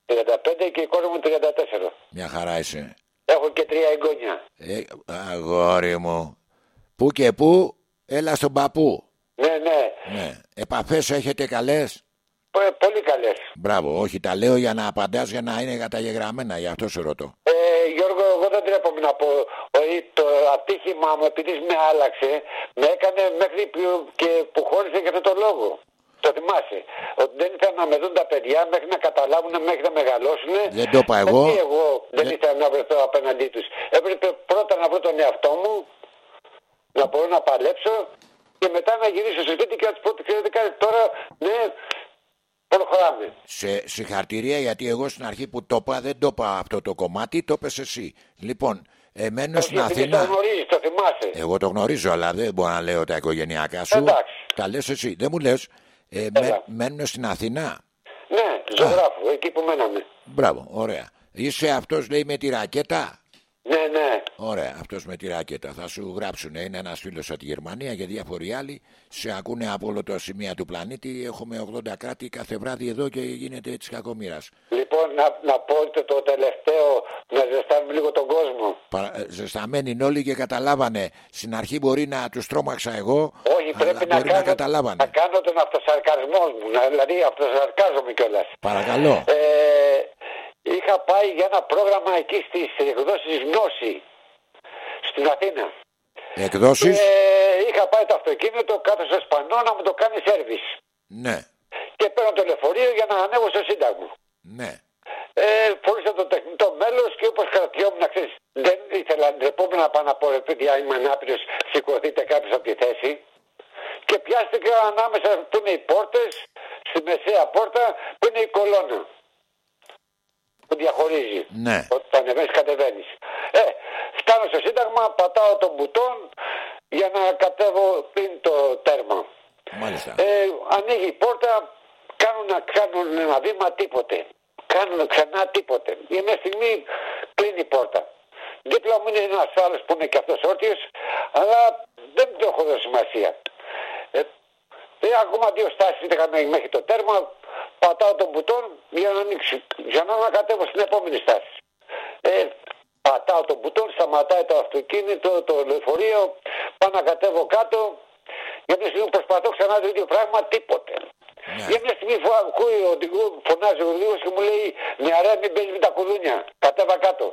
35 και η κόρη μου 34. Μια χαρά είσαι. Έχω και τρία εγγόνια. Ε, αγόρι μου. Πού και πού, έλα στον παππού. Ναι, ναι. Ναι. Επαφές έχετε καλές; Πο- Πολύ καλές. Μπράβο, όχι τα λέω για να απαντάς για να είναι καταγεγραμμένα, γι' αυτό σε ρωτώ. Ε, Γιώργο, εγώ δεν τρέπομαι να πω ότι το ατύχημά μου επειδή με άλλαξε, με έκανε μέχρι που, και που χώρισε για αυτό το λόγο. Το θυμάσαι. Ότι δεν ήθελα να με δουν τα παιδιά μέχρι να καταλάβουν, μέχρι να μεγαλώσουν. Δεν το είπα εγώ. Γιατί εγώ δεν Δεν- ήθελα να βρεθώ απέναντί τους. Έπρεπε πρώτα να βρω τον εαυτό μου, να μπορώ να παλέψω και μετά να γυρίσω στο σπίτι και να τους πω ότι ξέρετε κάτι τώρα, ναι, προχωράμε. Σε συγχαρητήρια γιατί εγώ στην αρχή που το είπα δεν το είπα αυτό το κομμάτι, το είπες εσύ. Λοιπόν, εμένω στην Όχι, επειδή Αθήνα. Το γνωρίζεις, το θυμάσαι. Εγώ το γνωρίζω, αλλά δεν μπορώ να λέω τα οικογενειακά σου. Εντάξει. Τα λες εσύ. Δεν μου λες. Ε, με, μένουν στην Αθήνα; Ναι, ζωγράφου, εκεί που μέναμε. Μπράβο, ωραία. Είσαι αυτός λέει με τη ρακέτα; Ναι, ναι. Ωραία, αυτός με τη ράκετα. Θα σου γράψουν. Είναι ένας φίλος από τη Γερμανία και διάφοροι άλλοι. Σε ακούνε από όλο το σημεία του πλανήτη. Έχουμε 80 κράτη κάθε βράδυ εδώ και γίνεται έτσι κακομοίρας. Λοιπόν, να, να πω ότι το τελευταίο, να ζεστάνουμε λίγο τον κόσμο. Παρα... ε, Ζεσταμένοι είναι όλοι και καταλάβανε. Στην αρχή μπορεί να τους τρόμαξα εγώ. Όχι, αλλά πρέπει να μπορεί να, κάνω, καταλάβανε. να κάνω τον αυτοσαρκασμό μου, να, δηλαδή αυτοσαρκάζομαι κιόλας. Παρακαλώ. Ε, είχα πάει για ένα πρόγραμμα εκεί στις εκδόσεις Γνώση, στην Αθήνα. Εκδόσεις; Και είχα πάει το αυτοκίνητο κάτω στο Σπανό να μου το κάνεις σέρβις. Ναι, Και παίρνω το λεωφορείο για να ανέβω στο Σύνταγμα. ναι. Ε, φορήσα το τεχνητό μέλος και όπως κρατιόμουν να ξέρεις, δεν ήθελα ντρεπόμουν να πάω να πω ρε παιδιά, είμαι ανάπηρος, σηκωθείτε κάποιος από τη θέση. Και πιάστηκα ανάμεσα που είναι οι πόρτες, στη μεσαία πόρτα που είναι η κολόνα. Που διαχωρίζει. Ναι. Όταν ανεβαίνεις, κατεβαίνεις. Ε, φτάνω στο Σύνταγμα, πατάω τον μπουτόν για να κατέβω πριν το τέρμα. Μάλιστα. Ε, ανοίγει η πόρτα, κάνουν να κάνουν ένα βήμα τίποτε. Κάνουν ξανά τίποτε. Για μια στιγμή κλείνει η πόρτα. Δίπλα μου είναι ένας άλλος που είναι και αυτός όρθιος, αλλά δεν το έχω δώσει σημασία. Ε, ε, ακόμα δύο στάσεις είχαμε μέχρι το τέρμα. Πατάω τον μπουτόν για να ανοίξει. Για να κατέβω στην επόμενη στάση. Ε, πατάω τον μπουτόν, σταματάει το αυτοκίνητο, το λεωφορείο, πάω να κατέβω κάτω. Για μια στιγμή προσπαθώ ξανά το ίδιο πράγμα, τίποτε. Ναι. Για μια στιγμή φω- ακούει ο οδηγός, φωνάζει ο οδηγός και μου λέει Νεαρέ, μην παίζεις με τα κουδούνια. Κατέβα κάτω.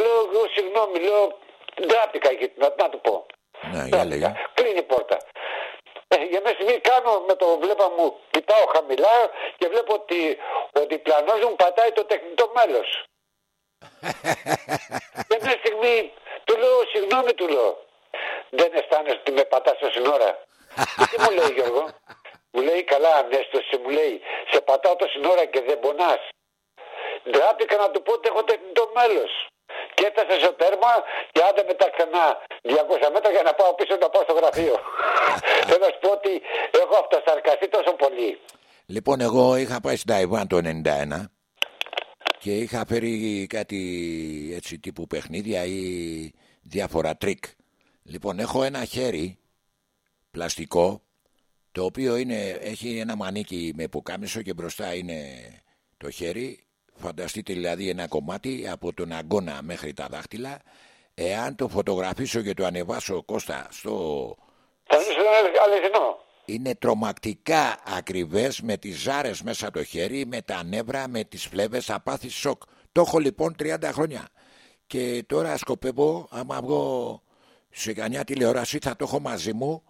Λέω εγώ συγγνώμη, λέω ντράπηκα εκεί, να, να του πω. Ναι, για Ντράπηκα. λέγε. Κλείνει η πόρτα. Ε, για μια στιγμή κάνω με το βλέμμα μου, κοιτάω χαμηλά και βλέπω ότι ο διπλανός μου πατάει το τεχνητό μέλος. Για μια στιγμή του λέω, συγγνώμη του λέω, δεν αισθάνεσαι ότι με πατάς στο σύνορα. Και τι μου λέει Γιώργο, μου λέει καλά ανέστωση, μου λέει, σε πατάω το σύνορα και δεν πονάς. Ντράπηκα να του πω ότι έχω τεχνητό μέλος. Και έφτασα στο τέρμα και άντε μετά ξανά 200 μέτρα για να πάω πίσω να πάω στο γραφείο. Θέλω να σου πω ότι έχω αυτοσαρκαστεί τόσο πολύ. Λοιπόν, εγώ είχα πάει στην Ταϊβάν το 91 και είχα φέρει κάτι έτσι τύπου παιχνίδια ή διάφορα τρικ. Λοιπόν, έχω ένα χέρι πλαστικό το οποίο είναι, έχει ένα μανίκι με πουκάμισο και μπροστά είναι το χέρι. Φανταστείτε δηλαδή ένα κομμάτι από τον αγκώνα μέχρι τα δάχτυλα εάν το φωτογραφίσω και το ανεβάσω Κώστα στο Θα δεις ένα αληθινό. είναι τρομακτικά ακριβές με τις ζάρες μέσα από το χέρι, με τα νεύρα, με τις φλέβες, θα πάθεις σοκ. Το έχω λοιπόν 30 χρόνια. Και τώρα σκοπεύω, άμα βγω σε κανιά τηλεόραση, θα το έχω μαζί μου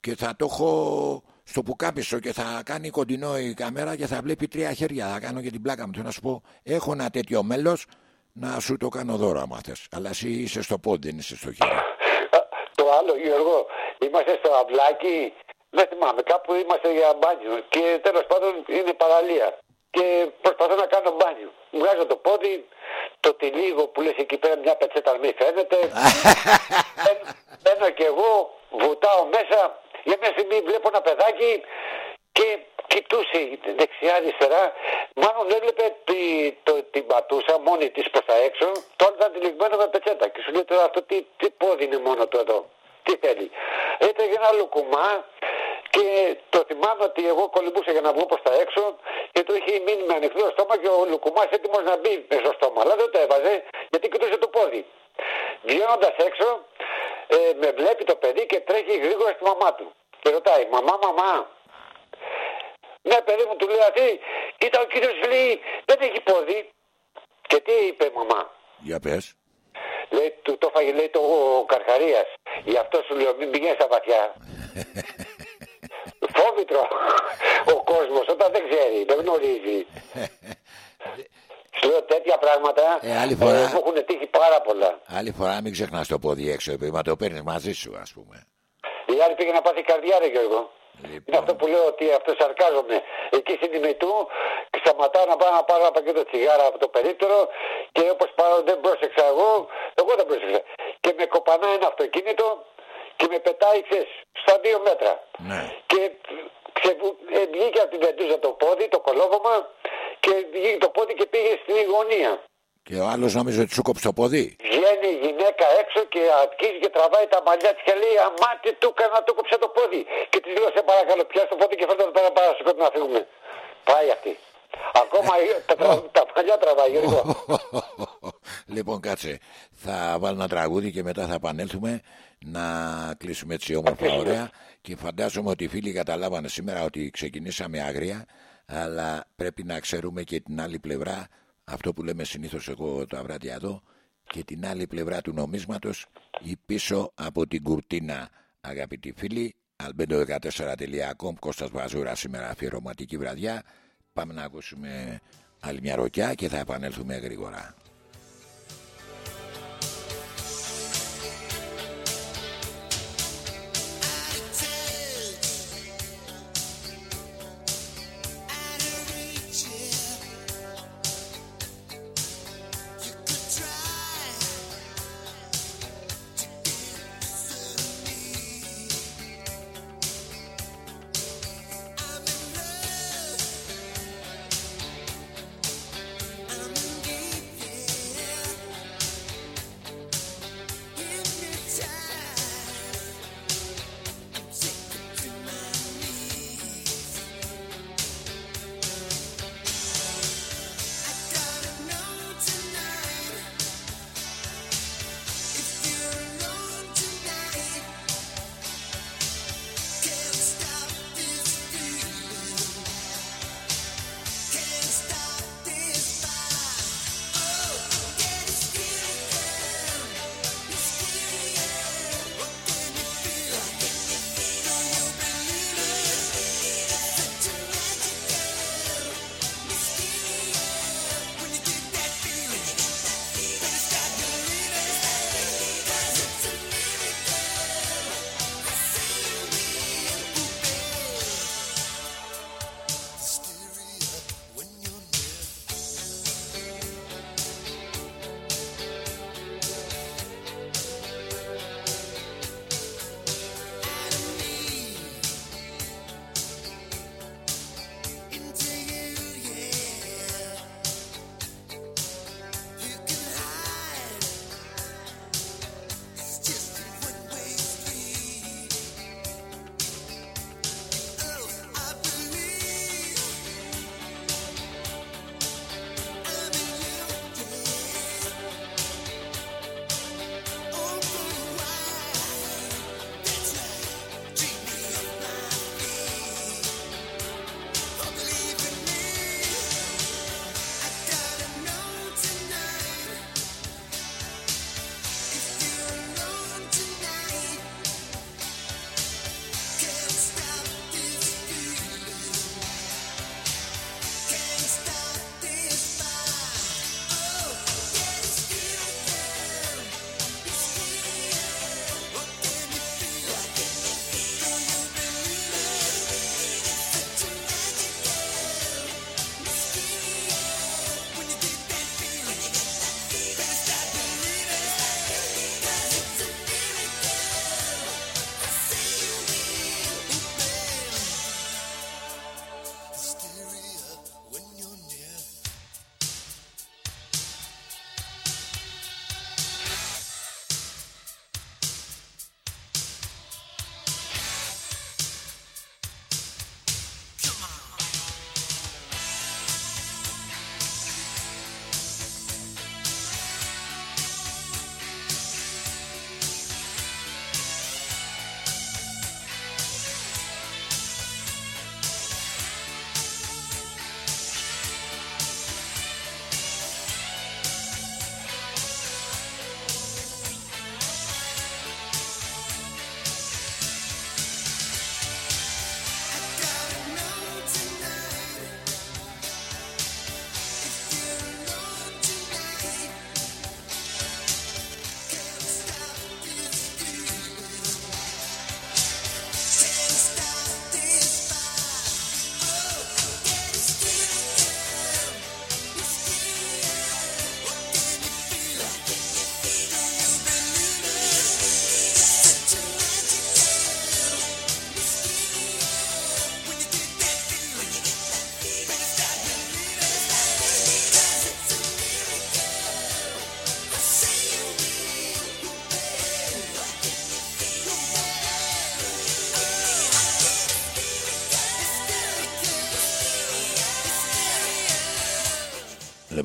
και θα το έχω στο πουκάπισο και θα κάνει κοντινό η κάμερα και θα βλέπει τρία χέρια. Θα κάνω και την πλάκα μου. Θέλω να σου πω, έχω ένα τέτοιο μέλος να σου το κάνω δώρο άμα θες. Αλλά εσύ είσαι στο πόδι, δεν είσαι στο χέρι. Α, Το άλλο, Γιώργο, είμαστε στο αυλάκι, δεν θυμάμαι, κάπου είμαστε για μπάνιο και τέλος πάντων είναι παραλία. Και προσπαθώ να κάνω μπάνιο. Βγάζω το πόδι, το τυλίγω που λες εκεί πέρα μια πετσέτα να μην φαίνεται. Μπαίνω- Μπαίνω κι εγώ, βουτάω μέσα. Για μια στιγμή βλέπω ένα παιδάκι και κοιτούσε δεξιά-αριστερά. Μάλλον έβλεπε τη, το, την πατούσα μόνη της προς τα έξω. Τώρα ήταν τυλιγμένο με πετσέτα. Και σου λέει τώρα αυτό τι, τι πόδι είναι μόνο του εδώ. Τι θέλει. Έτρεγε ένα λουκουμά και το θυμάμαι ότι εγώ κολυμπούσα για να βγω προς τα έξω και του είχε μείνει με ανοιχτό στόμα και ο λουκουμάς έτοιμος να μπει μέσα στο στόμα. Αλλά δεν το έβαζε γιατί κοιτούσε το πόδι. Βγαίνοντας έξω, ε, με βλέπει το παιδί και τρέχει γρήγορα στη μαμά του. Και ρωτάει, μαμά, μαμά. Ναι, παιδί μου, του λέει αυτή, κοίτα ο κύριος Βλή, δεν έχει πόδι. Και τι είπε η μαμά; Για πες. Λέει, του το φάγε, λέει, το ο Καρχαρίας. Γι' αυτό σου λέω, μην πηγαίνεις στα βαθιά. Φόβητρο ο κόσμος όταν δεν ξέρει, δεν γνωρίζει. Σου λέω τέτοια πράγματα Ε, άλλη φορά- μου έχουν τύχει πάρα πολλά. Άλλη φορά μην ξεχνάς το πόδι έξω, επειδή μα το παίρνεις μαζί σου, ας πούμε. Η άλλη πήγε να πάθει καρδιά, ρε Γιώργο. Λοιπόν. Είναι αυτό που λέω ότι αυτό σαρκάζομαι. Εκεί στην ημιτού και σταματάω να πάω να πάρω ένα πακέτο τσιγάρα από το περίπτερο και όπως πάω δεν πρόσεξα εγώ, εγώ δεν πρόσεξα. Και με κοπανάει ένα αυτοκίνητο και με πετάει ξέρεις, στα δύο μέτρα. Ναι. Και ξεβου- ε, βγήκε από την βεντούζα το πόδι, το κολόβωμα και βγήκε το πόδι και πήγε στην γωνία. Και ο άλλος νόμιζε ότι σου κόψε το πόδι. Βγαίνει η γυναίκα έξω και αρχίζει και τραβάει τα μαλλιά της και λέει Αμάτι του έκανα του κόψε το πόδι. Και της λέω Σε παρακαλώ, πιάσε το πόδι και φέρτε το πέρα πάρα σου να φύγουμε. Πάει αυτή. Ακόμα τα, τρα- τα μαλλιά τραβάει, Γιώργο. λοιπόν, κάτσε. Θα βάλω ένα τραγούδι και μετά θα επανέλθουμε να κλείσουμε έτσι όμορφα ωραία. Και φαντάζομαι ότι οι φίλοι καταλάβανε σήμερα ότι ξεκινήσαμε άγρια, αλλά πρέπει να ξέρουμε και την άλλη πλευρά, αυτό που λέμε συνήθως εγώ τα βράδια εδώ, και την άλλη πλευρά του νομίσματος ή πίσω από την κουρτίνα, αγαπητοί φίλοι. albedo14.com Κώστας Βαζούρα σήμερα αφιερωματική βραδιά. Πάμε να ακούσουμε άλλη μια ροκιά και θα επανέλθουμε γρήγορα.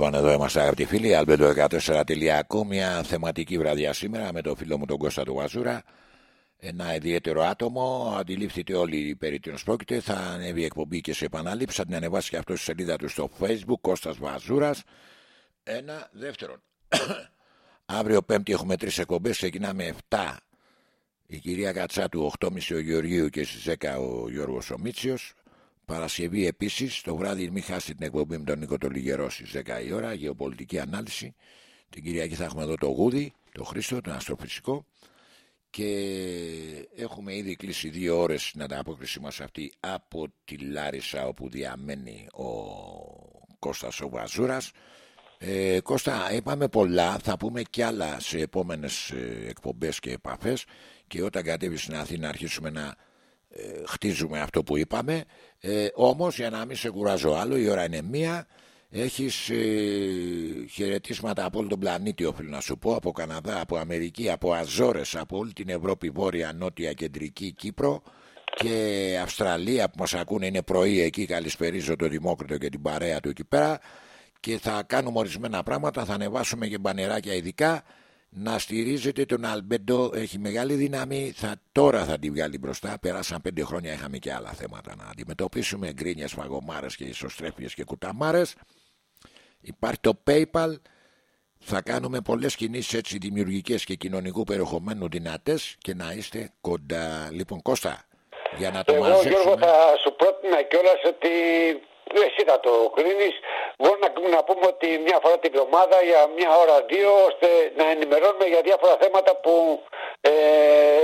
Λοιπόν, εδώ είμαστε αγαπητοί φίλοι. Αλμπέντο14.com. Μια θεματική βραδιά σήμερα με τον φίλο μου τον Κώστα του Βαζούρα. Ένα ιδιαίτερο άτομο. Αντιλήφθητε όλοι περί τίνος πρόκειται. Θα ανέβει εκπομπή και σε επανάληψη. Θα την ανεβάσει και αυτό στη σελίδα του στο Facebook. Κώστας Βαζούρας. Ένα. Δεύτερον. Αύριο Πέμπτη έχουμε τρεις εκπομπές. Ξεκινάμε 7 η κυρία Κατσάτου, 8.30 ο Γεωργίου και στις 10 ο Γιώργος Ομίτσιος. Παρασκευή επίσης, το βράδυ μην χάσετε την εκπομπή με τον Νίκο το Λιγερό στις 10 η ώρα, γεωπολιτική ανάλυση. Την Κυριακή θα έχουμε εδώ το Γούδι, το Χρήστο, τον αστροφυσικό. Και έχουμε ήδη κλείσει δύο ώρες στην ανταπόκριση μας αυτή από τη Λάρισα όπου διαμένει ο Κώστας ο Βαζούρας. Ε, Κώστα, είπαμε πολλά, θα πούμε κι άλλα σε επόμενες ε, εκπομπές και επαφές και όταν κατέβει στην Αθήνα αρχίσουμε να ε, χτίζουμε αυτό που είπαμε. Ε, όμως για να μην σε κουράζω άλλο, η ώρα είναι μία. Έχεις ε, χαιρετίσματα από όλο τον πλανήτη, οφείλω να σου πω, από Καναδά, από Αμερική, από Αζόρες, από όλη την Ευρώπη, Βόρεια, Νότια, Κεντρική, Κύπρο και Αυστραλία που μας ακούνε είναι πρωί εκεί, καλησπερίζω το Δημόκριτο και την παρέα του εκεί πέρα και θα κάνουμε ορισμένα πράγματα, θα ανεβάσουμε και μπανεράκια ειδικά να στηρίζετε τον Αλμπέντο έχει μεγάλη δύναμη θα, τώρα θα τη βγάλει μπροστά. Πέρασαν πέντε χρόνια είχαμε και άλλα θέματα να αντιμετωπίσουμε. Γκρίνιες, φαγωμάρες και ισοστρέφειες και κουταμάρες. Υπάρχει το PayPal. Θα κάνουμε πολλές κινήσεις έτσι δημιουργικές και κοινωνικού περιεχομένου δυνατές και να είστε κοντά. Λοιπόν Κώστα για να το Εγώ μαζέψουμε. Γιώργο θα σου πρότεινα κιόλας ότι εσύ θα το κρίνεις. Μπορεί να, να πούμε ότι μια φορά την εβδομάδα για μια ώρα δύο ώστε να ενημερώνουμε για διάφορα θέματα που ε,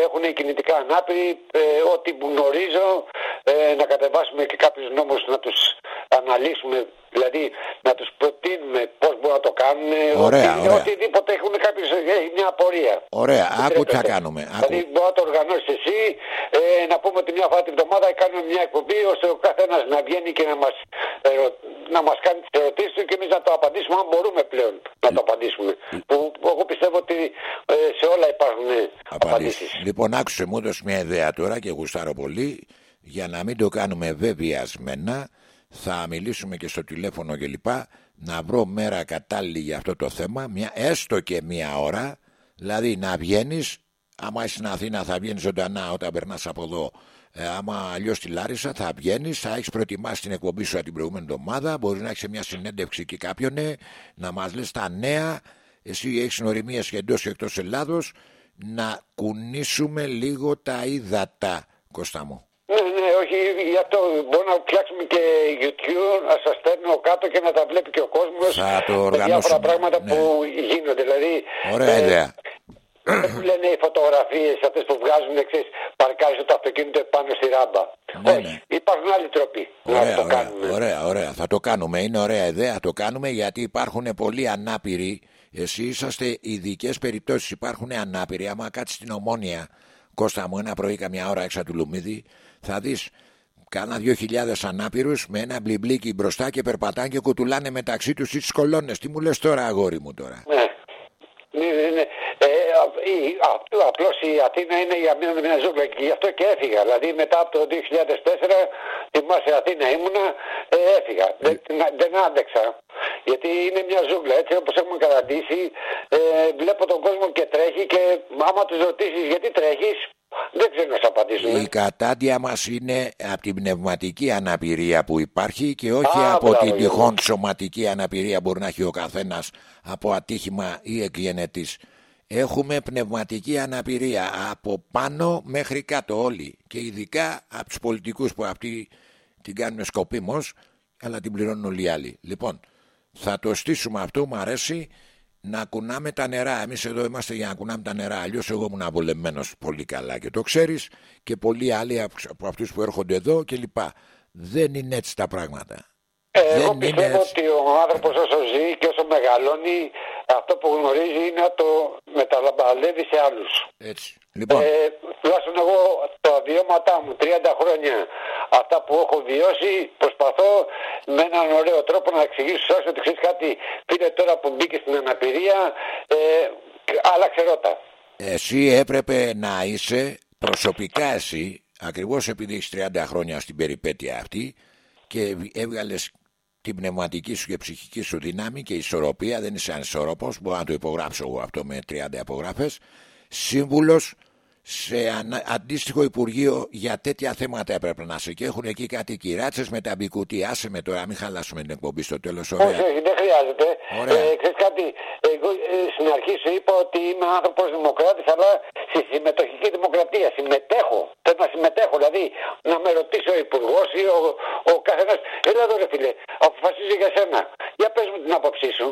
έχουν οι κινητικά ανάπηροι, ε, ό,τι που γνωρίζω, ε, να κατεβάσουμε και κάποιους νόμους να τους αναλύσουμε, δηλαδή να τους προτείνουμε πώς μπορούν να το κάνουν, Ωραία, ότι, ωραία. οτιδήποτε έχουν κάποιος έχει μια απορία. Ωραία, άκου τι θα Επιτρέπετε. κάνουμε. Δηλαδή Άκου. μπορείς να το οργανώσεις εσύ, ε, να πούμε ότι μια φορά την εβδομάδα κάνουμε μια εκπομπή ώστε ο καθένας να βγαίνει και να μας να μας κάνει τις ερωτήσεις του και εμείς να το απαντήσουμε, αν μπορούμε πλέον να το απαντήσουμε. Που εγώ πιστεύω ότι ε, σε όλα υπάρχουν ε, απαντήσεις. απαντήσεις. Λοιπόν, άκουσε μου έδωσε μια ιδέα τώρα και γουστάρω πολύ. Για να μην το κάνουμε βεβαιασμένα, θα μιλήσουμε και στο τηλέφωνο κλπ. Να βρω μέρα κατάλληλη για αυτό το θέμα, μια, έστω και μια ώρα. Δηλαδή να βγαίνεις, άμα είσαι στην Αθήνα, θα βγαίνεις ζωντανά όταν περνάς από εδώ. Ε, άμα αλλιώς στη Λάρισα, θα βγαίνεις, θα έχεις προετοιμάσει την εκπομπή σου από την προηγούμενη εβδομάδα. Μπορεί να έχεις μια συνέντευξη και κάποιον ε, να μας λες τα νέα. Εσύ έχεις γνωριμίες και εντός και εκτός Ελλάδος. Να κουνήσουμε λίγο τα ύδατα, Κώστα μου. Ναι, ναι, όχι, γι' αυτό μπορούμε να φτιάξουμε και YouTube, να σας στέλνω κάτω και να τα βλέπει και ο κόσμος. Θα το Με διάφορα οργανώσουμε, πράγματα ναι. που γίνονται. Δηλαδή, Ωραία ε, ιδέα. Δεν που λένε οι φωτογραφίες αυτές που βγάζουν εξή. Παρκάρει το αυτοκίνητο πάνω στη ράμπα. Ναι, Όχι, ναι. υπάρχουν άλλοι τρόποι να Ωραία, το ωραία, κάνουμε. ωραία, ωραία. Θα το κάνουμε. Είναι ωραία ιδέα. Θα το κάνουμε γιατί υπάρχουν πολλοί ανάπηροι. Εσύ είσαστε ειδικές περιπτώσεις. Υπάρχουν ανάπηροι. Άμα κάτσεις στην ομόνια, Κώστα μου, ένα πρωί καμιά ώρα έξω του Λουμίδη, θα δεις κάνα δύο χιλιάδες ανάπηρους με ένα μπλιμπλίκι μπροστά και περπατάνε και κουτουλάνε μεταξύ τους τι κολόνες. Τι μου λες τώρα, αγόρι μου τώρα; Ναι. Ναι, ναι, ναι. Ε, Απλώς η Αθήνα είναι για μένα μια ζούγκλα και γι' αυτό και έφυγα. Δηλαδή μετά από το 2004, θυμάσαι Αθήνα ήμουνα, ε, έφυγα. Δεν, να- δεν άντεξα. Γιατί είναι μια ζούγκλα. Έτσι όπως έχουμε καταντήσει, ε, βλέπω τον κόσμο και τρέχει και άμα τους ρωτήσεις γιατί τρέχεις, δεν ξέρουν να σου απαντήσουν. Η κατάντια μας είναι από την πνευματική αναπηρία που υπάρχει και όχι Α, από μπράβο, την Γιώργο. τυχόν σωματική αναπηρία μπορεί να έχει ο καθένας από ατύχημα ή εκγενετής. Έχουμε πνευματική αναπηρία από πάνω μέχρι κάτω όλοι και ειδικά από τους πολιτικούς που αυτοί την κάνουν σκοπίμως αλλά την πληρώνουν όλοι οι άλλοι. Λοιπόν, θα το στήσουμε αυτό, μου αρέσει να κουνάμε τα νερά. Εμείς εδώ είμαστε για να κουνάμε τα νερά. Αλλιώς εγώ ήμουν απολεμμένος πολύ καλά και το ξέρεις και πολλοί άλλοι από- από αυτούς που έρχονται εδώ κλπ. Δεν είναι έτσι τα πράγματα. Ε, Δεν εγώ είναι πιστεύω έτσι. ότι ο άνθρωπος όσο ζει και όσο μεγαλώνει, αυτό που γνωρίζει είναι να το μεταλαμπαλεύει σε άλλους. Έτσι. Λοιπόν, Ε, τουλάχιστον εγώ τα βιώματά μου, 30 χρόνια, αυτά που έχω βιώσει, προσπαθώ με έναν ωραίο τρόπο να εξηγήσω σε όλους ότι ξέρεις κάτι, φίλε τώρα που μπήκε στην αναπηρία, ε, άλλαξε ρότα. εσύ έπρεπε να είσαι προσωπικά εσύ, ακριβώς επειδή έχεις 30 χρόνια στην περιπέτεια αυτή και έβγαλες την πνευματική σου και ψυχική σου δύναμη και ισορροπία, δεν είσαι ανισορροπός, μπορώ να το υπογράψω εγώ αυτό με 30 απογραφές, σύμβουλος σε ανα- αντίστοιχο Υπουργείο για τέτοια θέματα έπρεπε να είσαι και έχουν εκεί κάτι κυράτσες με τα μπικουτί. Άσε με τώρα, μην χαλάσουμε την εκπομπή στο τέλος. Όχι, Ωραία. όχι, δεν χρειάζεται. Ωραία. Ε, ξέρεις κάτι, εγώ ε, στην αρχή σου είπα ότι είμαι άνθρωπος δημοκράτης, αλλά στη συμμετοχική δημοκρατία συμμετέχω. Θέλω να συμμετέχω, δηλαδή να με ρωτήσει ο υπουργός ή ο, ο καθένας. Έλα εδώ ρε φίλε, αποφασίζω για σένα. Για πες μου την άποψή σου.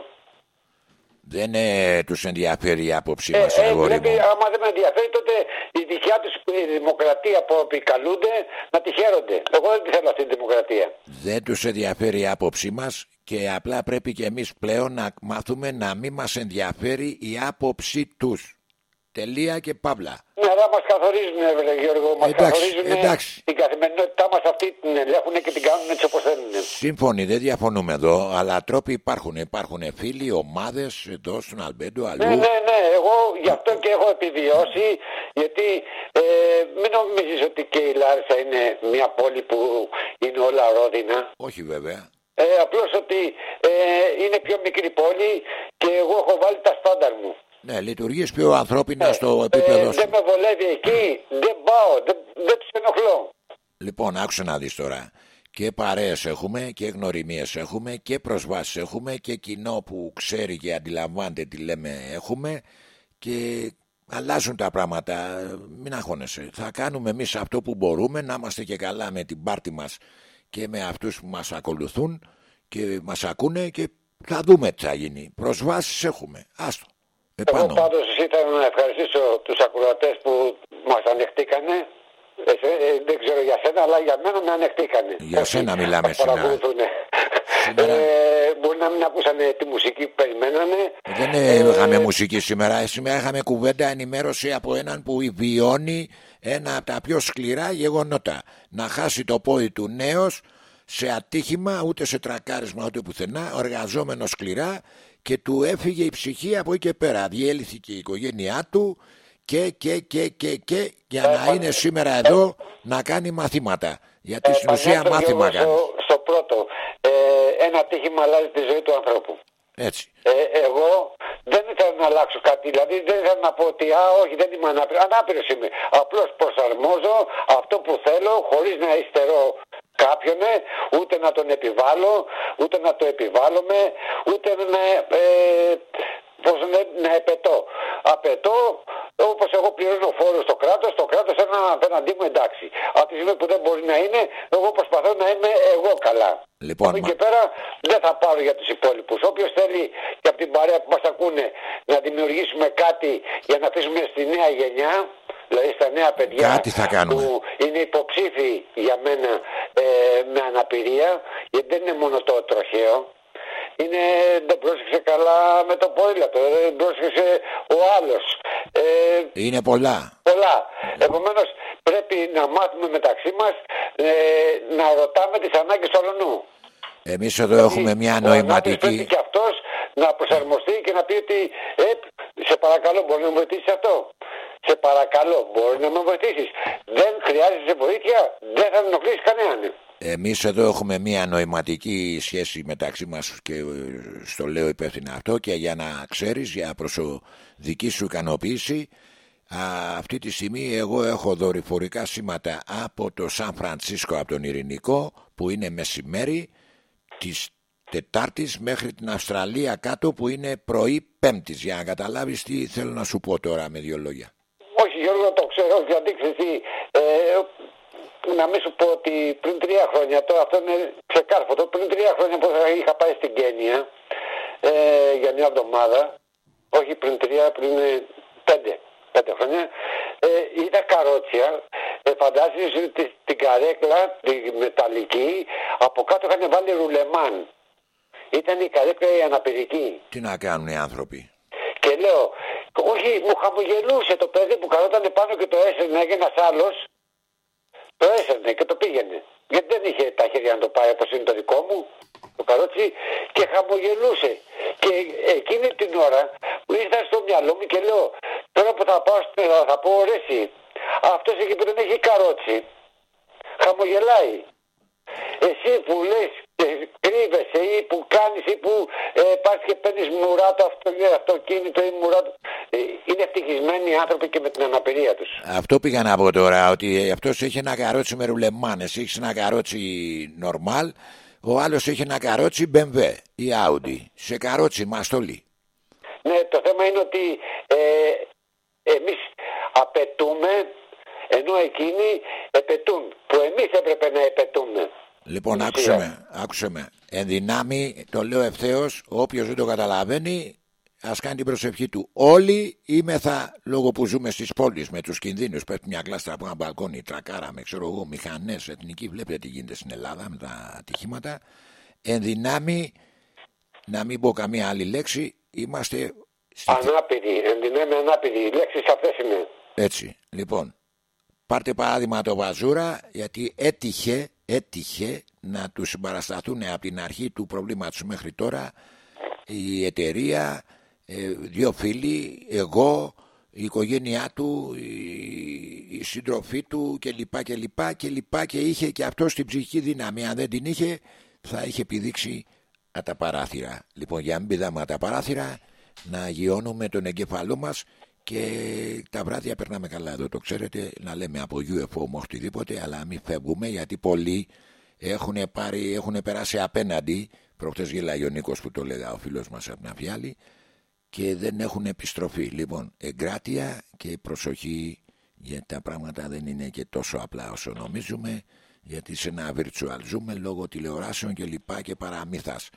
Δεν ε, τους ενδιαφέρει η άποψή Ε, μας, ε, αγόρι πρέπει, μου. άμα δεν με ενδιαφέρει, τότε η δικιά τους η δημοκρατία που επικαλούνται να τη χαίρονται. Εγώ δεν τη θέλω αυτή τη δημοκρατία. Δεν τους ενδιαφέρει η άποψή μας και απλά πρέπει και εμείς πλέον να μάθουμε να μην μας ενδιαφέρει η άποψή τους. Τελεία και παύλα. Ναι, αλλά μας καθορίζουν, ρε Γιώργο. Μας Εντάξει, καθορίζουν εντάξει. την καθημερινότητά μας αυτή την ελέγχουν και την κάνουν έτσι όπως θέλουν. Σύμφωνοι, δεν διαφωνούμε εδώ, αλλά τρόποι υπάρχουν. Υπάρχουν φίλοι, ομάδες εδώ στον Αλμπέντο, αλλού. Ναι, ναι, ναι. Εγώ γι' αυτό και έχω επιβιώσει. Γιατί ε, μην νομίζεις ότι και η Λάρισα είναι μια πόλη που είναι όλα ρόδινα. Όχι βέβαια. Ε, Απλώς ότι ε, είναι πιο μικρή πόλη και εγώ έχω βάλει τα στάνταρ μου. Ναι, λειτουργείς πιο ανθρώπινα στο επίπεδο Ε, σου. δεν με βολεύει εκεί, δεν πάω, δεν, δεν τους ενοχλώ. Λοιπόν, άκουσε να δεις τώρα. Και παρέες έχουμε και γνωριμίες έχουμε και προσβάσεις έχουμε και κοινό που ξέρει και αντιλαμβάνεται τι λέμε έχουμε και αλλάζουν τα πράγματα. Μην αγχώνεσαι. Θα κάνουμε εμείς αυτό που μπορούμε να είμαστε και καλά με την πάρτη μας και με αυτούς που μας ακολουθούν και μας ακούνε και θα δούμε τι θα γίνει. Προσβάσεις έχουμε. Άστο. Εγώ Επάνω. πάντως ήθελα να ευχαριστήσω τους ακροατές που μας ανεχτήκανε. Ε, ε, δεν ξέρω για σένα, αλλά για μένα με ανεχτήκανε. Για σένα μιλάμε Μας σήμερα. παρακολουθούνε. Σήμερα. Ε, μπορεί να μην ακούσανε τη μουσική που περιμένανε. Δεν Ε, είχαμε μουσική σήμερα. Ε, Σήμερα είχαμε κουβέντα ενημέρωση από έναν που βιώνει ένα από τα πιο σκληρά γεγονότα. Να χάσει το πόδι του νέος σε ατύχημα, ούτε σε τρακάρισμα, ούτε πουθενά, εργαζόμενο σκληρά και του έφυγε η ψυχή από εκεί και πέρα. Διέλυθηκε η οικογένειά του και, και, και, και, και για να είναι σήμερα εδώ να κάνει μαθήματα. Γιατί στην ουσία επανέλθω, μάθημα Γιώργο, κάνει. στο, στο πρώτο. Ε, ένα ατύχημα αλλάζει τη ζωή του ανθρώπου. Έτσι. Ε, εγώ δεν ήθελα να αλλάξω κάτι. Δηλαδή δεν ήθελα να πω ότι α, όχι, δεν είμαι ανάπηρος. Ανάπηρος είμαι. Απλώς προσαρμόζω αυτό που θέλω χωρίς να υστερώ κάποιον, ε, ούτε να τον επιβάλλω, ούτε να το επιβάλλομαι, ούτε να, ε, πώς να, να επετώ. Απαιτώ όπως εγώ πληρώνω φόρο στο κράτος, το κράτος ένα απέναντί μου εντάξει. Από τη στιγμή που δεν μπορεί να είναι, εγώ προσπαθώ να είμαι εγώ καλά. Λοιπόν, Από εκεί μα- και πέρα δεν θα πάρω για τους υπόλοιπους. Όποιος θέλει και από την παρέα που μας ακούνε να δημιουργήσουμε κάτι για να αφήσουμε στη νέα γενιά, δηλαδή στα νέα παιδιά Κάτι θα κάνουμε. που είναι υποψήφοι για μένα ε, με αναπηρία, γιατί δεν είναι μόνο το τροχαίο. Είναι, δεν πρόσεξε καλά με το ποδήλατο, δεν πρόσεξε ο άλλος. Ε, Είναι πολλά. πολλά. Επομένως πρέπει να μάθουμε μεταξύ μας ε, να ρωτάμε τις ανάγκες του αλλονού. Εμείς εδώ έχουμε μια Ο ανάπηρος νοηματική... Πρέπει και αυτός να προσαρμοστεί και να πει ότι ε, σε παρακαλώ μπορεί να με βοηθήσεις αυτό. Σε παρακαλώ μπορείς να με βοηθήσεις. Δεν χρειάζεσαι βοήθεια, δεν θα ενοχλήσεις κανέναν. Εμείς εδώ έχουμε μια νοηματική σχέση μεταξύ μας και ε, στο λέω υπεύθυνα αυτό και για να ξέρεις για προσωπική σου ικανοποίηση α, αυτή τη στιγμή εγώ έχω δορυφορικά σήματα από το Σαν Φρανσίσκο από τον Ειρηνικό που είναι μεσημέρι της Τετάρτης μέχρι την Αυστραλία κάτω που είναι πρωί Πέμπτης για να καταλάβεις τι θέλω να σου πω τώρα με δύο λόγια. Όχι Γιώργο το ξέρω γιατί ξέρεις τι, ε, να μην σου πω ότι πριν τρία χρόνια, τώρα αυτό είναι ξεκάρφωτο, πριν τρία χρόνια που είχα πάει στην Κένια ε, για μια εβδομάδα, όχι πριν τρία, πριν ε, πέντε, πέντε χρόνια, ε, είδα καρότσια, ε, φαντάζεσαι τη- την καρέκλα, τη μεταλλική, από κάτω είχαν βάλει ρουλεμάν. Ήταν η καρέκλα η αναπηρική. Τι να κάνουν οι άνθρωποι; Και λέω, όχι, μου χαμογελούσε το παιδί που καθόταν πάνω και το έσαιρνε και ένας άλλος. Το έσαιρνε και το πήγαινε. Γιατί δεν είχε τα χέρια να το πάει όπως είναι το δικό μου, το καρότσι, και χαμογελούσε. Και εκείνη την ώρα που ήρθα στο μυαλό μου και λέω, τώρα που θα πάω στην Ελλάδα θα πω, ρε εσύ, αυτός εκεί που δεν έχει καρότσι, χαμογελάει. Εσύ που λες και κρύβεσαι ή που κάνεις ή που ε, πας και παίρνεις μουρά το αυτο- αυτοκίνητο ή μουρά το... Ε, είναι ευτυχισμένοι οι άνθρωποι και με την αναπηρία τους. Αυτό πήγα να πω τώρα, ότι αυτός έχει ένα καρότσι με ρουλεμάνες, έχεις ένα καρότσι normal, ο άλλος έχει ένα καρότσι BMW ή Audi, σε καρότσι μαστολή. Ναι, το θέμα είναι ότι ε, εμείς απαιτούμε ενώ εκείνοι επαιτούν που εμείς έπρεπε να επαιτούμε. Λοιπόν, Ουσία. άκουσε με, άκουσε με. Εν δυνάμει, το λέω ευθέως, όποιος δεν το καταλαβαίνει, ας κάνει την προσευχή του. Όλοι είμεθα λόγω που ζούμε στις πόλεις με τους κινδύνους. Πέφτει μια κλάστρα από ένα μπαλκόνι, τρακάραμε, ξέρω εγώ, μηχανές, εθνική. Βλέπετε τι γίνεται στην Ελλάδα με τα ατυχήματα. Εν δυνάμει, να μην πω καμία άλλη λέξη, είμαστε. Στη... Ανάπηροι, ενδυνάμει ανάπηροι. Οι λέξεις αυτές είναι. Έτσι, λοιπόν, πάρτε παράδειγμα το Βαζούρα, γιατί έτυχε, έτυχε να τους συμπαρασταθούν από την αρχή του προβλήματος μέχρι τώρα η εταιρεία, ε, δύο φίλοι, εγώ, η οικογένειά του, η, η σύντροφή του κλπ. Και, λοιπά και, λοιπά και είχε και αυτό την ψυχική δύναμη. Αν δεν την είχε, θα είχε πηδήξει από τα παράθυρα. Λοιπόν, για να μην πηδάμε από τα παράθυρα, να αγιώνουμε τον εγκέφαλό μας και τα βράδια περνάμε καλά εδώ. Το ξέρετε, να λέμε από UFO με οτιδήποτε, αλλά μην φεύγουμε γιατί πολλοί έχουν, πάρει, έχουν περάσει απέναντι. Προχτές γελάει ο Νίκος που το λέγα ο φίλος μας από την Αφιάλη και δεν έχουν επιστροφή. Λοιπόν, εγκράτεια και προσοχή γιατί τα πράγματα δεν είναι και τόσο απλά όσο νομίζουμε γιατί σε ένα virtual ζούμε λόγω τηλεοράσεων και λοιπά και παραμύθας.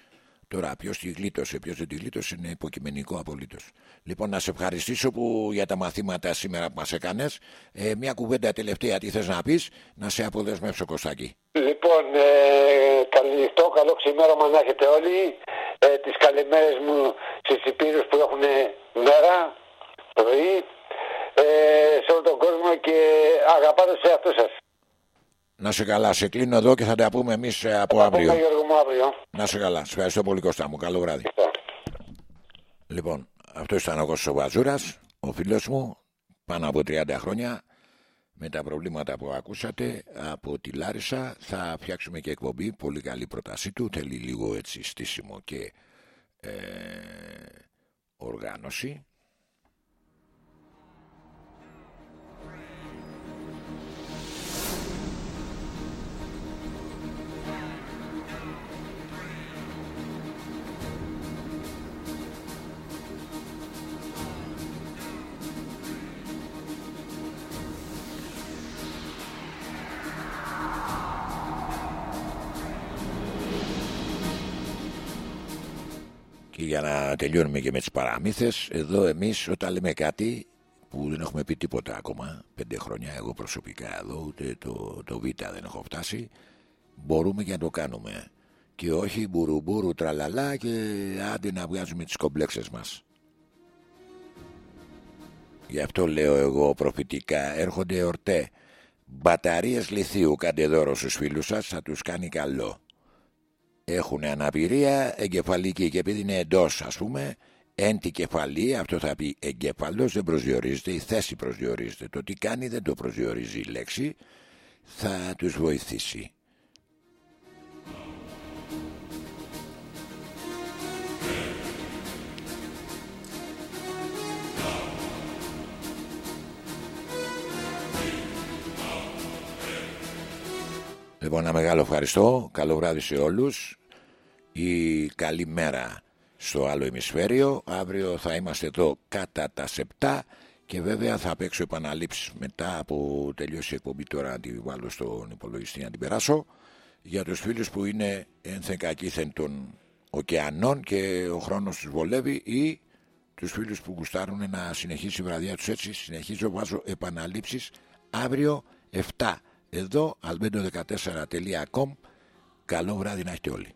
Τώρα, ποιος τη γλίτωσε, ποιος δεν τη γλίτωσε είναι υποκειμενικό απολύτως. Λοιπόν, να σε ευχαριστήσω που για τα μαθήματα σήμερα που μας έκανες. Ε, μια κουβέντα τελευταία, τι θες να πεις, να σε αποδεσμεύσω Κωστάκη. Λοιπόν, ε, καληνυχτό, καλό ξημέρωμα να έχετε όλοι. Ε, τις καλημέρες μου στις Υπήρους που έχουν μέρα, πρωί, ε, σε όλο τον κόσμο και αγαπάτε σε αυτούς σας. Να σε καλά, σε κλείνω εδώ και θα τα πούμε εμείς από Θα αύριο. πούμε, Γιώργο μου αύριο. Να σε καλά. Σε ευχαριστώ πολύ Κώστα μου. Καλό βράδυ. Λοιπόν, αυτός ήταν ο Κώστας ο Βαζούρας, ο φίλος μου, πάνω από 30 χρόνια, με τα προβλήματα που ακούσατε από τη Λάρισα. Θα φτιάξουμε και εκπομπή, πολύ καλή πρότασή του, θέλει λίγο έτσι στήσιμο και ε, οργάνωση. Για να τελειώνουμε και με τις παραμύθες, εδώ εμείς όταν λέμε κάτι που δεν έχουμε πει τίποτα ακόμα, πέντε χρόνια εγώ προσωπικά εδώ, ούτε το, το Β δεν έχω φτάσει, μπορούμε και να το κάνουμε. Και όχι μπουρουμπουρου τραλαλά και άντε να βγάζουμε τις κομπλέξες μας. Γι' αυτό λέω εγώ προφητικά, έρχονται εορτέ. Μπαταρίες λιθίου κάντε δώρο στους φίλους σας, θα τους κάνει καλό έχουν αναπηρία εγκεφαλική και επειδή είναι εντός, ας πούμε, εν τη κεφαλή, αυτό θα πει εγκέφαλο, δεν προσδιορίζεται, η θέση προσδιορίζεται. Το τι κάνει δεν το προσδιορίζει η λέξη, θα τους βοηθήσει. Λοιπόν, ένα μεγάλο ευχαριστώ. Καλό βράδυ σε όλους. Η καλή μέρα στο άλλο ημισφαίριο. Αύριο θα είμαστε εδώ κατά τα σεπτά και βέβαια θα παίξω επαναλήψεις μετά από τελειώσει η εκπομπή τώρα να τη βάλω στον υπολογιστή να την περάσω για τους φίλους που είναι ένθεν κακήθεν των ωκεανών και ο χρόνος τους βολεύει ή τους φίλους που γουστάρουν να συνεχίσει η βραδιά τους έτσι συνεχίζω βάζω επαναλήψεις αύριο 7 εδώ albedo14.com καλό βράδυ να έχετε όλοι